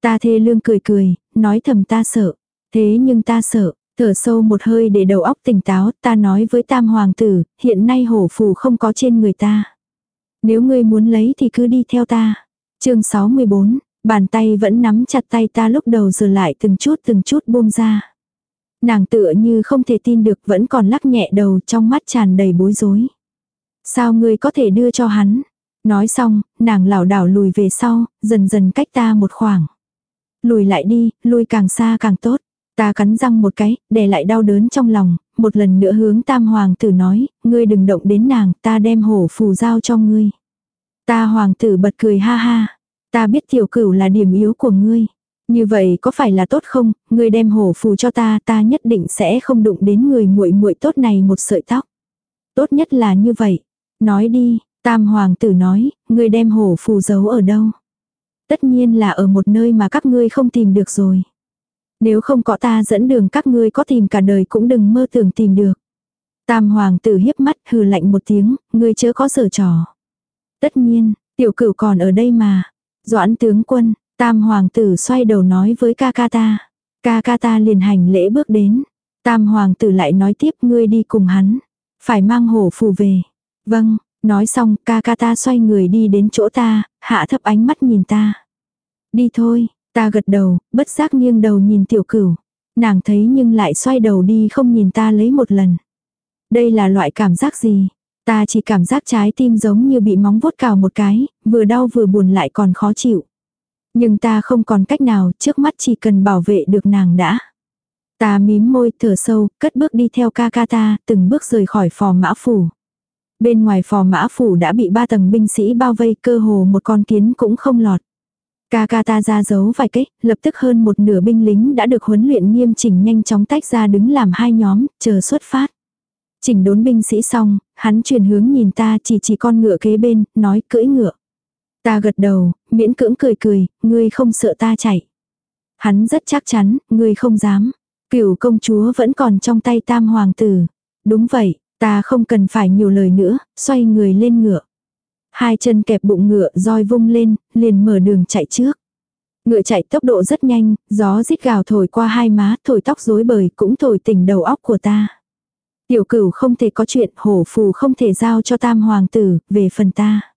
Ta thê lương cười cười, nói thầm ta sợ. Thế nhưng ta sợ, thở sâu một hơi để đầu óc tỉnh táo, ta nói với tam hoàng tử, hiện nay hổ phù không có trên người ta. Nếu ngươi muốn lấy thì cứ đi theo ta. chương 64, bàn tay vẫn nắm chặt tay ta lúc đầu giờ lại từng chút từng chút buông ra. Nàng tựa như không thể tin được vẫn còn lắc nhẹ đầu trong mắt tràn đầy bối rối. Sao ngươi có thể đưa cho hắn? Nói xong, nàng lảo đảo lùi về sau, dần dần cách ta một khoảng. Lùi lại đi, lùi càng xa càng tốt. Ta cắn răng một cái, đè lại đau đớn trong lòng, một lần nữa hướng tam hoàng tử nói, ngươi đừng động đến nàng, ta đem hổ phù giao cho ngươi. Ta hoàng tử bật cười ha ha, ta biết tiểu cửu là điểm yếu của ngươi. Như vậy có phải là tốt không, ngươi đem hổ phù cho ta, ta nhất định sẽ không đụng đến người muội muội tốt này một sợi tóc. Tốt nhất là như vậy. Nói đi, tam hoàng tử nói, ngươi đem hổ phù giấu ở đâu. Tất nhiên là ở một nơi mà các ngươi không tìm được rồi. Nếu không có ta dẫn đường các ngươi có tìm cả đời cũng đừng mơ tưởng tìm được. Tam hoàng tử hiếp mắt hừ lạnh một tiếng, ngươi chớ có sở trò. Tất nhiên, tiểu cửu còn ở đây mà. Doãn tướng quân, tam hoàng tử xoay đầu nói với ca ca ta. Ca ca ta liền hành lễ bước đến. Tam hoàng tử lại nói tiếp ngươi đi cùng hắn. Phải mang hổ phù về. Vâng, nói xong ca ca ta xoay người đi đến chỗ ta, hạ thấp ánh mắt nhìn ta. Đi thôi, ta gật đầu, bất giác nghiêng đầu nhìn tiểu cửu. Nàng thấy nhưng lại xoay đầu đi không nhìn ta lấy một lần. Đây là loại cảm giác gì? Ta chỉ cảm giác trái tim giống như bị móng vuốt cào một cái, vừa đau vừa buồn lại còn khó chịu. Nhưng ta không còn cách nào, trước mắt chỉ cần bảo vệ được nàng đã. Ta mím môi thở sâu, cất bước đi theo ca ca ta, từng bước rời khỏi phò mã phủ. Bên ngoài phò mã phủ đã bị ba tầng binh sĩ bao vây cơ hồ một con kiến cũng không lọt. Ca ca ta ra giấu vài cách, lập tức hơn một nửa binh lính đã được huấn luyện nghiêm chỉnh nhanh chóng tách ra đứng làm hai nhóm, chờ xuất phát. Chỉnh đốn binh sĩ xong, hắn chuyển hướng nhìn ta chỉ chỉ con ngựa kế bên, nói cưỡi ngựa. Ta gật đầu, miễn cưỡng cười cười, ngươi không sợ ta chạy. Hắn rất chắc chắn, ngươi không dám. Cửu công chúa vẫn còn trong tay tam hoàng tử. Đúng vậy, ta không cần phải nhiều lời nữa, xoay người lên ngựa. Hai chân kẹp bụng ngựa roi vung lên, liền mở đường chạy trước. Ngựa chạy tốc độ rất nhanh, gió rít gào thổi qua hai má, thổi tóc rối bời cũng thổi tỉnh đầu óc của ta. Tiểu cửu không thể có chuyện, hổ phù không thể giao cho tam hoàng tử, về phần ta.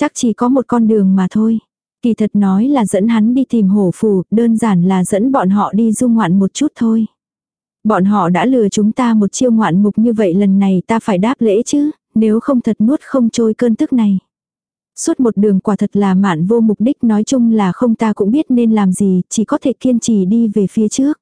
Chắc chỉ có một con đường mà thôi. Kỳ thật nói là dẫn hắn đi tìm hổ phù, đơn giản là dẫn bọn họ đi du ngoạn một chút thôi. Bọn họ đã lừa chúng ta một chiêu ngoạn mục như vậy lần này ta phải đáp lễ chứ, nếu không thật nuốt không trôi cơn tức này. Suốt một đường quả thật là mạn vô mục đích nói chung là không ta cũng biết nên làm gì, chỉ có thể kiên trì đi về phía trước.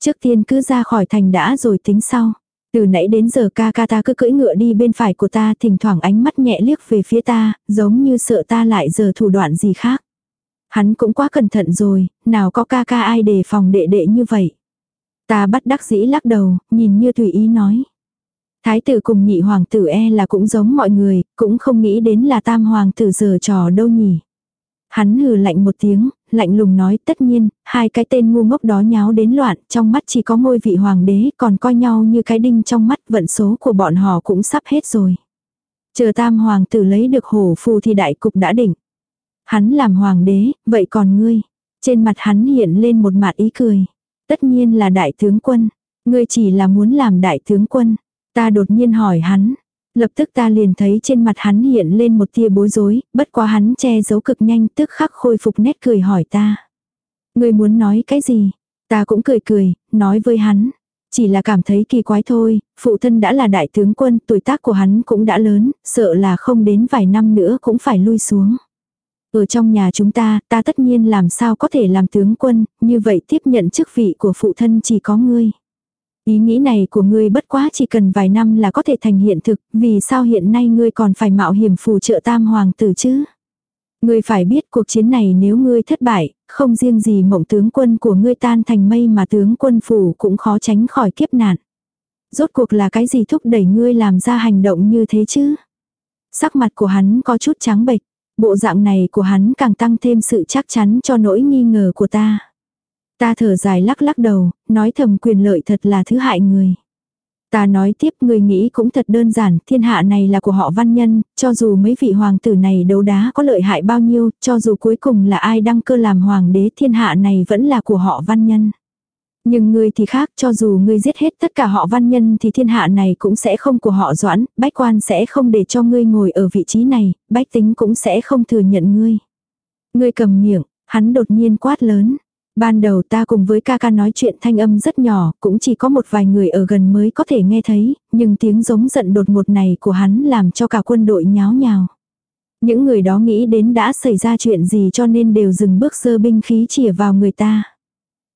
Trước tiên cứ ra khỏi thành đã rồi tính sau. Từ nãy đến giờ ca ca ta cứ cưỡi ngựa đi bên phải của ta thỉnh thoảng ánh mắt nhẹ liếc về phía ta, giống như sợ ta lại giờ thủ đoạn gì khác. Hắn cũng quá cẩn thận rồi, nào có ca ca ai đề phòng đệ đệ như vậy. Ta bắt đắc dĩ lắc đầu, nhìn như tùy ý nói. Thái tử cùng nhị hoàng tử e là cũng giống mọi người, cũng không nghĩ đến là tam hoàng tử giờ trò đâu nhỉ. Hắn hừ lạnh một tiếng, lạnh lùng nói tất nhiên, hai cái tên ngu ngốc đó nháo đến loạn, trong mắt chỉ có ngôi vị hoàng đế, còn coi nhau như cái đinh trong mắt vận số của bọn họ cũng sắp hết rồi. Chờ tam hoàng tử lấy được hổ phù thì đại cục đã định. Hắn làm hoàng đế, vậy còn ngươi? Trên mặt hắn hiện lên một mặt ý cười. Tất nhiên là đại tướng quân. Ngươi chỉ là muốn làm đại tướng quân. Ta đột nhiên hỏi hắn. Lập tức ta liền thấy trên mặt hắn hiện lên một tia bối rối, bất quá hắn che giấu cực nhanh tức khắc khôi phục nét cười hỏi ta. người muốn nói cái gì? Ta cũng cười cười, nói với hắn. Chỉ là cảm thấy kỳ quái thôi, phụ thân đã là đại tướng quân, tuổi tác của hắn cũng đã lớn, sợ là không đến vài năm nữa cũng phải lui xuống. Ở trong nhà chúng ta, ta tất nhiên làm sao có thể làm tướng quân, như vậy tiếp nhận chức vị của phụ thân chỉ có ngươi. Ý nghĩ này của ngươi bất quá chỉ cần vài năm là có thể thành hiện thực, vì sao hiện nay ngươi còn phải mạo hiểm phù trợ tam hoàng tử chứ? Ngươi phải biết cuộc chiến này nếu ngươi thất bại, không riêng gì mộng tướng quân của ngươi tan thành mây mà tướng quân phủ cũng khó tránh khỏi kiếp nạn. Rốt cuộc là cái gì thúc đẩy ngươi làm ra hành động như thế chứ? Sắc mặt của hắn có chút trắng bệch, bộ dạng này của hắn càng tăng thêm sự chắc chắn cho nỗi nghi ngờ của ta. Ta thở dài lắc lắc đầu, nói thầm quyền lợi thật là thứ hại người. Ta nói tiếp người nghĩ cũng thật đơn giản, thiên hạ này là của họ văn nhân, cho dù mấy vị hoàng tử này đấu đá có lợi hại bao nhiêu, cho dù cuối cùng là ai đăng cơ làm hoàng đế thiên hạ này vẫn là của họ văn nhân. Nhưng ngươi thì khác, cho dù ngươi giết hết tất cả họ văn nhân thì thiên hạ này cũng sẽ không của họ doãn, bách quan sẽ không để cho ngươi ngồi ở vị trí này, bách tính cũng sẽ không thừa nhận ngươi. Ngươi cầm miệng, hắn đột nhiên quát lớn, Ban đầu ta cùng với ca ca nói chuyện thanh âm rất nhỏ, cũng chỉ có một vài người ở gần mới có thể nghe thấy, nhưng tiếng giống giận đột ngột này của hắn làm cho cả quân đội nháo nhào. Những người đó nghĩ đến đã xảy ra chuyện gì cho nên đều dừng bước sơ binh khí chỉ vào người ta.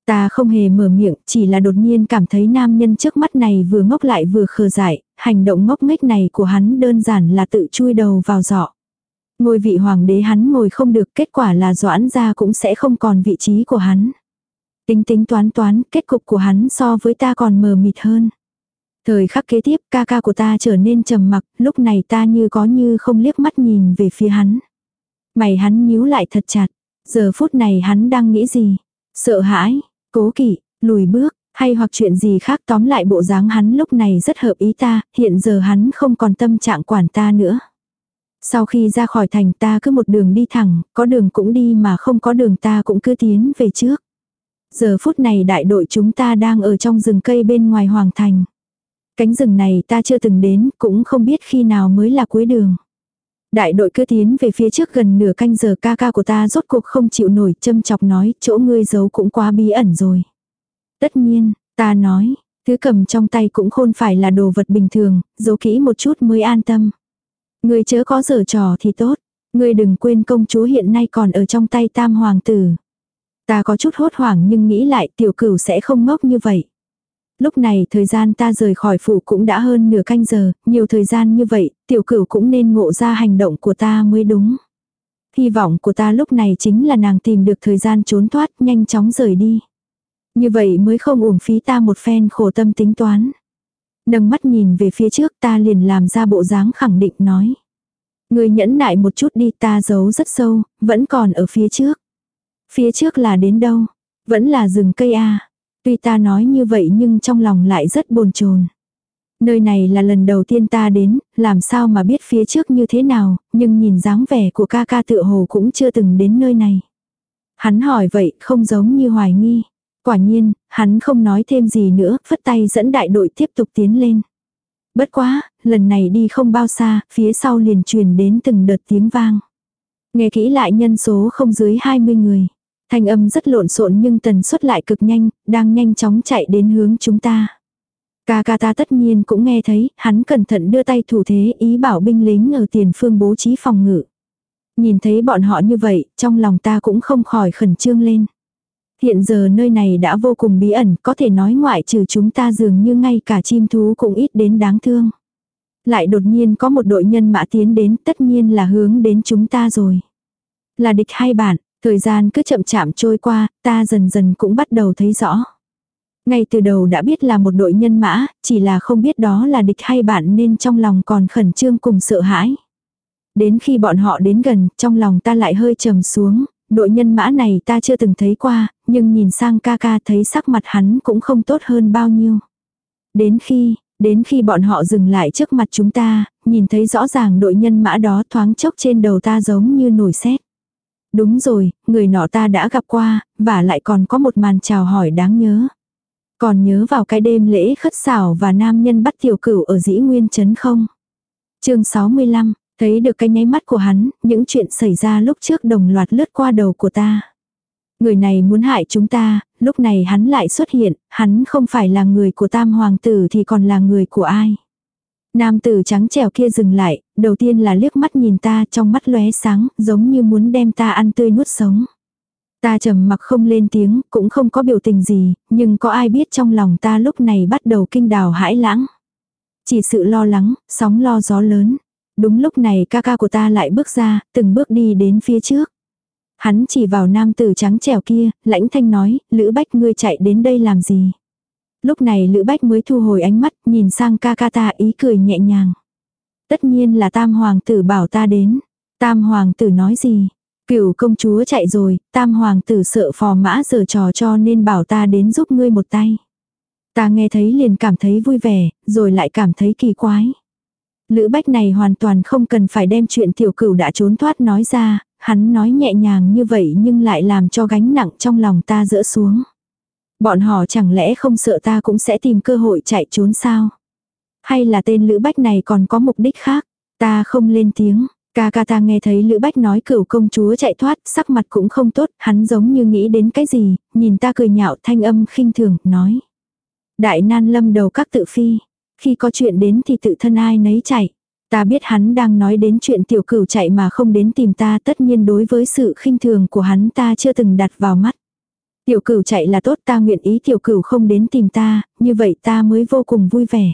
Ta không hề mở miệng, chỉ là đột nhiên cảm thấy nam nhân trước mắt này vừa ngốc lại vừa khờ dại, hành động ngốc nghếch này của hắn đơn giản là tự chui đầu vào giọt Ngôi vị hoàng đế hắn ngồi không được, kết quả là doãn gia cũng sẽ không còn vị trí của hắn. Tính tính toán toán, kết cục của hắn so với ta còn mờ mịt hơn. Thời khắc kế tiếp, ca ca của ta trở nên trầm mặc, lúc này ta như có như không liếc mắt nhìn về phía hắn. Mày hắn nhíu lại thật chặt. Giờ phút này hắn đang nghĩ gì? Sợ hãi, cố kỵ, lùi bước, hay hoặc chuyện gì khác tóm lại bộ dáng hắn lúc này rất hợp ý ta, hiện giờ hắn không còn tâm trạng quản ta nữa. Sau khi ra khỏi thành ta cứ một đường đi thẳng, có đường cũng đi mà không có đường ta cũng cứ tiến về trước. Giờ phút này đại đội chúng ta đang ở trong rừng cây bên ngoài hoàng thành. Cánh rừng này ta chưa từng đến, cũng không biết khi nào mới là cuối đường. Đại đội cứ tiến về phía trước gần nửa canh giờ ca ca của ta rốt cuộc không chịu nổi châm chọc nói chỗ ngươi giấu cũng quá bí ẩn rồi. Tất nhiên, ta nói, thứ cầm trong tay cũng không phải là đồ vật bình thường, giấu kỹ một chút mới an tâm. Người chớ có giở trò thì tốt. Người đừng quên công chúa hiện nay còn ở trong tay tam hoàng tử. Ta có chút hốt hoảng nhưng nghĩ lại tiểu cửu sẽ không ngốc như vậy. Lúc này thời gian ta rời khỏi phủ cũng đã hơn nửa canh giờ, nhiều thời gian như vậy, tiểu cửu cũng nên ngộ ra hành động của ta mới đúng. Hy vọng của ta lúc này chính là nàng tìm được thời gian trốn thoát nhanh chóng rời đi. Như vậy mới không uổng phí ta một phen khổ tâm tính toán. Nâng mắt nhìn về phía trước ta liền làm ra bộ dáng khẳng định nói. Người nhẫn nại một chút đi ta giấu rất sâu, vẫn còn ở phía trước. Phía trước là đến đâu? Vẫn là rừng cây A. Tuy ta nói như vậy nhưng trong lòng lại rất bồn chồn. Nơi này là lần đầu tiên ta đến, làm sao mà biết phía trước như thế nào, nhưng nhìn dáng vẻ của ca ca tựa hồ cũng chưa từng đến nơi này. Hắn hỏi vậy không giống như hoài nghi. Quả nhiên, hắn không nói thêm gì nữa, phất tay dẫn đại đội tiếp tục tiến lên. Bất quá, lần này đi không bao xa, phía sau liền truyền đến từng đợt tiếng vang. Nghe kỹ lại nhân số không dưới 20 người. Thanh âm rất lộn xộn nhưng tần suất lại cực nhanh, đang nhanh chóng chạy đến hướng chúng ta. Ca ca ta tất nhiên cũng nghe thấy, hắn cẩn thận đưa tay thủ thế ý bảo binh lính ở tiền phương bố trí phòng ngự. Nhìn thấy bọn họ như vậy, trong lòng ta cũng không khỏi khẩn trương lên. Hiện giờ nơi này đã vô cùng bí ẩn, có thể nói ngoại trừ chúng ta dường như ngay cả chim thú cũng ít đến đáng thương. Lại đột nhiên có một đội nhân mã tiến đến tất nhiên là hướng đến chúng ta rồi. Là địch hai bạn, thời gian cứ chậm chạm trôi qua, ta dần dần cũng bắt đầu thấy rõ. Ngay từ đầu đã biết là một đội nhân mã, chỉ là không biết đó là địch hay bạn nên trong lòng còn khẩn trương cùng sợ hãi. Đến khi bọn họ đến gần, trong lòng ta lại hơi trầm xuống, đội nhân mã này ta chưa từng thấy qua, nhưng nhìn sang ca ca thấy sắc mặt hắn cũng không tốt hơn bao nhiêu. Đến khi, đến khi bọn họ dừng lại trước mặt chúng ta, nhìn thấy rõ ràng đội nhân mã đó thoáng chốc trên đầu ta giống như nổi sét. Đúng rồi, người nọ ta đã gặp qua, và lại còn có một màn chào hỏi đáng nhớ. Còn nhớ vào cái đêm lễ khất xảo và nam nhân bắt tiểu cửu ở dĩ nguyên chấn không? chương 65, Thấy được cái nháy mắt của hắn, những chuyện xảy ra lúc trước đồng loạt lướt qua đầu của ta. Người này muốn hại chúng ta, lúc này hắn lại xuất hiện, hắn không phải là người của tam hoàng tử thì còn là người của ai. Nam tử trắng trẻo kia dừng lại, đầu tiên là liếc mắt nhìn ta trong mắt lóe sáng, giống như muốn đem ta ăn tươi nuốt sống. Ta trầm mặc không lên tiếng, cũng không có biểu tình gì, nhưng có ai biết trong lòng ta lúc này bắt đầu kinh đào hãi lãng. Chỉ sự lo lắng, sóng lo gió lớn. Đúng lúc này ca ca của ta lại bước ra, từng bước đi đến phía trước. Hắn chỉ vào nam tử trắng trẻo kia, lãnh thanh nói, Lữ Bách ngươi chạy đến đây làm gì? Lúc này Lữ Bách mới thu hồi ánh mắt, nhìn sang ca ca ta ý cười nhẹ nhàng. Tất nhiên là tam hoàng tử bảo ta đến. Tam hoàng tử nói gì? Cửu công chúa chạy rồi, tam hoàng tử sợ phò mã giờ trò cho nên bảo ta đến giúp ngươi một tay. Ta nghe thấy liền cảm thấy vui vẻ, rồi lại cảm thấy kỳ quái. Lữ bách này hoàn toàn không cần phải đem chuyện tiểu cửu đã trốn thoát nói ra, hắn nói nhẹ nhàng như vậy nhưng lại làm cho gánh nặng trong lòng ta dỡ xuống. Bọn họ chẳng lẽ không sợ ta cũng sẽ tìm cơ hội chạy trốn sao? Hay là tên Lữ Bách này còn có mục đích khác? Ta không lên tiếng. Ca ca ta nghe thấy Lữ Bách nói cửu công chúa chạy thoát, sắc mặt cũng không tốt, hắn giống như nghĩ đến cái gì, nhìn ta cười nhạo thanh âm khinh thường, nói. Đại nan lâm đầu các tự phi, khi có chuyện đến thì tự thân ai nấy chạy. Ta biết hắn đang nói đến chuyện tiểu cửu chạy mà không đến tìm ta tất nhiên đối với sự khinh thường của hắn ta chưa từng đặt vào mắt. Tiểu cửu chạy là tốt ta nguyện ý tiểu cửu không đến tìm ta, như vậy ta mới vô cùng vui vẻ.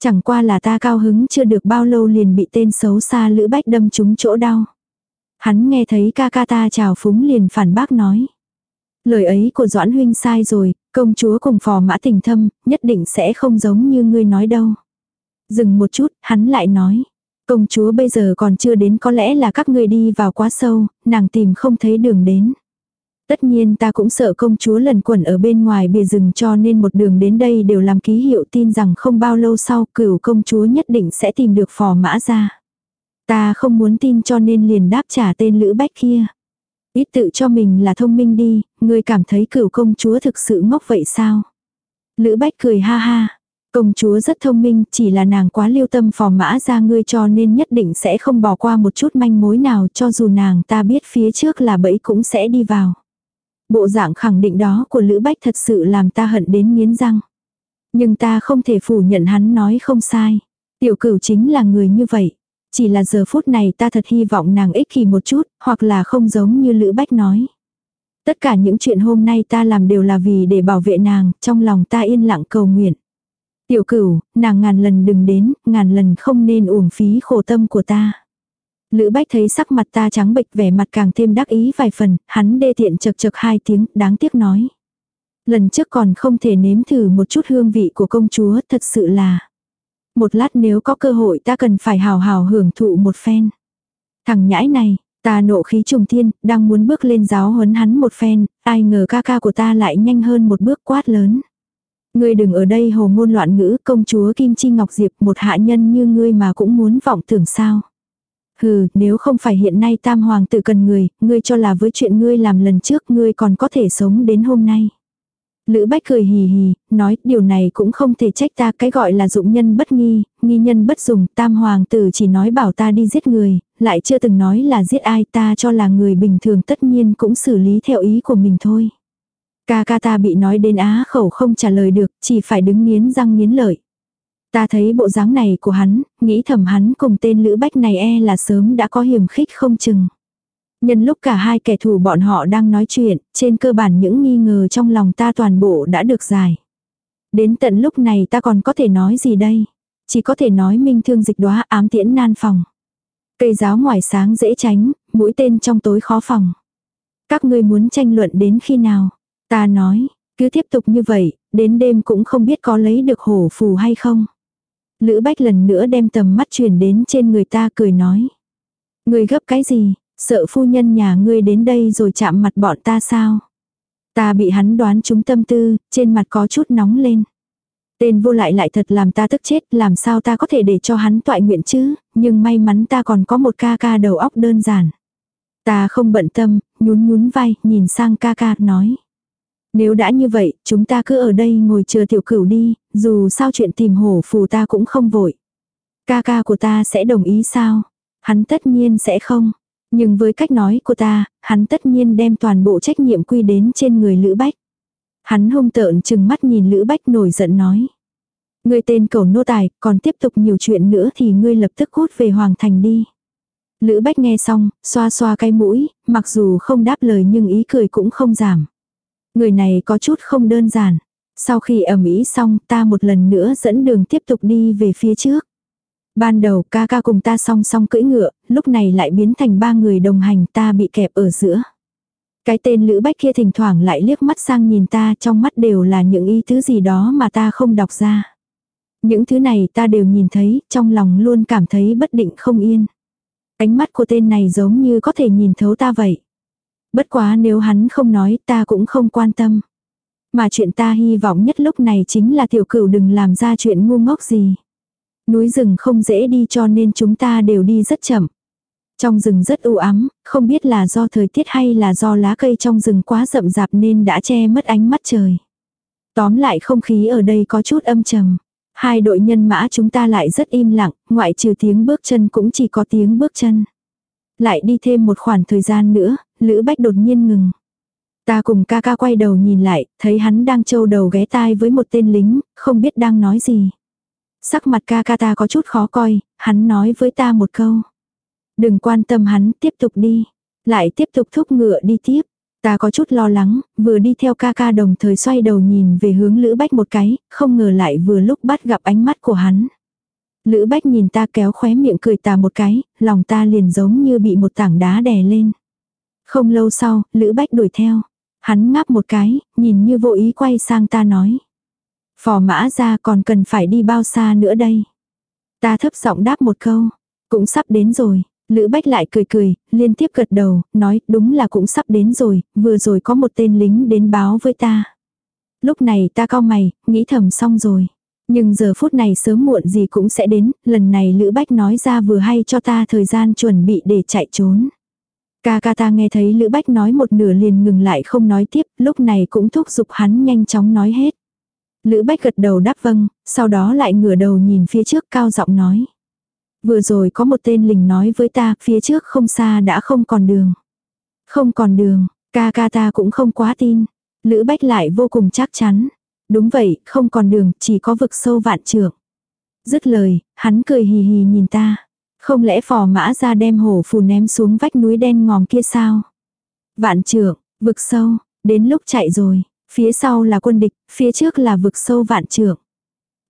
Chẳng qua là ta cao hứng chưa được bao lâu liền bị tên xấu xa lữ bách đâm trúng chỗ đau. Hắn nghe thấy ca ca ta chào phúng liền phản bác nói. Lời ấy của Doãn Huynh sai rồi, công chúa cùng phò mã tình thâm, nhất định sẽ không giống như ngươi nói đâu. Dừng một chút, hắn lại nói. Công chúa bây giờ còn chưa đến có lẽ là các ngươi đi vào quá sâu, nàng tìm không thấy đường đến. Tất nhiên ta cũng sợ công chúa lần quẩn ở bên ngoài bìa rừng cho nên một đường đến đây đều làm ký hiệu tin rằng không bao lâu sau cửu công chúa nhất định sẽ tìm được phò mã ra. Ta không muốn tin cho nên liền đáp trả tên Lữ Bách kia. Ít tự cho mình là thông minh đi, ngươi cảm thấy cửu công chúa thực sự ngốc vậy sao? Lữ Bách cười ha ha. Công chúa rất thông minh, chỉ là nàng quá lưu tâm phò mã ra ngươi cho nên nhất định sẽ không bỏ qua một chút manh mối nào cho dù nàng ta biết phía trước là bẫy cũng sẽ đi vào. Bộ dạng khẳng định đó của Lữ Bách thật sự làm ta hận đến nghiến răng. Nhưng ta không thể phủ nhận hắn nói không sai. Tiểu cửu chính là người như vậy. Chỉ là giờ phút này ta thật hy vọng nàng ích kỷ một chút, hoặc là không giống như Lữ Bách nói. Tất cả những chuyện hôm nay ta làm đều là vì để bảo vệ nàng, trong lòng ta yên lặng cầu nguyện. Tiểu cửu, nàng ngàn lần đừng đến, ngàn lần không nên uổng phí khổ tâm của ta. Lữ bách thấy sắc mặt ta trắng bệch vẻ mặt càng thêm đắc ý vài phần, hắn đê tiện chật chật hai tiếng, đáng tiếc nói. Lần trước còn không thể nếm thử một chút hương vị của công chúa, thật sự là. Một lát nếu có cơ hội ta cần phải hào hào hưởng thụ một phen. Thằng nhãi này, ta nộ khí trùng thiên, đang muốn bước lên giáo huấn hắn một phen, ai ngờ ca ca của ta lại nhanh hơn một bước quát lớn. Ngươi đừng ở đây hồ ngôn loạn ngữ công chúa Kim Chi Ngọc Diệp một hạ nhân như ngươi mà cũng muốn vọng tưởng sao. Hừ, nếu không phải hiện nay tam hoàng tử cần người, ngươi cho là với chuyện ngươi làm lần trước ngươi còn có thể sống đến hôm nay. Lữ Bách cười hì hì, nói điều này cũng không thể trách ta cái gọi là dụng nhân bất nghi, nghi nhân bất dùng, tam hoàng tử chỉ nói bảo ta đi giết người, lại chưa từng nói là giết ai ta cho là người bình thường tất nhiên cũng xử lý theo ý của mình thôi. Ca ca ta bị nói đến á khẩu không trả lời được, chỉ phải đứng nghiến răng nghiến lợi. Ta thấy bộ dáng này của hắn, nghĩ thầm hắn cùng tên Lữ Bách này e là sớm đã có hiểm khích không chừng. Nhân lúc cả hai kẻ thù bọn họ đang nói chuyện, trên cơ bản những nghi ngờ trong lòng ta toàn bộ đã được giải. Đến tận lúc này ta còn có thể nói gì đây? Chỉ có thể nói minh thương dịch đóa ám tiễn nan phòng. Cây giáo ngoài sáng dễ tránh, mũi tên trong tối khó phòng. Các ngươi muốn tranh luận đến khi nào? Ta nói, cứ tiếp tục như vậy, đến đêm cũng không biết có lấy được hổ phù hay không. Lữ Bách lần nữa đem tầm mắt chuyển đến trên người ta cười nói. Ngươi gấp cái gì, sợ phu nhân nhà ngươi đến đây rồi chạm mặt bọn ta sao? Ta bị hắn đoán trúng tâm tư, trên mặt có chút nóng lên. Tên vô lại lại thật làm ta tức chết, làm sao ta có thể để cho hắn toại nguyện chứ, nhưng may mắn ta còn có một ca ca đầu óc đơn giản. Ta không bận tâm, nhún nhún vai, nhìn sang ca ca, nói. Nếu đã như vậy, chúng ta cứ ở đây ngồi chờ tiểu cửu đi, dù sao chuyện tìm hổ phù ta cũng không vội. Ca ca của ta sẽ đồng ý sao? Hắn tất nhiên sẽ không. Nhưng với cách nói của ta, hắn tất nhiên đem toàn bộ trách nhiệm quy đến trên người Lữ Bách. Hắn hung tợn chừng mắt nhìn Lữ Bách nổi giận nói. Ngươi tên cầu nô tài, còn tiếp tục nhiều chuyện nữa thì ngươi lập tức cút về Hoàng Thành đi. Lữ Bách nghe xong, xoa xoa cái mũi, mặc dù không đáp lời nhưng ý cười cũng không giảm. Người này có chút không đơn giản. Sau khi ẩm ý xong ta một lần nữa dẫn đường tiếp tục đi về phía trước. Ban đầu ca ca cùng ta song song cưỡi ngựa, lúc này lại biến thành ba người đồng hành ta bị kẹp ở giữa. Cái tên Lữ Bách kia thỉnh thoảng lại liếc mắt sang nhìn ta trong mắt đều là những ý thứ gì đó mà ta không đọc ra. Những thứ này ta đều nhìn thấy, trong lòng luôn cảm thấy bất định không yên. Ánh mắt của tên này giống như có thể nhìn thấu ta vậy. Bất quá nếu hắn không nói ta cũng không quan tâm. Mà chuyện ta hy vọng nhất lúc này chính là tiểu cửu đừng làm ra chuyện ngu ngốc gì. Núi rừng không dễ đi cho nên chúng ta đều đi rất chậm. Trong rừng rất u ám, không biết là do thời tiết hay là do lá cây trong rừng quá rậm rạp nên đã che mất ánh mắt trời. Tóm lại không khí ở đây có chút âm trầm. Hai đội nhân mã chúng ta lại rất im lặng, ngoại trừ tiếng bước chân cũng chỉ có tiếng bước chân. Lại đi thêm một khoảng thời gian nữa, Lữ Bách đột nhiên ngừng. Ta cùng ca ca quay đầu nhìn lại, thấy hắn đang trâu đầu ghé tai với một tên lính, không biết đang nói gì. Sắc mặt ca ca ta có chút khó coi, hắn nói với ta một câu. Đừng quan tâm hắn, tiếp tục đi. Lại tiếp tục thúc ngựa đi tiếp. Ta có chút lo lắng, vừa đi theo ca ca đồng thời xoay đầu nhìn về hướng Lữ Bách một cái, không ngờ lại vừa lúc bắt gặp ánh mắt của hắn. Lữ Bách nhìn ta kéo khóe miệng cười ta một cái, lòng ta liền giống như bị một tảng đá đè lên. Không lâu sau, Lữ Bách đuổi theo. Hắn ngáp một cái, nhìn như vô ý quay sang ta nói. Phò mã ra còn cần phải đi bao xa nữa đây. Ta thấp giọng đáp một câu. Cũng sắp đến rồi. Lữ Bách lại cười cười, liên tiếp gật đầu, nói đúng là cũng sắp đến rồi, vừa rồi có một tên lính đến báo với ta. Lúc này ta cao mày, nghĩ thầm xong rồi. Nhưng giờ phút này sớm muộn gì cũng sẽ đến, lần này Lữ Bách nói ra vừa hay cho ta thời gian chuẩn bị để chạy trốn. Ca ca ta nghe thấy Lữ Bách nói một nửa liền ngừng lại không nói tiếp, lúc này cũng thúc giục hắn nhanh chóng nói hết. Lữ Bách gật đầu đáp vâng, sau đó lại ngửa đầu nhìn phía trước cao giọng nói. Vừa rồi có một tên lính nói với ta, phía trước không xa đã không còn đường. Không còn đường, ca ca ta cũng không quá tin. Lữ Bách lại vô cùng chắc chắn. Đúng vậy, không còn đường, chỉ có vực sâu vạn trượng. Dứt lời, hắn cười hì hì nhìn ta. Không lẽ phò mã ra đem hổ phù ném xuống vách núi đen ngòm kia sao? Vạn trượng, vực sâu, đến lúc chạy rồi, phía sau là quân địch, phía trước là vực sâu vạn trượng.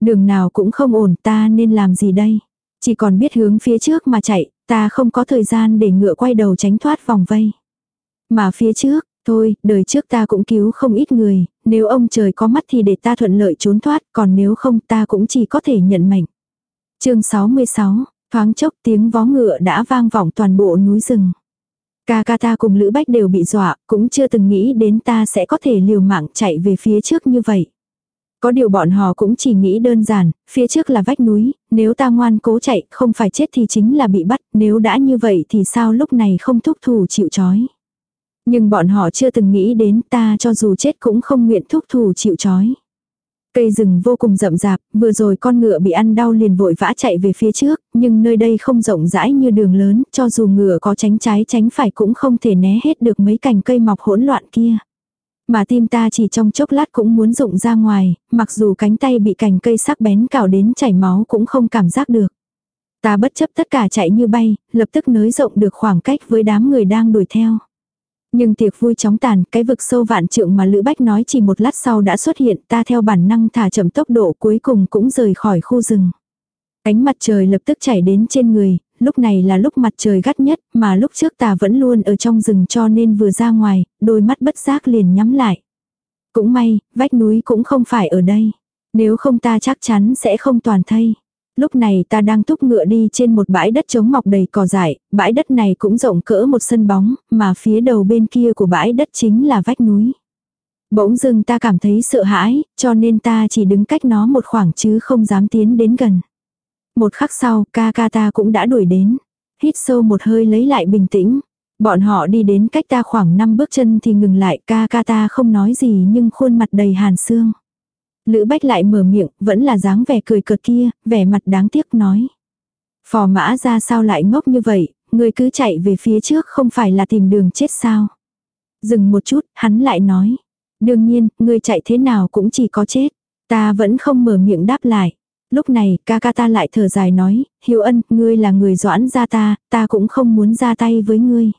Đường nào cũng không ổn ta nên làm gì đây? Chỉ còn biết hướng phía trước mà chạy, ta không có thời gian để ngựa quay đầu tránh thoát vòng vây. Mà phía trước, thôi, đời trước ta cũng cứu không ít người, nếu ông trời có mắt thì để ta thuận lợi trốn thoát, còn nếu không ta cũng chỉ có thể nhận mệnh. chương 66, thoáng chốc tiếng vó ngựa đã vang vọng toàn bộ núi rừng. Ca ca ta cùng Lữ Bách đều bị dọa, cũng chưa từng nghĩ đến ta sẽ có thể liều mạng chạy về phía trước như vậy. Có điều bọn họ cũng chỉ nghĩ đơn giản, phía trước là vách núi, nếu ta ngoan cố chạy, không phải chết thì chính là bị bắt, nếu đã như vậy thì sao lúc này không thúc thủ chịu chói. Nhưng bọn họ chưa từng nghĩ đến ta cho dù chết cũng không nguyện thúc thủ chịu chói. Cây rừng vô cùng rậm rạp, vừa rồi con ngựa bị ăn đau liền vội vã chạy về phía trước, nhưng nơi đây không rộng rãi như đường lớn, cho dù ngựa có tránh trái tránh phải cũng không thể né hết được mấy cành cây mọc hỗn loạn kia. Mà tim ta chỉ trong chốc lát cũng muốn rụng ra ngoài, mặc dù cánh tay bị cành cây sắc bén cào đến chảy máu cũng không cảm giác được. Ta bất chấp tất cả chạy như bay, lập tức nới rộng được khoảng cách với đám người đang đuổi theo. Nhưng tiệc vui chóng tàn, cái vực sâu vạn trượng mà Lữ Bách nói chỉ một lát sau đã xuất hiện, ta theo bản năng thả chậm tốc độ cuối cùng cũng rời khỏi khu rừng. Ánh mặt trời lập tức chảy đến trên người, lúc này là lúc mặt trời gắt nhất, mà lúc trước ta vẫn luôn ở trong rừng cho nên vừa ra ngoài, đôi mắt bất giác liền nhắm lại. Cũng may, vách núi cũng không phải ở đây. Nếu không ta chắc chắn sẽ không toàn thây. Lúc này ta đang thúc ngựa đi trên một bãi đất trống mọc đầy cỏ dại, bãi đất này cũng rộng cỡ một sân bóng, mà phía đầu bên kia của bãi đất chính là vách núi. Bỗng dưng ta cảm thấy sợ hãi, cho nên ta chỉ đứng cách nó một khoảng chứ không dám tiến đến gần. Một khắc sau, ca ca ta cũng đã đuổi đến. Hít sâu một hơi lấy lại bình tĩnh. Bọn họ đi đến cách ta khoảng 5 bước chân thì ngừng lại ca ca ta không nói gì nhưng khuôn mặt đầy hàn xương. Lữ Bách lại mở miệng, vẫn là dáng vẻ cười cợt kia, vẻ mặt đáng tiếc nói. Phò mã ra sao lại ngốc như vậy, người cứ chạy về phía trước không phải là tìm đường chết sao. Dừng một chút, hắn lại nói. Đương nhiên, người chạy thế nào cũng chỉ có chết. Ta vẫn không mở miệng đáp lại. Lúc này, ca ca ta lại thở dài nói, Hiếu ân, ngươi là người doãn ra ta, ta cũng không muốn ra tay với ngươi.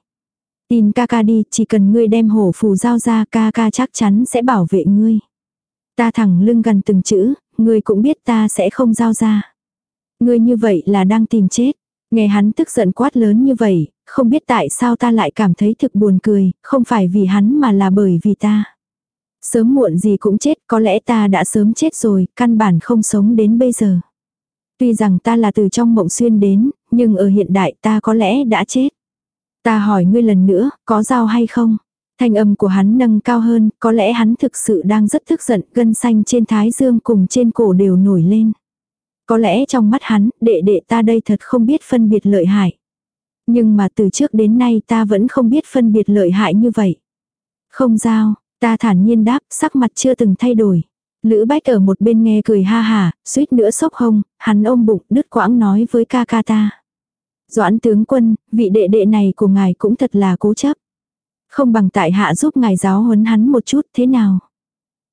Tin ca ca đi, chỉ cần ngươi đem hổ phù giao ra ca ca chắc chắn sẽ bảo vệ ngươi. Ta thẳng lưng gần từng chữ, ngươi cũng biết ta sẽ không giao ra. Ngươi như vậy là đang tìm chết. Nghe hắn tức giận quát lớn như vậy, không biết tại sao ta lại cảm thấy thực buồn cười, không phải vì hắn mà là bởi vì ta. Sớm muộn gì cũng chết, có lẽ ta đã sớm chết rồi, căn bản không sống đến bây giờ. Tuy rằng ta là từ trong mộng xuyên đến, nhưng ở hiện đại ta có lẽ đã chết. Ta hỏi ngươi lần nữa, có dao hay không? Thanh âm của hắn nâng cao hơn, có lẽ hắn thực sự đang rất tức giận, gân xanh trên thái dương cùng trên cổ đều nổi lên. Có lẽ trong mắt hắn, đệ đệ ta đây thật không biết phân biệt lợi hại. Nhưng mà từ trước đến nay ta vẫn không biết phân biệt lợi hại như vậy. Không giao, ta thản nhiên đáp, sắc mặt chưa từng thay đổi. Lữ bách ở một bên nghe cười ha hà, suýt nữa sốc hông, hắn ôm bụng đứt quãng nói với ca ca ta. Doãn tướng quân, vị đệ đệ này của ngài cũng thật là cố chấp. Không bằng tại hạ giúp ngài giáo huấn hắn một chút thế nào.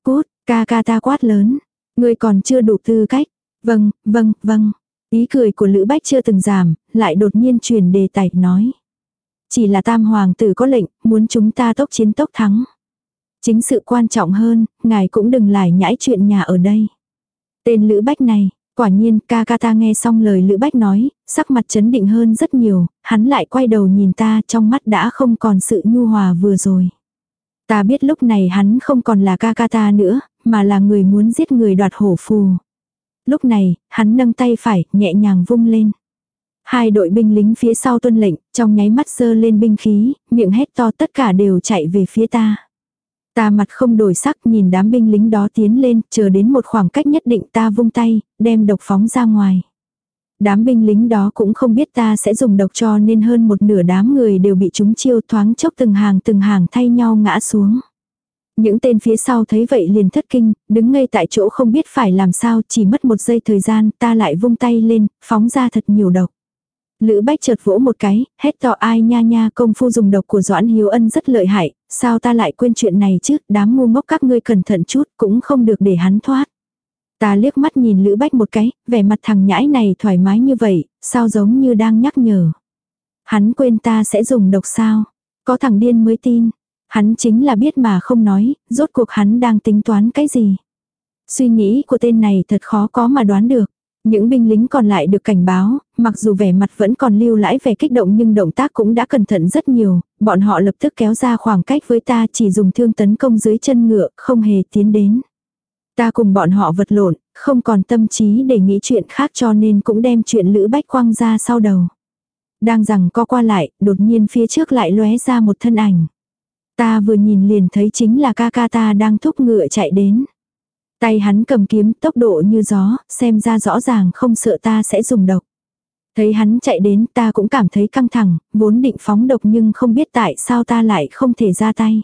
Cút, ca ca ta quát lớn. Ngươi còn chưa đủ tư cách. Vâng, vâng, vâng. Ý cười của Lữ Bách chưa từng giảm, lại đột nhiên truyền đề tài nói. Chỉ là tam hoàng tử có lệnh, muốn chúng ta tốc chiến tốc thắng. Chính sự quan trọng hơn, ngài cũng đừng lại nhãi chuyện nhà ở đây. Tên Lữ Bách này, quả nhiên ca ca ta nghe xong lời Lữ Bách nói, sắc mặt chấn định hơn rất nhiều, hắn lại quay đầu nhìn ta trong mắt đã không còn sự nhu hòa vừa rồi. Ta biết lúc này hắn không còn là ca ca ta nữa, mà là người muốn giết người đoạt hổ phù. Lúc này, hắn nâng tay phải, nhẹ nhàng vung lên. Hai đội binh lính phía sau tuân lệnh, trong nháy mắt sơ lên binh khí, miệng hét to tất cả đều chạy về phía ta. Ta mặt không đổi sắc nhìn đám binh lính đó tiến lên, chờ đến một khoảng cách nhất định ta vung tay, đem độc phóng ra ngoài. Đám binh lính đó cũng không biết ta sẽ dùng độc cho nên hơn một nửa đám người đều bị chúng chiêu thoáng chốc từng hàng từng hàng thay nhau ngã xuống. Những tên phía sau thấy vậy liền thất kinh, đứng ngay tại chỗ không biết phải làm sao, chỉ mất một giây thời gian, ta lại vung tay lên, phóng ra thật nhiều độc. Lữ bách chợt vỗ một cái, hét to ai nha nha công phu dùng độc của Doãn Hiếu Ân rất lợi hại, sao ta lại quên chuyện này chứ, đám ngu ngốc các ngươi cẩn thận chút, cũng không được để hắn thoát. Ta liếc mắt nhìn Lữ Bách một cái, vẻ mặt thằng nhãi này thoải mái như vậy, sao giống như đang nhắc nhở. Hắn quên ta sẽ dùng độc sao, có thằng điên mới tin, Hắn chính là biết mà không nói, rốt cuộc hắn đang tính toán cái gì. Suy nghĩ của tên này thật khó có mà đoán được. Những binh lính còn lại được cảnh báo, mặc dù vẻ mặt vẫn còn lưu lãi vẻ kích động nhưng động tác cũng đã cẩn thận rất nhiều, bọn họ lập tức kéo ra khoảng cách với ta chỉ dùng thương tấn công dưới chân ngựa, không hề tiến đến. Ta cùng bọn họ vật lộn, không còn tâm trí để nghĩ chuyện khác cho nên cũng đem chuyện Lữ Bách Quang ra sau đầu. Đang rằng co qua lại, đột nhiên phía trước lại lóe ra một thân ảnh. Ta vừa nhìn liền thấy chính là ca ca ta đang thúc ngựa chạy đến. Tay hắn cầm kiếm tốc độ như gió, xem ra rõ ràng không sợ ta sẽ dùng độc. Thấy hắn chạy đến ta cũng cảm thấy căng thẳng, vốn định phóng độc nhưng không biết tại sao ta lại không thể ra tay.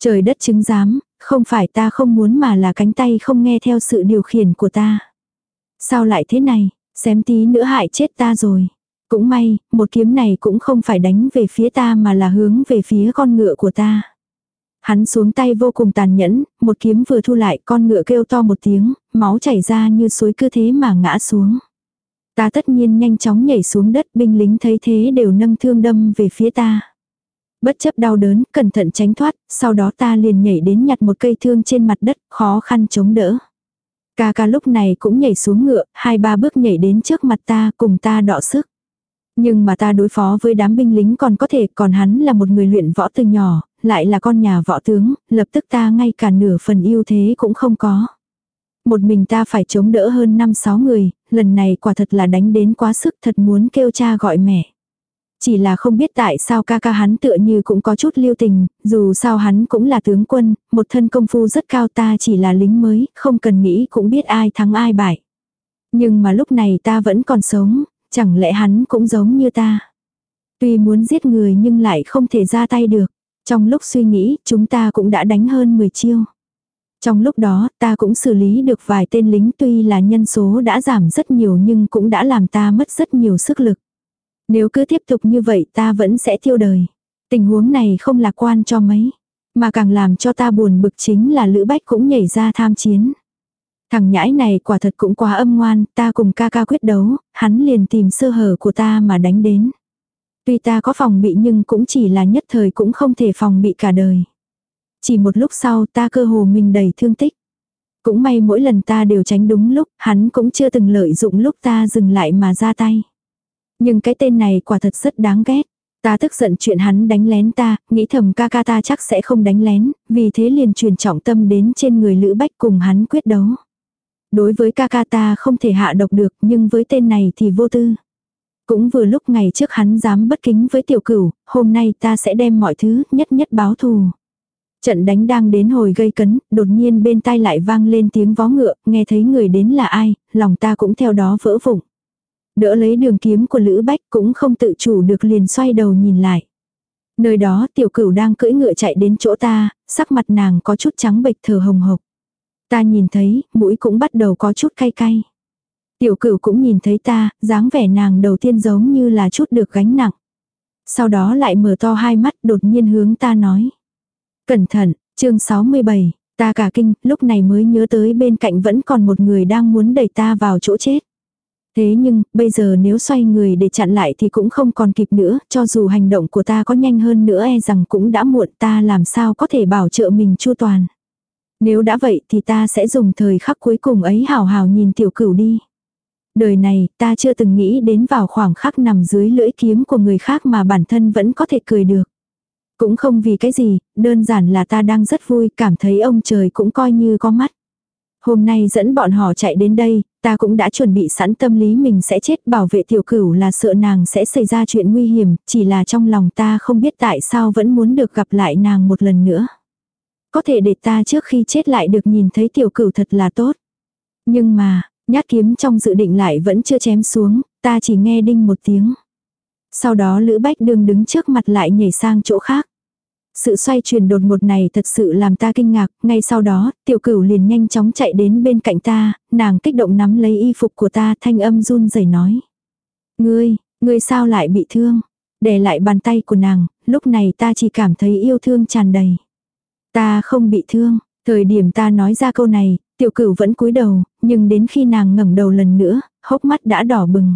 Trời đất chứng giám, không phải ta không muốn mà là cánh tay không nghe theo sự điều khiển của ta. Sao lại thế này, xém tí nữa hại chết ta rồi. Cũng may, một kiếm này cũng không phải đánh về phía ta mà là hướng về phía con ngựa của ta. Hắn xuống tay vô cùng tàn nhẫn, một kiếm vừa thu lại con ngựa kêu to một tiếng, máu chảy ra như suối cứ thế mà ngã xuống. Ta tất nhiên nhanh chóng nhảy xuống đất binh lính thấy thế đều nâng thương đâm về phía ta. Bất chấp đau đớn, cẩn thận tránh thoát, sau đó ta liền nhảy đến nhặt một cây thương trên mặt đất, khó khăn chống đỡ. Ca ca lúc này cũng nhảy xuống ngựa, hai ba bước nhảy đến trước mặt ta cùng ta đọ sức. Nhưng mà ta đối phó với đám binh lính còn có thể, còn hắn là một người luyện võ từ nhỏ, lại là con nhà võ tướng, lập tức ta ngay cả nửa phần ưu thế cũng không có. Một mình ta phải chống đỡ hơn 5-6 người, lần này quả thật là đánh đến quá sức thật muốn kêu cha gọi mẹ. Chỉ là không biết tại sao ca ca hắn tựa như cũng có chút lưu tình, dù sao hắn cũng là tướng quân, một thân công phu rất cao ta chỉ là lính mới, không cần nghĩ cũng biết ai thắng ai bại. Nhưng mà lúc này ta vẫn còn sống, Chẳng lẽ hắn cũng giống như ta? Tuy muốn giết người nhưng lại không thể ra tay được. Trong lúc suy nghĩ, chúng ta cũng đã đánh hơn 10 chiêu. Trong lúc đó, ta cũng xử lý được vài tên lính tuy là nhân số đã giảm rất nhiều nhưng cũng đã làm ta mất rất nhiều sức lực. Nếu cứ tiếp tục như vậy ta vẫn sẽ tiêu đời. Tình huống này không lạc quan cho mấy. Mà càng làm cho ta buồn bực chính là Lữ Bách cũng nhảy ra tham chiến. Thằng nhãi này quả thật cũng quá âm ngoan, ta cùng ca ca quyết đấu, hắn liền tìm sơ hở của ta mà đánh đến. Tuy ta có phòng bị nhưng cũng chỉ là nhất thời cũng không thể phòng bị cả đời. Chỉ một lúc sau ta cơ hồ mình đầy thương tích. Cũng may mỗi lần ta đều tránh đúng lúc, hắn cũng chưa từng lợi dụng lúc ta dừng lại mà ra tay. Nhưng cái tên này quả thật rất đáng ghét. Ta tức giận chuyện hắn đánh lén ta, nghĩ thầm ca ca ta chắc sẽ không đánh lén, vì thế liền truyền trọng tâm đến trên người Lữ Bách cùng hắn quyết đấu. Đối với ca ca ta không thể hạ độc được nhưng với tên này thì vô tư. Cũng vừa lúc ngày trước hắn dám bất kính với tiểu cửu, hôm nay ta sẽ đem mọi thứ nhất nhất báo thù. Trận đánh đang đến hồi gây cấn, đột nhiên bên tai lại vang lên tiếng vó ngựa, nghe thấy người đến là ai, lòng ta cũng theo đó vỡ vụng Đỡ lấy đường kiếm của Lữ Bách cũng không tự chủ được liền xoay đầu nhìn lại. Nơi đó tiểu cửu đang cưỡi ngựa chạy đến chỗ ta, sắc mặt nàng có chút trắng bệch thở hồng hộc. Ta nhìn thấy, mũi cũng bắt đầu có chút cay cay. Tiểu cửu cũng nhìn thấy ta, dáng vẻ nàng đầu tiên giống như là chút được gánh nặng. Sau đó lại mở to hai mắt đột nhiên hướng ta nói. Cẩn thận, chương 67, ta cả kinh, lúc này mới nhớ tới bên cạnh vẫn còn một người đang muốn đẩy ta vào chỗ chết. Thế nhưng, bây giờ nếu xoay người để chặn lại thì cũng không còn kịp nữa, cho dù hành động của ta có nhanh hơn nữa e rằng cũng đã muộn ta làm sao có thể bảo trợ mình chu toàn. Nếu đã vậy thì ta sẽ dùng thời khắc cuối cùng ấy hào hào nhìn tiểu cửu đi. Đời này ta chưa từng nghĩ đến vào khoảng khắc nằm dưới lưỡi kiếm của người khác mà bản thân vẫn có thể cười được. Cũng không vì cái gì, đơn giản là ta đang rất vui, cảm thấy ông trời cũng coi như có mắt. Hôm nay dẫn bọn họ chạy đến đây, ta cũng đã chuẩn bị sẵn tâm lý mình sẽ chết bảo vệ tiểu cửu là sợ nàng sẽ xảy ra chuyện nguy hiểm, chỉ là trong lòng ta không biết tại sao vẫn muốn được gặp lại nàng một lần nữa. Có thể để ta trước khi chết lại được nhìn thấy tiểu cửu thật là tốt. Nhưng mà, nhát kiếm trong dự định lại vẫn chưa chém xuống, ta chỉ nghe đinh một tiếng. Sau đó Lữ Bách Đường đứng trước mặt lại nhảy sang chỗ khác. Sự xoay chuyển đột ngột này thật sự làm ta kinh ngạc, ngay sau đó, tiểu cửu liền nhanh chóng chạy đến bên cạnh ta, nàng kích động nắm lấy y phục của ta thanh âm run rẩy nói. Ngươi, ngươi sao lại bị thương? Để lại bàn tay của nàng, lúc này ta chỉ cảm thấy yêu thương tràn đầy. Ta không bị thương, thời điểm ta nói ra câu này, tiểu cửu vẫn cúi đầu, nhưng đến khi nàng ngẩng đầu lần nữa, hốc mắt đã đỏ bừng.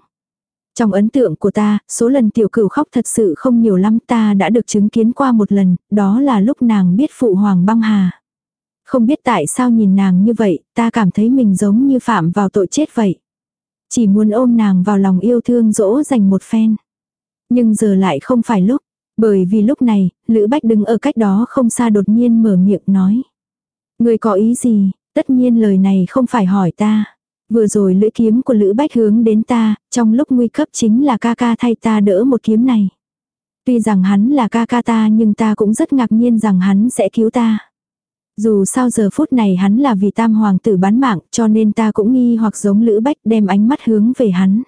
Trong ấn tượng của ta, số lần tiểu cửu khóc thật sự không nhiều lắm ta đã được chứng kiến qua một lần, đó là lúc nàng biết phụ hoàng băng hà. Không biết tại sao nhìn nàng như vậy, ta cảm thấy mình giống như phạm vào tội chết vậy. Chỉ muốn ôm nàng vào lòng yêu thương dỗ dành một phen. Nhưng giờ lại không phải lúc, bởi vì lúc này, Lữ Bách đứng ở cách đó không xa đột nhiên mở miệng nói. Người có ý gì, tất nhiên lời này không phải hỏi ta. Vừa rồi lưỡi kiếm của Lữ Bách hướng đến ta, trong lúc nguy cấp chính là ca ca thay ta đỡ một kiếm này. Tuy rằng hắn là ca ca ta nhưng ta cũng rất ngạc nhiên rằng hắn sẽ cứu ta. Dù sao giờ phút này hắn là vì tam hoàng tử bán mạng cho nên ta cũng nghi hoặc giống Lữ Bách đem ánh mắt hướng về hắn.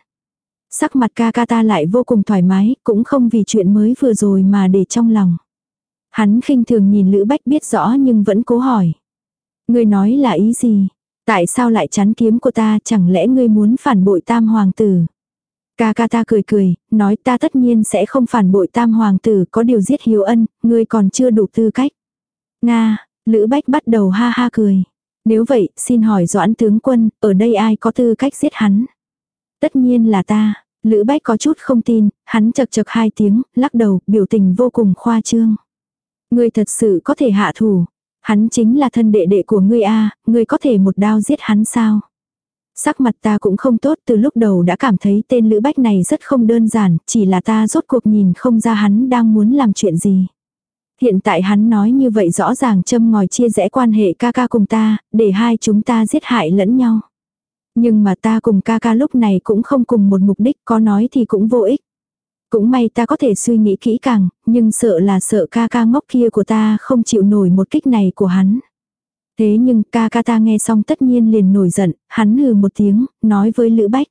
Sắc mặt ca ca ta lại vô cùng thoải mái, cũng không vì chuyện mới vừa rồi mà để trong lòng. Hắn khinh thường nhìn Lữ Bách biết rõ nhưng vẫn cố hỏi ngươi nói là ý gì? Tại sao lại chắn kiếm của ta chẳng lẽ ngươi muốn phản bội tam hoàng tử? Ca ca ta cười cười, nói ta tất nhiên sẽ không phản bội tam hoàng tử có điều giết hiếu ân, ngươi còn chưa đủ tư cách. Nga, Lữ Bách bắt đầu ha ha cười. Nếu vậy, xin hỏi Doãn tướng quân, ở đây ai có tư cách giết hắn? Tất nhiên là ta. Lữ Bách có chút không tin, hắn chật chật hai tiếng, lắc đầu, biểu tình vô cùng khoa trương. Ngươi thật sự có thể hạ thủ, Hắn chính là thân đệ đệ của ngươi a, ngươi có thể một đao giết hắn sao? Sắc mặt ta cũng không tốt từ lúc đầu đã cảm thấy tên Lữ Bách này rất không đơn giản, chỉ là ta rốt cuộc nhìn không ra hắn đang muốn làm chuyện gì. Hiện tại hắn nói như vậy rõ ràng châm ngòi chia rẽ quan hệ ca ca cùng ta, để hai chúng ta giết hại lẫn nhau. Nhưng mà ta cùng ca ca lúc này cũng không cùng một mục đích có nói thì cũng vô ích. Cũng may ta có thể suy nghĩ kỹ càng, nhưng sợ là sợ ca ca ngốc kia của ta không chịu nổi một kích này của hắn. Thế nhưng ca ca ta nghe xong tất nhiên liền nổi giận, hắn hừ một tiếng, nói với Lữ Bách.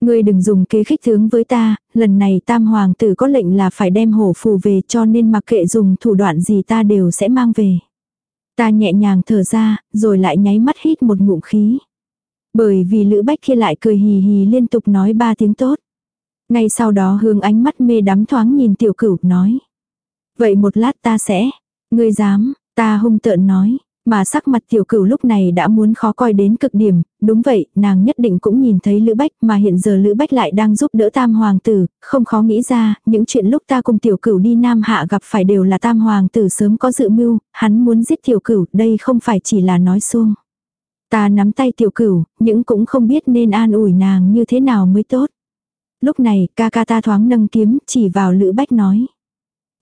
Ngươi đừng dùng kế khích tướng với ta, lần này tam hoàng tử có lệnh là phải đem hổ phù về cho nên mặc kệ dùng thủ đoạn gì ta đều sẽ mang về. Ta nhẹ nhàng thở ra, rồi lại nháy mắt hít một ngụm khí. Bởi vì Lữ Bách kia lại cười hì hì liên tục nói ba tiếng tốt. Ngay sau đó hướng ánh mắt mê đắm thoáng nhìn tiểu cửu nói. Vậy một lát ta sẽ, ngươi dám, ta hung tợn nói, mà sắc mặt tiểu cửu lúc này đã muốn khó coi đến cực điểm, đúng vậy, nàng nhất định cũng nhìn thấy Lữ Bách mà hiện giờ Lữ Bách lại đang giúp đỡ tam hoàng tử, không khó nghĩ ra, những chuyện lúc ta cùng tiểu cửu đi Nam Hạ gặp phải đều là tam hoàng tử sớm có dự mưu, hắn muốn giết tiểu cửu, đây không phải chỉ là nói xuông. Ta nắm tay tiểu cửu, những cũng không biết nên an ủi nàng như thế nào mới tốt. Lúc này, ca ca ta thoáng nâng kiếm, chỉ vào Lữ Bách nói.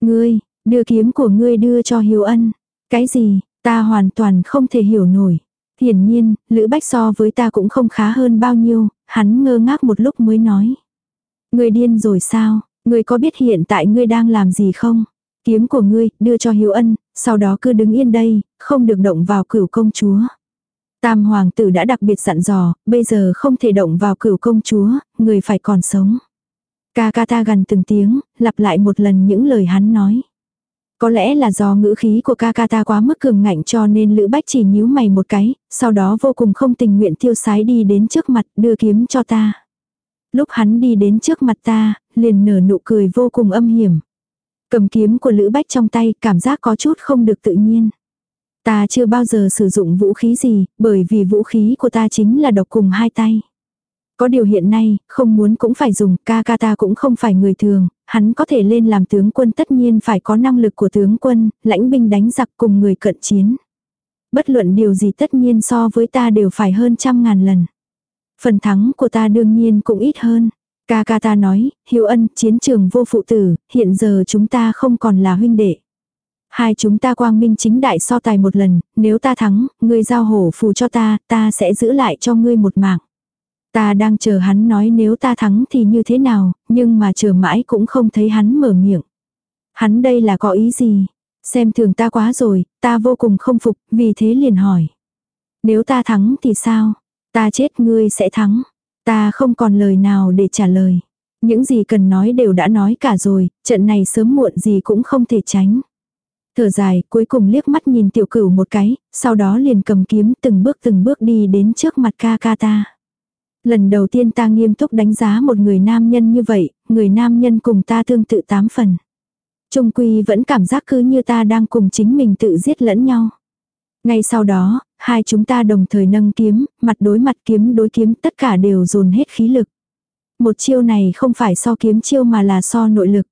Ngươi, đưa kiếm của ngươi đưa cho Hiếu Ân. Cái gì, ta hoàn toàn không thể hiểu nổi. Hiển nhiên, Lữ Bách so với ta cũng không khá hơn bao nhiêu, hắn ngơ ngác một lúc mới nói. Ngươi điên rồi sao, ngươi có biết hiện tại ngươi đang làm gì không? Kiếm của ngươi, đưa cho Hiếu Ân, sau đó cứ đứng yên đây, không được động vào cửu công chúa. Tam hoàng tử đã đặc biệt dặn dò, bây giờ không thể động vào cửu công chúa, người phải còn sống. Ca ca ta gần từng tiếng, lặp lại một lần những lời hắn nói. Có lẽ là do ngữ khí của ca ca ta quá mức cường ngạnh cho nên Lữ Bách chỉ nhíu mày một cái, sau đó vô cùng không tình nguyện tiêu sái đi đến trước mặt đưa kiếm cho ta. Lúc hắn đi đến trước mặt ta, liền nở nụ cười vô cùng âm hiểm. Cầm kiếm của Lữ Bách trong tay cảm giác có chút không được tự nhiên. Ta chưa bao giờ sử dụng vũ khí gì, bởi vì vũ khí của ta chính là độc cùng hai tay. Có điều hiện nay, không muốn cũng phải dùng, ca ca ta cũng không phải người thường, hắn có thể lên làm tướng quân tất nhiên phải có năng lực của tướng quân, lãnh binh đánh giặc cùng người cận chiến. Bất luận điều gì tất nhiên so với ta đều phải hơn trăm ngàn lần. Phần thắng của ta đương nhiên cũng ít hơn. Ca ca ta nói, hiếu ân, chiến trường vô phụ tử, hiện giờ chúng ta không còn là huynh đệ. Hai chúng ta quang minh chính đại so tài một lần, nếu ta thắng, ngươi giao hổ phù cho ta, ta sẽ giữ lại cho ngươi một mạng. Ta đang chờ hắn nói nếu ta thắng thì như thế nào, nhưng mà chờ mãi cũng không thấy hắn mở miệng. Hắn đây là có ý gì? Xem thường ta quá rồi, ta vô cùng không phục, vì thế liền hỏi. Nếu ta thắng thì sao? Ta chết ngươi sẽ thắng. Ta không còn lời nào để trả lời. Những gì cần nói đều đã nói cả rồi, trận này sớm muộn gì cũng không thể tránh. Thở dài, cuối cùng liếc mắt nhìn tiểu cửu một cái, sau đó liền cầm kiếm từng bước từng bước đi đến trước mặt ca ca ta. Lần đầu tiên ta nghiêm túc đánh giá một người nam nhân như vậy, người nam nhân cùng ta tương tự tám phần. Trung quy vẫn cảm giác cứ như ta đang cùng chính mình tự giết lẫn nhau. Ngay sau đó, hai chúng ta đồng thời nâng kiếm, mặt đối mặt kiếm đối kiếm tất cả đều dồn hết khí lực. Một chiêu này không phải so kiếm chiêu mà là so nội lực.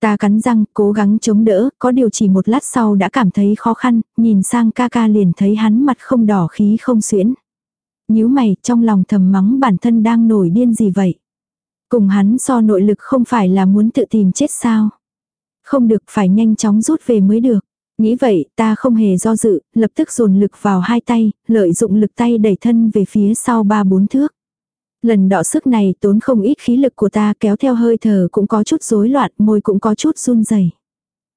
Ta cắn răng, cố gắng chống đỡ, có điều chỉ một lát sau đã cảm thấy khó khăn, nhìn sang ca ca liền thấy hắn mặt không đỏ khí không xuyễn. nhíu mày, trong lòng thầm mắng bản thân đang nổi điên gì vậy. Cùng hắn so nội lực không phải là muốn tự tìm chết sao. Không được phải nhanh chóng rút về mới được. Nghĩ vậy, ta không hề do dự, lập tức dồn lực vào hai tay, lợi dụng lực tay đẩy thân về phía sau ba bốn thước. Lần đọ sức này tốn không ít khí lực của ta kéo theo hơi thở cũng có chút rối loạn, môi cũng có chút run rẩy.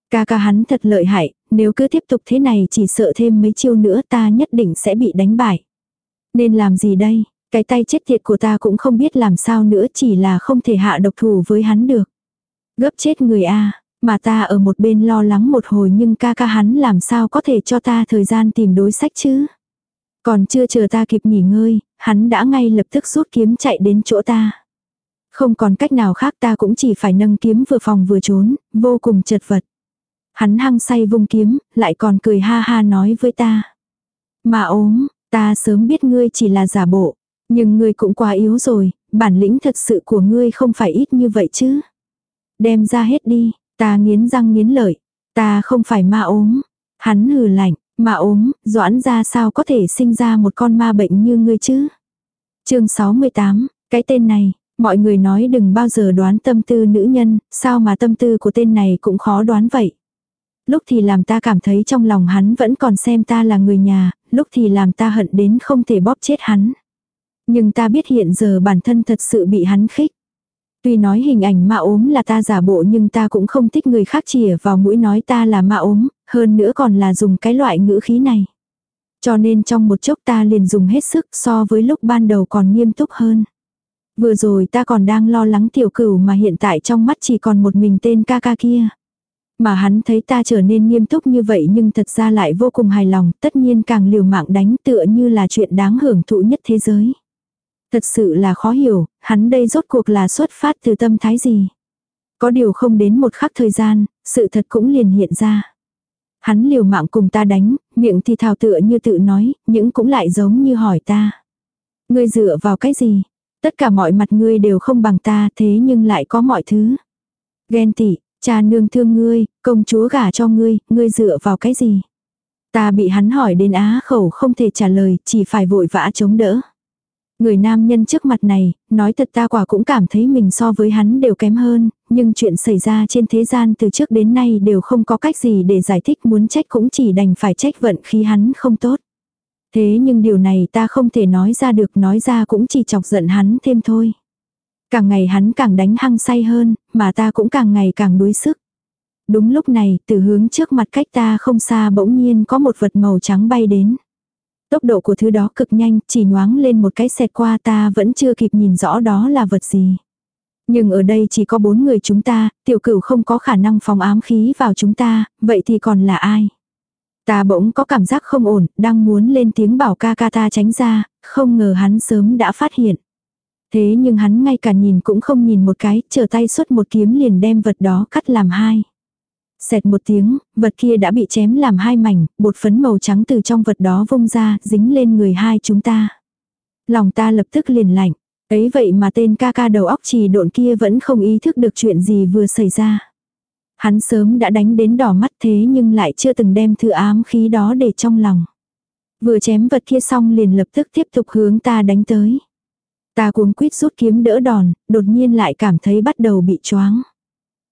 Ca ca hắn thật lợi hại, nếu cứ tiếp tục thế này chỉ sợ thêm mấy chiêu nữa ta nhất định sẽ bị đánh bại. Nên làm gì đây? Cái tay chết tiệt của ta cũng không biết làm sao nữa chỉ là không thể hạ độc thủ với hắn được. Gấp chết người a mà ta ở một bên lo lắng một hồi nhưng ca ca hắn làm sao có thể cho ta thời gian tìm đối sách chứ. Còn chưa chờ ta kịp nghỉ ngơi, hắn đã ngay lập tức rút kiếm chạy đến chỗ ta. Không còn cách nào khác ta cũng chỉ phải nâng kiếm vừa phòng vừa trốn, vô cùng chật vật. Hắn hăng say vung kiếm, lại còn cười ha ha nói với ta. Mà ốm, ta sớm biết ngươi chỉ là giả bộ, nhưng ngươi cũng quá yếu rồi, bản lĩnh thật sự của ngươi không phải ít như vậy chứ. Đem ra hết đi, ta nghiến răng nghiến lợi, ta không phải ma ốm. Hắn hừ lạnh, mà ốm, doãn ra sao có thể sinh ra một con ma bệnh như ngươi chứ? chương 68, cái tên này, mọi người nói đừng bao giờ đoán tâm tư nữ nhân, sao mà tâm tư của tên này cũng khó đoán vậy. Lúc thì làm ta cảm thấy trong lòng hắn vẫn còn xem ta là người nhà, lúc thì làm ta hận đến không thể bóp chết hắn. Nhưng ta biết hiện giờ bản thân thật sự bị hắn khích. Tuy nói hình ảnh ma ốm là ta giả bộ nhưng ta cũng không thích người khác chìa vào mũi nói ta là ma ốm, hơn nữa còn là dùng cái loại ngữ khí này. Cho nên trong một chốc ta liền dùng hết sức so với lúc ban đầu còn nghiêm túc hơn. Vừa rồi ta còn đang lo lắng tiểu cửu mà hiện tại trong mắt chỉ còn một mình tên ca ca kia. Mà hắn thấy ta trở nên nghiêm túc như vậy nhưng thật ra lại vô cùng hài lòng, tất nhiên càng liều mạng đánh tựa như là chuyện đáng hưởng thụ nhất thế giới. Thật sự là khó hiểu, hắn đây rốt cuộc là xuất phát từ tâm thái gì. Có điều không đến một khắc thời gian, sự thật cũng liền hiện ra. Hắn liều mạng cùng ta đánh, miệng thì thào tựa như tự nói, những cũng lại giống như hỏi ta. Ngươi dựa vào cái gì? Tất cả mọi mặt ngươi đều không bằng ta thế nhưng lại có mọi thứ. Ghen tị, cha nương thương ngươi, công chúa gả cho ngươi, ngươi dựa vào cái gì? Ta bị hắn hỏi đến á khẩu không thể trả lời, chỉ phải vội vã chống đỡ. Người nam nhân trước mặt này, nói thật ta quả cũng cảm thấy mình so với hắn đều kém hơn, nhưng chuyện xảy ra trên thế gian từ trước đến nay đều không có cách gì để giải thích muốn trách cũng chỉ đành phải trách vận khi hắn không tốt. Thế nhưng điều này ta không thể nói ra được nói ra cũng chỉ chọc giận hắn thêm thôi. Càng ngày hắn càng đánh hăng say hơn, mà ta cũng càng ngày càng đuối sức. Đúng lúc này, từ hướng trước mặt cách ta không xa bỗng nhiên có một vật màu trắng bay đến. Tốc độ của thứ đó cực nhanh, chỉ nhoáng lên một cái xẹt qua ta vẫn chưa kịp nhìn rõ đó là vật gì. Nhưng ở đây chỉ có bốn người chúng ta, tiểu cửu không có khả năng phóng ám khí vào chúng ta, vậy thì còn là ai? Ta bỗng có cảm giác không ổn, đang muốn lên tiếng bảo ca ca ta tránh ra, không ngờ hắn sớm đã phát hiện. Thế nhưng hắn ngay cả nhìn cũng không nhìn một cái, chờ tay xuất một kiếm liền đem vật đó cắt làm hai. Xẹt một tiếng, vật kia đã bị chém làm hai mảnh, bột phấn màu trắng từ trong vật đó vung ra, dính lên người hai chúng ta. Lòng ta lập tức liền lạnh. Ấy vậy mà tên ca ca đầu óc trì độn kia vẫn không ý thức được chuyện gì vừa xảy ra. Hắn sớm đã đánh đến đỏ mắt thế nhưng lại chưa từng đem thư ám khí đó để trong lòng. Vừa chém vật kia xong liền lập tức tiếp tục hướng ta đánh tới. Ta cuống quýt rút kiếm đỡ đòn, đột nhiên lại cảm thấy bắt đầu bị choáng.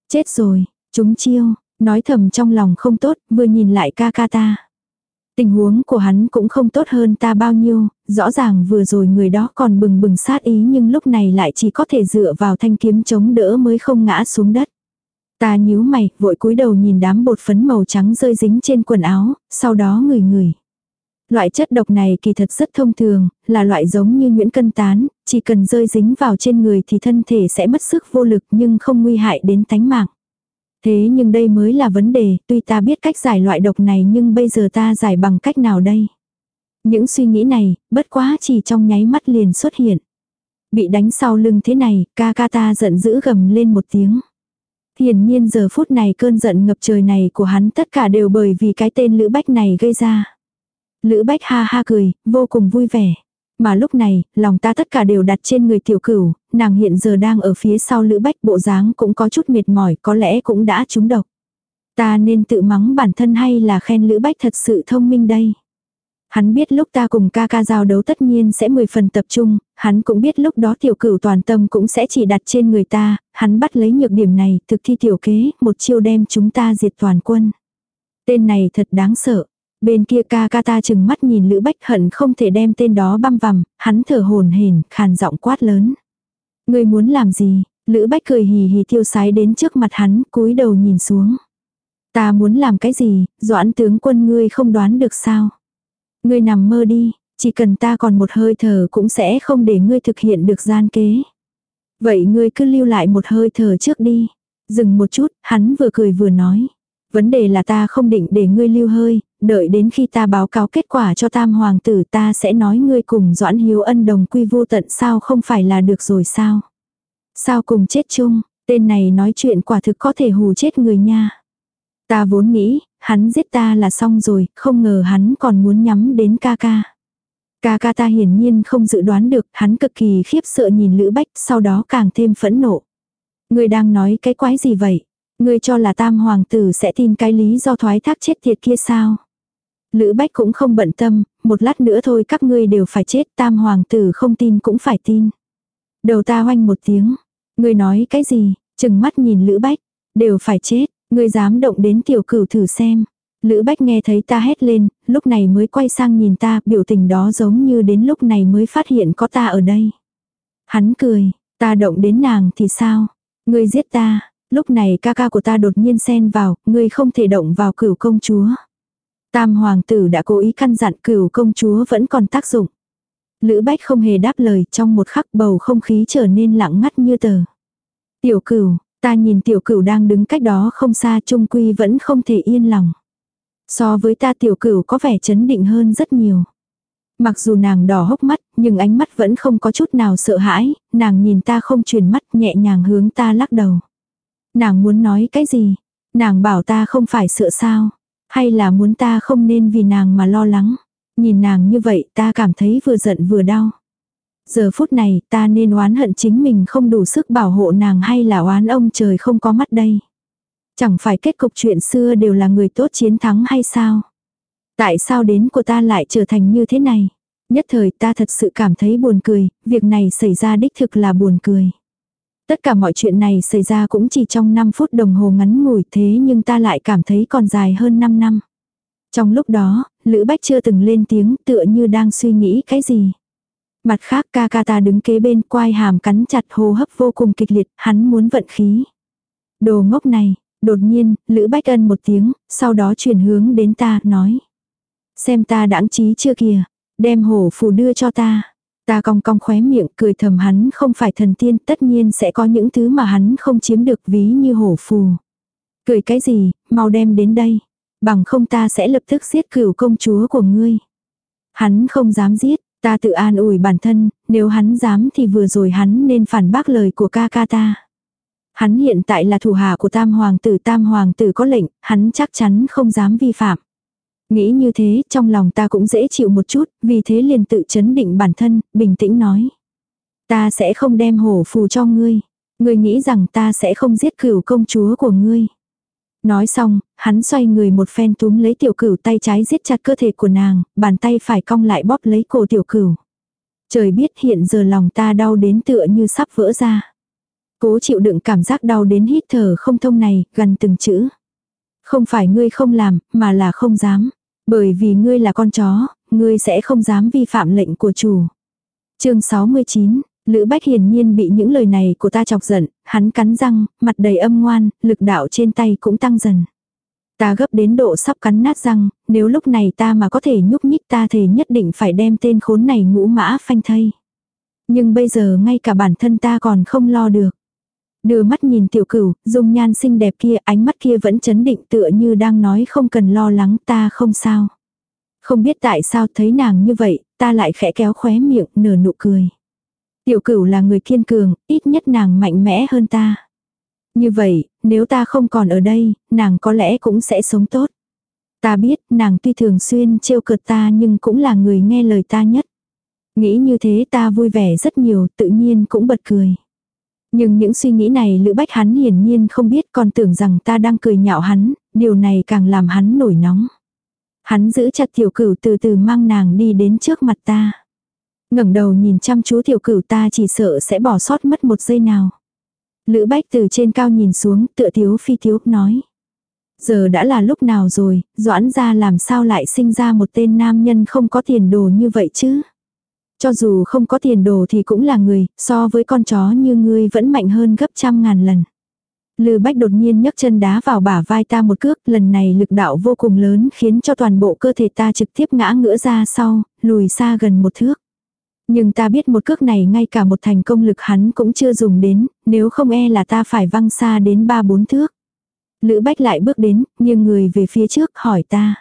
Chết rồi, chúng chiêu, nói thầm trong lòng không tốt, vừa nhìn lại ca ca ta. Tình huống của hắn cũng không tốt hơn ta bao nhiêu, rõ ràng vừa rồi người đó còn bừng bừng sát ý nhưng lúc này lại chỉ có thể dựa vào thanh kiếm chống đỡ mới không ngã xuống đất. Ta nhíu mày, vội cúi đầu nhìn đám bột phấn màu trắng rơi dính trên quần áo, sau đó ngửi ngửi. Loại chất độc này kỳ thật rất thông thường, là loại giống như nhuyễn cân tán, chỉ cần rơi dính vào trên người thì thân thể sẽ mất sức vô lực nhưng không nguy hại đến tánh mạng. Thế nhưng đây mới là vấn đề, tuy ta biết cách giải loại độc này nhưng bây giờ ta giải bằng cách nào đây? Những suy nghĩ này, bất quá chỉ trong nháy mắt liền xuất hiện. Bị đánh sau lưng thế này, ca ca ta giận dữ gầm lên một tiếng. Hiển nhiên giờ phút này cơn giận ngập trời này của hắn tất cả đều bởi vì cái tên Lữ Bách này gây ra. Lữ Bách ha ha cười, vô cùng vui vẻ. Mà lúc này, lòng ta tất cả đều đặt trên người tiểu cửu, nàng hiện giờ đang ở phía sau Lữ Bách bộ dáng cũng có chút mệt mỏi, có lẽ cũng đã trúng độc. Ta nên tự mắng bản thân hay là khen Lữ Bách thật sự thông minh đây. Hắn biết lúc ta cùng ca ca giao đấu tất nhiên sẽ mười phần tập trung, hắn cũng biết lúc đó tiểu cửu toàn tâm cũng sẽ chỉ đặt trên người ta, hắn bắt lấy nhược điểm này, thực thi tiểu kế, một chiêu đem chúng ta diệt toàn quân. Tên này thật đáng sợ. Bên kia ca ca ta chừng mắt nhìn Lữ Bách hận không thể đem tên đó băm vằm, hắn thở hồn hển, khàn giọng quát lớn. Người muốn làm gì? Lữ Bách cười hì hì tiêu sái đến trước mặt hắn, cúi đầu nhìn xuống. Ta muốn làm cái gì, doãn tướng quân ngươi không đoán được sao? Ngươi nằm mơ đi, chỉ cần ta còn một hơi thở cũng sẽ không để ngươi thực hiện được gian kế. Vậy ngươi cứ lưu lại một hơi thở trước đi. Dừng một chút, hắn vừa cười vừa nói. Vấn đề là ta không định để ngươi lưu hơi, đợi đến khi ta báo cáo kết quả cho tam hoàng tử ta sẽ nói ngươi cùng Doãn Hiếu ân đồng quy vô tận sao không phải là được rồi sao. Sao cùng chết chung, tên này nói chuyện quả thực có thể hù chết người nha. Ta vốn nghĩ, hắn giết ta là xong rồi, không ngờ hắn còn muốn nhắm đến ca ca. Ca ca ta hiển nhiên không dự đoán được, hắn cực kỳ khiếp sợ nhìn Lữ Bách, sau đó càng thêm phẫn nộ. Người đang nói cái quái gì vậy? Ngươi cho là tam hoàng tử sẽ tin cái lý do thoái thác chết tiệt kia sao? Lữ Bách cũng không bận tâm, một lát nữa thôi các ngươi đều phải chết, tam hoàng tử không tin cũng phải tin. Đầu ta hoanh một tiếng. Người nói cái gì? Chừng mắt nhìn Lữ Bách. Đều phải chết. Ngươi dám động đến tiểu cửu thử xem. Lữ Bách nghe thấy ta hét lên, lúc này mới quay sang nhìn ta, biểu tình đó giống như đến lúc này mới phát hiện có ta ở đây. Hắn cười, ta động đến nàng thì sao? Ngươi giết ta, lúc này ca ca của ta đột nhiên xen vào, ngươi không thể động vào cửu công chúa. Tam hoàng tử đã cố ý căn dặn cửu công chúa vẫn còn tác dụng. Lữ Bách không hề đáp lời trong một khắc bầu không khí trở nên lặng ngắt như tờ. Tiểu cửu, Ta nhìn tiểu cửu đang đứng cách đó không xa trung quy vẫn không thể yên lòng. So với ta tiểu cửu có vẻ chấn định hơn rất nhiều. Mặc dù nàng đỏ hốc mắt, nhưng ánh mắt vẫn không có chút nào sợ hãi, nàng nhìn ta không chuyển mắt nhẹ nhàng hướng ta lắc đầu. Nàng muốn nói cái gì? Nàng bảo ta không phải sợ sao? Hay là muốn ta không nên vì nàng mà lo lắng? Nhìn nàng như vậy ta cảm thấy vừa giận vừa đau. Giờ phút này ta nên oán hận chính mình không đủ sức bảo hộ nàng hay là oán ông trời không có mắt đây. Chẳng phải kết cục chuyện xưa đều là người tốt chiến thắng hay sao? Tại sao đến của ta lại trở thành như thế này? Nhất thời ta thật sự cảm thấy buồn cười, việc này xảy ra đích thực là buồn cười. Tất cả mọi chuyện này xảy ra cũng chỉ trong 5 phút đồng hồ ngắn ngủi thế nhưng ta lại cảm thấy còn dài hơn 5 năm. Trong lúc đó, Lữ Bách chưa từng lên tiếng tựa như đang suy nghĩ cái gì. Mặt khác ca ca ta đứng kế bên quai hàm cắn chặt hô hấp vô cùng kịch liệt, hắn muốn vận khí. Đồ ngốc này, đột nhiên, Lữ Bách ân một tiếng, sau đó chuyển hướng đến ta, nói. Xem ta đãng trí chưa kìa, đem hổ phù đưa cho ta. Ta cong cong khóe miệng cười thầm hắn không phải thần tiên tất nhiên sẽ có những thứ mà hắn không chiếm được ví như hổ phù. Cười cái gì, mau đem đến đây. Bằng không ta sẽ lập tức giết cửu công chúa của ngươi. Hắn không dám giết, ta tự an ủi bản thân, nếu hắn dám thì vừa rồi hắn nên phản bác lời của ca ca ta. Hắn hiện tại là thủ hạ của tam hoàng tử tam hoàng tử có lệnh, hắn chắc chắn không dám vi phạm. Nghĩ như thế, trong lòng ta cũng dễ chịu một chút, vì thế liền tự chấn định bản thân, bình tĩnh nói. Ta sẽ không đem hổ phù cho ngươi. Ngươi nghĩ rằng ta sẽ không giết cửu công chúa của ngươi. Nói xong, hắn xoay người một phen túm lấy tiểu cửu tay trái giết chặt cơ thể của nàng, bàn tay phải cong lại bóp lấy cổ tiểu cửu. Trời biết hiện giờ lòng ta đau đến tựa như sắp vỡ ra. Cố chịu đựng cảm giác đau đến hít thở không thông này, gần từng chữ. Không phải ngươi không làm, mà là không dám. Bởi vì ngươi là con chó, ngươi sẽ không dám vi phạm lệnh của chủ. chương 69, Lữ Bách hiển nhiên bị những lời này của ta chọc giận, hắn cắn răng, mặt đầy âm ngoan, lực đạo trên tay cũng tăng dần. Ta gấp đến độ sắp cắn nát răng, nếu lúc này ta mà có thể nhúc nhích ta thì nhất định phải đem tên khốn này ngũ mã phanh thây. Nhưng bây giờ ngay cả bản thân ta còn không lo được. Đưa mắt nhìn tiểu cửu, dung nhan xinh đẹp kia, ánh mắt kia vẫn chấn định tựa như đang nói không cần lo lắng ta không sao. Không biết tại sao thấy nàng như vậy, ta lại khẽ kéo khóe miệng, nở nụ cười. Tiểu cửu là người kiên cường, ít nhất nàng mạnh mẽ hơn ta. Như vậy, nếu ta không còn ở đây, nàng có lẽ cũng sẽ sống tốt. Ta biết, nàng tuy thường xuyên trêu cợt ta nhưng cũng là người nghe lời ta nhất. Nghĩ như thế ta vui vẻ rất nhiều, tự nhiên cũng bật cười. Nhưng những suy nghĩ này Lữ Bách hắn hiển nhiên không biết còn tưởng rằng ta đang cười nhạo hắn, điều này càng làm hắn nổi nóng. Hắn giữ chặt tiểu cửu từ từ mang nàng đi đến trước mặt ta. ngẩng đầu nhìn chăm chú tiểu cửu ta chỉ sợ sẽ bỏ sót mất một giây nào. Lữ Bách từ trên cao nhìn xuống tựa thiếu phi thiếu nói. Giờ đã là lúc nào rồi, doãn ra làm sao lại sinh ra một tên nam nhân không có tiền đồ như vậy chứ? Cho dù không có tiền đồ thì cũng là người, so với con chó như ngươi vẫn mạnh hơn gấp trăm ngàn lần. Lư Bách đột nhiên nhấc chân đá vào bả vai ta một cước, lần này lực đạo vô cùng lớn khiến cho toàn bộ cơ thể ta trực tiếp ngã ngửa ra sau, lùi xa gần một thước. Nhưng ta biết một cước này ngay cả một thành công lực hắn cũng chưa dùng đến, nếu không e là ta phải văng xa đến ba bốn thước. Lữ Bách lại bước đến, nhưng người về phía trước hỏi ta.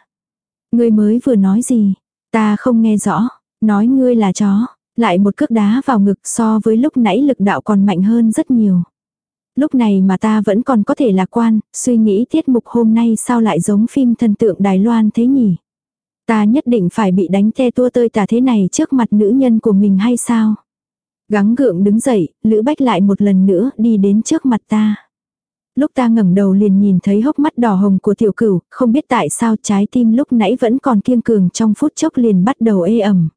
Người mới vừa nói gì? Ta không nghe rõ. Nói ngươi là chó, lại một cước đá vào ngực so với lúc nãy lực đạo còn mạnh hơn rất nhiều. Lúc này mà ta vẫn còn có thể lạc quan, suy nghĩ tiết mục hôm nay sao lại giống phim thần tượng Đài Loan thế nhỉ? Ta nhất định phải bị đánh te tua tơi tả thế này trước mặt nữ nhân của mình hay sao? Gắng gượng đứng dậy, Lữ Bách lại một lần nữa đi đến trước mặt ta. Lúc ta ngẩng đầu liền nhìn thấy hốc mắt đỏ hồng của tiểu cửu, không biết tại sao trái tim lúc nãy vẫn còn kiên cường trong phút chốc liền bắt đầu ê ẩm.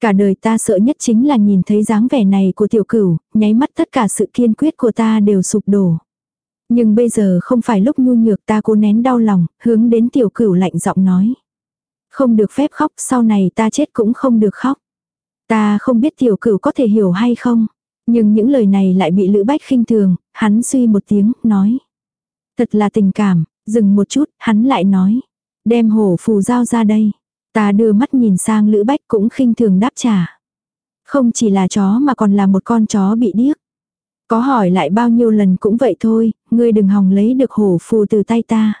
Cả đời ta sợ nhất chính là nhìn thấy dáng vẻ này của tiểu cửu, nháy mắt tất cả sự kiên quyết của ta đều sụp đổ. Nhưng bây giờ không phải lúc nhu nhược ta cố nén đau lòng, hướng đến tiểu cửu lạnh giọng nói. Không được phép khóc, sau này ta chết cũng không được khóc. Ta không biết tiểu cửu có thể hiểu hay không. Nhưng những lời này lại bị Lữ Bách khinh thường, hắn suy một tiếng, nói. Thật là tình cảm, dừng một chút, hắn lại nói. Đem hổ phù giao ra đây. Ta đưa mắt nhìn sang Lữ Bách cũng khinh thường đáp trả. Không chỉ là chó mà còn là một con chó bị điếc. Có hỏi lại bao nhiêu lần cũng vậy thôi, ngươi đừng hòng lấy được hổ phù từ tay ta.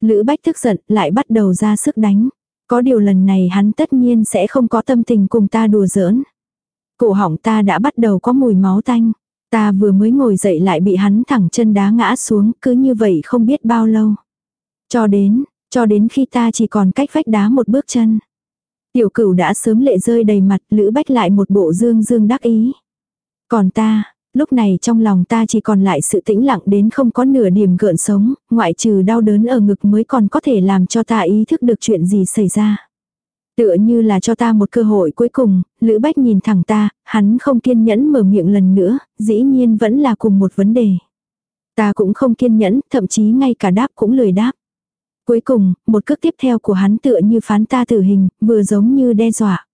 Lữ Bách tức giận lại bắt đầu ra sức đánh. Có điều lần này hắn tất nhiên sẽ không có tâm tình cùng ta đùa giỡn. Cổ họng ta đã bắt đầu có mùi máu tanh. Ta vừa mới ngồi dậy lại bị hắn thẳng chân đá ngã xuống, cứ như vậy không biết bao lâu. Cho đến, cho đến khi ta chỉ còn cách vách đá một bước chân. Tiểu cửu đã sớm lệ rơi đầy mặt, lữ bách lại một bộ dương dương đắc ý. Còn ta, lúc này trong lòng ta chỉ còn lại sự tĩnh lặng đến không có nửa điểm gợn sống, ngoại trừ đau đớn ở ngực mới còn có thể làm cho ta ý thức được chuyện gì xảy ra. Tựa như là cho ta một cơ hội cuối cùng, Lữ Bách nhìn thẳng ta, hắn không kiên nhẫn mở miệng lần nữa, dĩ nhiên vẫn là cùng một vấn đề. Ta cũng không kiên nhẫn, thậm chí ngay cả đáp cũng lười đáp. Cuối cùng, một cước tiếp theo của hắn tựa như phán ta tử hình, vừa giống như đe dọa.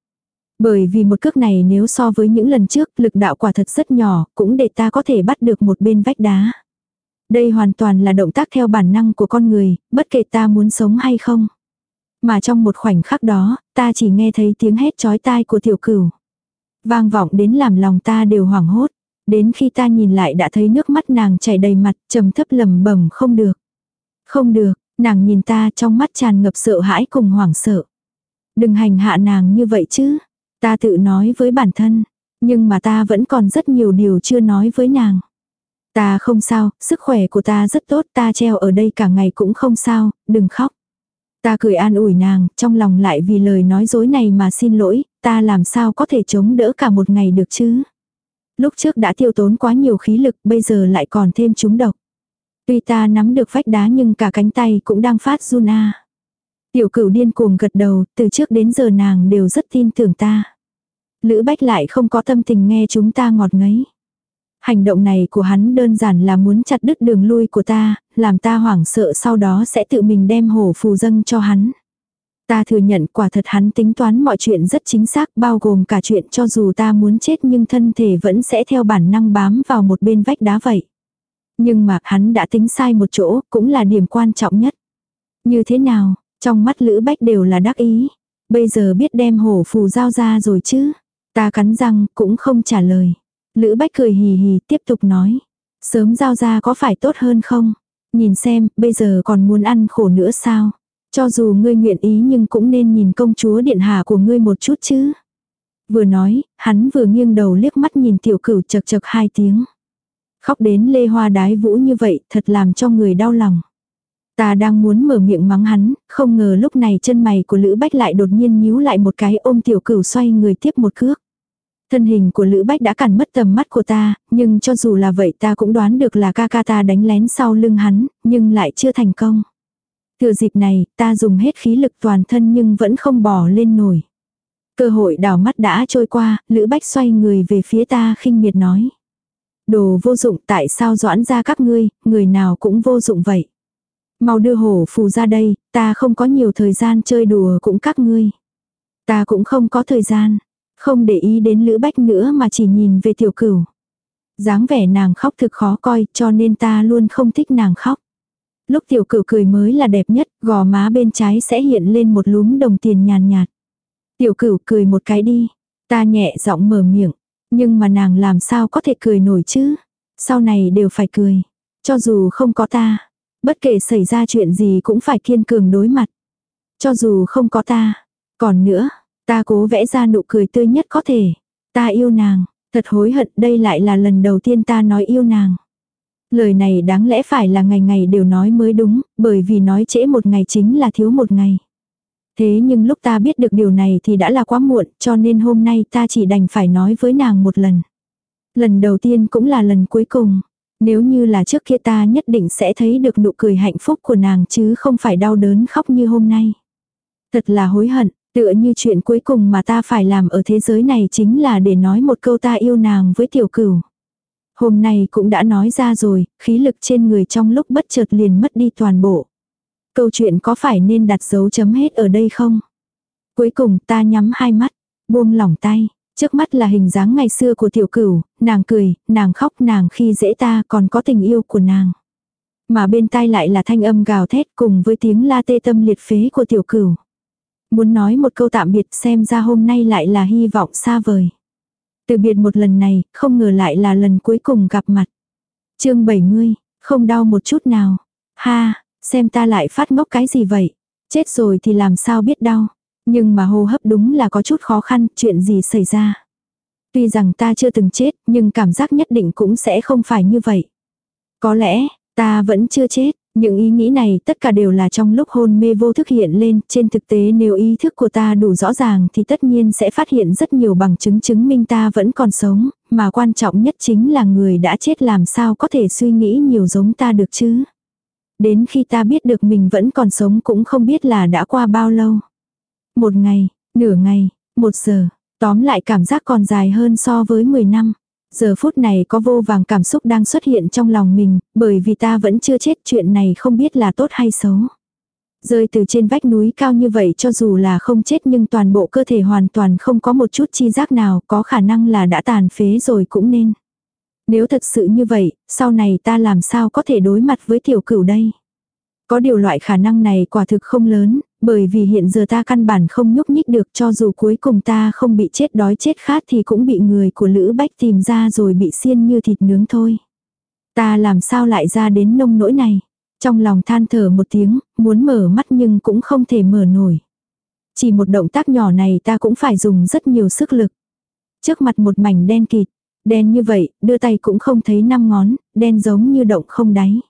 Bởi vì một cước này nếu so với những lần trước, lực đạo quả thật rất nhỏ, cũng để ta có thể bắt được một bên vách đá. Đây hoàn toàn là động tác theo bản năng của con người, bất kể ta muốn sống hay không. Mà trong một khoảnh khắc đó, ta chỉ nghe thấy tiếng hét chói tai của tiểu cửu. Vang vọng đến làm lòng ta đều hoảng hốt. Đến khi ta nhìn lại đã thấy nước mắt nàng chảy đầy mặt, trầm thấp lầm bẩm không được. Không được, nàng nhìn ta trong mắt tràn ngập sợ hãi cùng hoảng sợ. Đừng hành hạ nàng như vậy chứ. Ta tự nói với bản thân. Nhưng mà ta vẫn còn rất nhiều điều chưa nói với nàng. Ta không sao, sức khỏe của ta rất tốt, ta treo ở đây cả ngày cũng không sao, đừng khóc. Ta cười an ủi nàng, trong lòng lại vì lời nói dối này mà xin lỗi, ta làm sao có thể chống đỡ cả một ngày được chứ. Lúc trước đã tiêu tốn quá nhiều khí lực, bây giờ lại còn thêm chúng độc. Tuy ta nắm được vách đá nhưng cả cánh tay cũng đang phát run a. Tiểu cửu điên cuồng gật đầu, từ trước đến giờ nàng đều rất tin tưởng ta. Lữ Bách lại không có tâm tình nghe chúng ta ngọt ngấy. Hành động này của hắn đơn giản là muốn chặt đứt đường lui của ta, làm ta hoảng sợ sau đó sẽ tự mình đem hổ phù dâng cho hắn. Ta thừa nhận quả thật hắn tính toán mọi chuyện rất chính xác bao gồm cả chuyện cho dù ta muốn chết nhưng thân thể vẫn sẽ theo bản năng bám vào một bên vách đá vậy. Nhưng mà hắn đã tính sai một chỗ cũng là điểm quan trọng nhất. Như thế nào, trong mắt Lữ Bách đều là đắc ý. Bây giờ biết đem hổ phù giao ra rồi chứ. Ta cắn răng cũng không trả lời. Lữ Bách cười hì hì tiếp tục nói. Sớm giao ra có phải tốt hơn không? Nhìn xem, bây giờ còn muốn ăn khổ nữa sao? Cho dù ngươi nguyện ý nhưng cũng nên nhìn công chúa điện hạ của ngươi một chút chứ. Vừa nói, hắn vừa nghiêng đầu liếc mắt nhìn tiểu cửu chật chật hai tiếng. Khóc đến lê hoa đái vũ như vậy thật làm cho người đau lòng. Ta đang muốn mở miệng mắng hắn, không ngờ lúc này chân mày của Lữ Bách lại đột nhiên nhíu lại một cái ôm tiểu cửu xoay người tiếp một cước. Thân hình của Lữ Bách đã cản mất tầm mắt của ta, nhưng cho dù là vậy ta cũng đoán được là ca ca ta đánh lén sau lưng hắn, nhưng lại chưa thành công. Thừa dịp này, ta dùng hết khí lực toàn thân nhưng vẫn không bỏ lên nổi. Cơ hội đảo mắt đã trôi qua, Lữ Bách xoay người về phía ta khinh miệt nói. Đồ vô dụng tại sao doãn ra các ngươi, người nào cũng vô dụng vậy. Mau đưa hổ phù ra đây, ta không có nhiều thời gian chơi đùa cũng các ngươi. Ta cũng không có thời gian, không để ý đến Lữ Bách nữa mà chỉ nhìn về tiểu cửu. dáng vẻ nàng khóc thực khó coi cho nên ta luôn không thích nàng khóc. Lúc tiểu cửu cười mới là đẹp nhất, gò má bên trái sẽ hiện lên một lúm đồng tiền nhàn nhạt. Tiểu cửu cười một cái đi. Ta nhẹ giọng mở miệng. Nhưng mà nàng làm sao có thể cười nổi chứ. Sau này đều phải cười. Cho dù không có ta. Bất kể xảy ra chuyện gì cũng phải kiên cường đối mặt. Cho dù không có ta. Còn nữa, Ta cố vẽ ra nụ cười tươi nhất có thể. Ta yêu nàng, thật hối hận đây lại là lần đầu tiên ta nói yêu nàng. Lời này đáng lẽ phải là ngày ngày đều nói mới đúng, bởi vì nói trễ một ngày chính là thiếu một ngày. Thế nhưng lúc ta biết được điều này thì đã là quá muộn, cho nên hôm nay ta chỉ đành phải nói với nàng một lần. Lần đầu tiên cũng là lần cuối cùng. Nếu như là trước kia ta nhất định sẽ thấy được nụ cười hạnh phúc của nàng chứ không phải đau đớn khóc như hôm nay. Thật là hối hận, Tựa như chuyện cuối cùng mà ta phải làm ở thế giới này chính là để nói một câu ta yêu nàng với tiểu cửu. Hôm nay cũng đã nói ra rồi, khí lực trên người trong lúc bất chợt liền mất đi toàn bộ. Câu chuyện có phải nên đặt dấu chấm hết ở đây không? Cuối cùng ta nhắm hai mắt, buông lỏng tay. Trước mắt là hình dáng ngày xưa của tiểu cửu, nàng cười, nàng khóc nàng khi dễ ta còn có tình yêu của nàng. Mà bên tai lại là thanh âm gào thét cùng với tiếng la tê tâm liệt phế của tiểu cửu. Muốn nói một câu tạm biệt xem ra hôm nay lại là hy vọng xa vời. Từ biệt một lần này, không ngờ lại là lần cuối cùng gặp mặt. chương 70, không đau một chút nào. Ha, xem ta lại phát ngốc cái gì vậy? Chết rồi thì làm sao biết đau. Nhưng mà hô hấp đúng là có chút khó khăn, chuyện gì xảy ra. Tuy rằng ta chưa từng chết, nhưng cảm giác nhất định cũng sẽ không phải như vậy. Có lẽ, ta vẫn chưa chết. Những ý nghĩ này tất cả đều là trong lúc hôn mê vô thức hiện lên, trên thực tế nếu ý thức của ta đủ rõ ràng thì tất nhiên sẽ phát hiện rất nhiều bằng chứng chứng minh ta vẫn còn sống, mà quan trọng nhất chính là người đã chết làm sao có thể suy nghĩ nhiều giống ta được chứ. Đến khi ta biết được mình vẫn còn sống cũng không biết là đã qua bao lâu. Một ngày, nửa ngày, một giờ, tóm lại cảm giác còn dài hơn so với 10 năm. Giờ phút này có vô vàng cảm xúc đang xuất hiện trong lòng mình, bởi vì ta vẫn chưa chết chuyện này không biết là tốt hay xấu. Rơi từ trên vách núi cao như vậy cho dù là không chết nhưng toàn bộ cơ thể hoàn toàn không có một chút chi giác nào có khả năng là đã tàn phế rồi cũng nên. Nếu thật sự như vậy, sau này ta làm sao có thể đối mặt với tiểu cửu đây? Có điều loại khả năng này quả thực không lớn, bởi vì hiện giờ ta căn bản không nhúc nhích được cho dù cuối cùng ta không bị chết đói chết khát thì cũng bị người của Lữ Bách tìm ra rồi bị xiên như thịt nướng thôi. Ta làm sao lại ra đến nông nỗi này? Trong lòng than thở một tiếng, muốn mở mắt nhưng cũng không thể mở nổi. Chỉ một động tác nhỏ này ta cũng phải dùng rất nhiều sức lực. Trước mặt một mảnh đen kịt, đen như vậy, đưa tay cũng không thấy năm ngón, đen giống như động không đáy.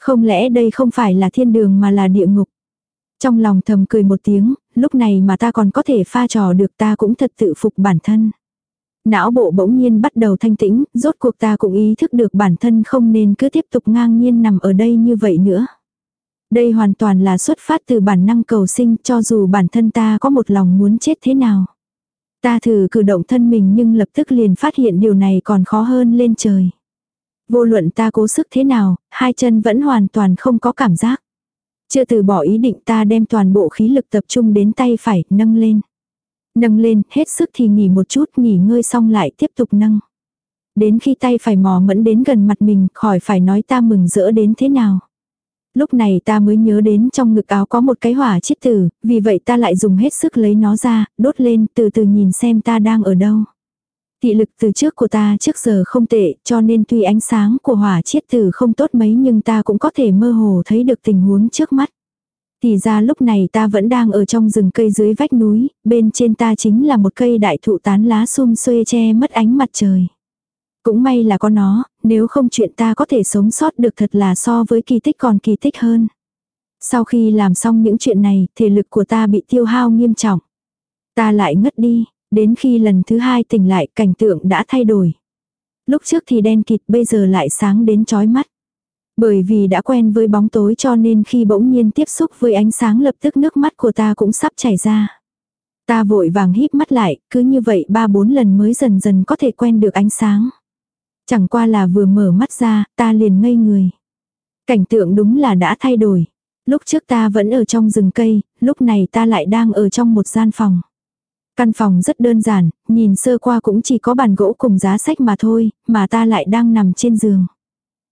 Không lẽ đây không phải là thiên đường mà là địa ngục? Trong lòng thầm cười một tiếng, lúc này mà ta còn có thể pha trò được ta cũng thật tự phục bản thân. Não bộ bỗng nhiên bắt đầu thanh tĩnh, rốt cuộc ta cũng ý thức được bản thân không nên cứ tiếp tục ngang nhiên nằm ở đây như vậy nữa. Đây hoàn toàn là xuất phát từ bản năng cầu sinh cho dù bản thân ta có một lòng muốn chết thế nào. Ta thử cử động thân mình nhưng lập tức liền phát hiện điều này còn khó hơn lên trời. Vô luận ta cố sức thế nào, hai chân vẫn hoàn toàn không có cảm giác. Chưa từ bỏ ý định ta đem toàn bộ khí lực tập trung đến tay phải, nâng lên. Nâng lên, hết sức thì nghỉ một chút, nghỉ ngơi xong lại tiếp tục nâng. Đến khi tay phải mò mẫn đến gần mặt mình, khỏi phải nói ta mừng rỡ đến thế nào. Lúc này ta mới nhớ đến trong ngực áo có một cái hỏa chiết tử, vì vậy ta lại dùng hết sức lấy nó ra, đốt lên, từ từ nhìn xem ta đang ở đâu. Thị lực từ trước của ta trước giờ không tệ, cho nên tuy ánh sáng của hỏa chiết tử không tốt mấy nhưng ta cũng có thể mơ hồ thấy được tình huống trước mắt. Thì ra lúc này ta vẫn đang ở trong rừng cây dưới vách núi, bên trên ta chính là một cây đại thụ tán lá sum xuê che mất ánh mặt trời. Cũng may là có nó, nếu không chuyện ta có thể sống sót được thật là so với kỳ tích còn kỳ tích hơn. Sau khi làm xong những chuyện này, thể lực của ta bị tiêu hao nghiêm trọng. Ta lại ngất đi, Đến khi lần thứ hai tỉnh lại cảnh tượng đã thay đổi. Lúc trước thì đen kịt bây giờ lại sáng đến chói mắt. Bởi vì đã quen với bóng tối cho nên khi bỗng nhiên tiếp xúc với ánh sáng lập tức nước mắt của ta cũng sắp chảy ra. Ta vội vàng híp mắt lại, cứ như vậy ba bốn lần mới dần dần có thể quen được ánh sáng. Chẳng qua là vừa mở mắt ra, ta liền ngây người. Cảnh tượng đúng là đã thay đổi. Lúc trước ta vẫn ở trong rừng cây, lúc này ta lại đang ở trong một gian phòng. Căn phòng rất đơn giản, nhìn sơ qua cũng chỉ có bàn gỗ cùng giá sách mà thôi, mà ta lại đang nằm trên giường.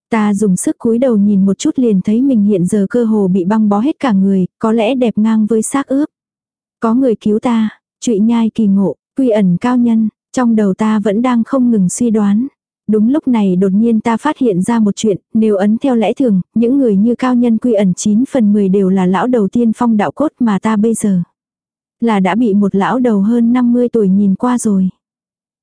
Ta dùng sức cúi đầu nhìn một chút liền thấy mình hiện giờ cơ hồ bị băng bó hết cả người, có lẽ đẹp ngang với xác ướp. Có người cứu ta, trụy nhai kỳ ngộ, quy ẩn cao nhân, trong đầu ta vẫn đang không ngừng suy đoán. Đúng lúc này đột nhiên ta phát hiện ra một chuyện, nếu ấn theo lẽ thường, những người như cao nhân quy ẩn 9 phần 10 đều là lão đầu tiên phong đạo cốt mà ta bây giờ. Là đã bị một lão đầu hơn 50 tuổi nhìn qua rồi.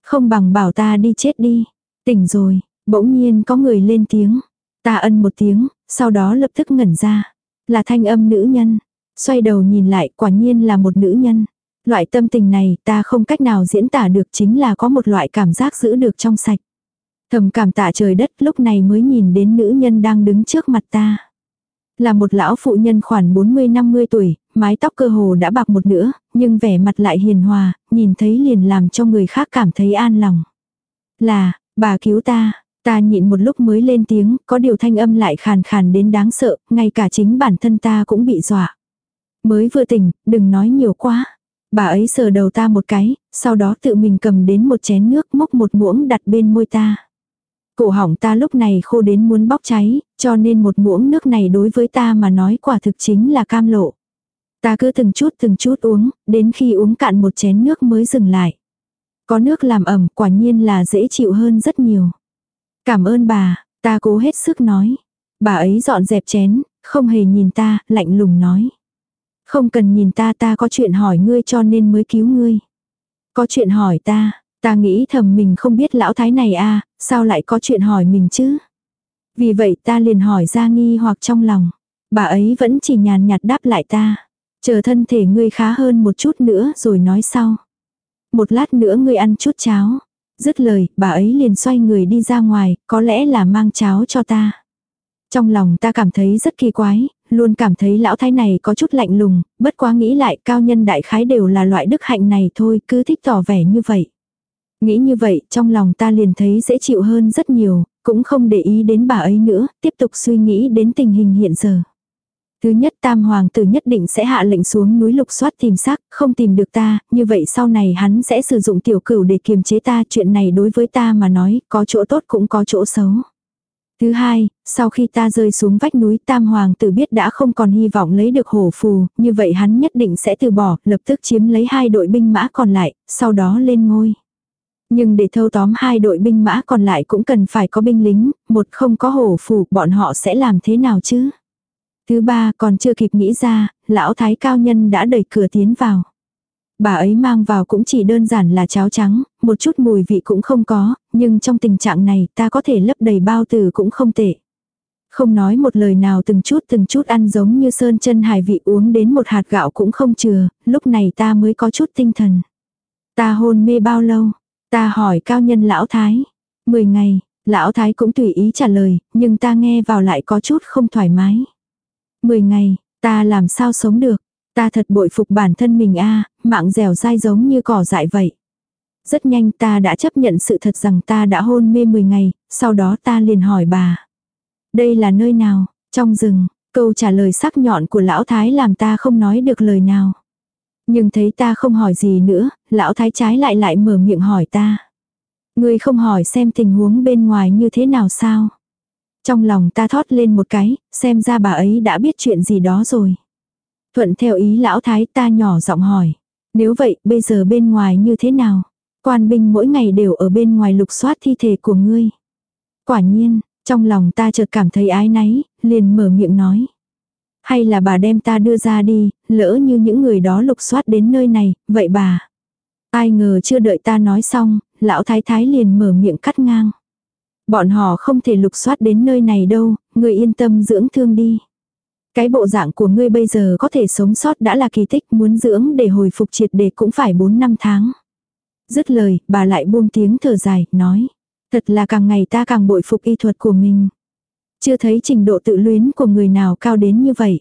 Không bằng bảo ta đi chết đi. Tỉnh rồi, bỗng nhiên có người lên tiếng. Ta ân một tiếng, sau đó lập tức ngẩn ra. Là thanh âm nữ nhân. Xoay đầu nhìn lại quả nhiên là một nữ nhân. Loại tâm tình này ta không cách nào diễn tả được chính là có một loại cảm giác giữ được trong sạch. Thầm cảm tạ trời đất lúc này mới nhìn đến nữ nhân đang đứng trước mặt ta. Là một lão phụ nhân khoảng 40-50 tuổi, mái tóc cơ hồ đã bạc một nửa, nhưng vẻ mặt lại hiền hòa, nhìn thấy liền làm cho người khác cảm thấy an lòng. Là, bà cứu ta, ta nhịn một lúc mới lên tiếng, có điều thanh âm lại khàn khàn đến đáng sợ, ngay cả chính bản thân ta cũng bị dọa. Mới vừa tỉnh, đừng nói nhiều quá. Bà ấy sờ đầu ta một cái, sau đó tự mình cầm đến một chén nước múc một muỗng đặt bên môi ta. Cổ họng ta lúc này khô đến muốn bóc cháy, cho nên một muỗng nước này đối với ta mà nói quả thực chính là cam lộ. Ta cứ từng chút từng chút uống, đến khi uống cạn một chén nước mới dừng lại. Có nước làm ẩm quả nhiên là dễ chịu hơn rất nhiều. Cảm ơn bà, ta cố hết sức nói. Bà ấy dọn dẹp chén, không hề nhìn ta, lạnh lùng nói. Không cần nhìn ta ta có chuyện hỏi ngươi cho nên mới cứu ngươi. Có chuyện hỏi ta, ta nghĩ thầm mình không biết lão thái này à, sao lại có chuyện hỏi mình chứ? Vì vậy ta liền hỏi ra nghi hoặc trong lòng. Bà ấy vẫn chỉ nhàn nhạt đáp lại ta. Chờ thân thể ngươi khá hơn một chút nữa rồi nói sau. Một lát nữa ngươi ăn chút cháo. Dứt lời, bà ấy liền xoay người đi ra ngoài, có lẽ là mang cháo cho ta. Trong lòng ta cảm thấy rất kỳ quái, luôn cảm thấy lão thái này có chút lạnh lùng, bất quá nghĩ lại cao nhân đại khái đều là loại đức hạnh này thôi, cứ thích tỏ vẻ như vậy. Nghĩ như vậy, trong lòng ta liền thấy dễ chịu hơn rất nhiều, cũng không để ý đến bà ấy nữa, tiếp tục suy nghĩ đến tình hình hiện giờ. Thứ nhất tam hoàng tử nhất định sẽ hạ lệnh xuống núi lục soát tìm xác, không tìm được ta, như vậy sau này hắn sẽ sử dụng tiểu cửu để kiềm chế ta, chuyện này đối với ta mà nói, có chỗ tốt cũng có chỗ xấu. Thứ hai, sau khi ta rơi xuống vách núi Tam Hoàng tử biết đã không còn hy vọng lấy được hổ phù, như vậy hắn nhất định sẽ từ bỏ, lập tức chiếm lấy hai đội binh mã còn lại, sau đó lên ngôi. Nhưng để thâu tóm hai đội binh mã còn lại cũng cần phải có binh lính, một không có hổ phù, bọn họ sẽ làm thế nào chứ? Thứ ba còn chưa kịp nghĩ ra, lão thái cao nhân đã đẩy cửa tiến vào. Bà ấy mang vào cũng chỉ đơn giản là cháo trắng, một chút mùi vị cũng không có, nhưng trong tình trạng này ta có thể lấp đầy bao tử cũng không tệ. Không nói một lời nào từng chút từng chút ăn giống như sơn chân hải vị uống đến một hạt gạo cũng không chừa, lúc này ta mới có chút tinh thần. Ta hôn mê bao lâu? Ta hỏi cao nhân lão thái. Mười ngày, lão thái cũng tùy ý trả lời, nhưng ta nghe vào lại có chút không thoải mái. Mười ngày, ta làm sao sống được? Ta thật bội phục bản thân mình a mạng dẻo dai giống như cỏ dại vậy. Rất nhanh ta đã chấp nhận sự thật rằng ta đã hôn mê 10 ngày, sau đó ta liền hỏi bà. Đây là nơi nào? Trong rừng, câu trả lời sắc nhọn của lão thái làm ta không nói được lời nào. Nhưng thấy ta không hỏi gì nữa, lão thái trái lại lại mở miệng hỏi ta. Ngươi không hỏi xem tình huống bên ngoài như thế nào sao? Trong lòng ta thót lên một cái, xem ra bà ấy đã biết chuyện gì đó rồi. Thuận theo ý lão thái ta nhỏ giọng hỏi. Nếu vậy, bây giờ bên ngoài như thế nào? Quan binh mỗi ngày đều ở bên ngoài lục soát thi thể của ngươi. Quả nhiên, trong lòng ta chợt cảm thấy ái náy, liền mở miệng nói. Hay là bà đem ta đưa ra đi, lỡ như những người đó lục soát đến nơi này, vậy bà. Ai ngờ chưa đợi ta nói xong, lão thái thái liền mở miệng cắt ngang. Bọn họ không thể lục soát đến nơi này đâu, người yên tâm dưỡng thương đi. Cái bộ dạng của ngươi bây giờ có thể sống sót đã là kỳ tích muốn dưỡng để hồi phục triệt để cũng phải 4 năm tháng. Dứt lời, bà lại buông tiếng thở dài, nói. Thật là càng ngày ta càng bội phục y thuật của mình. Chưa thấy trình độ tự luyến của người nào cao đến như vậy.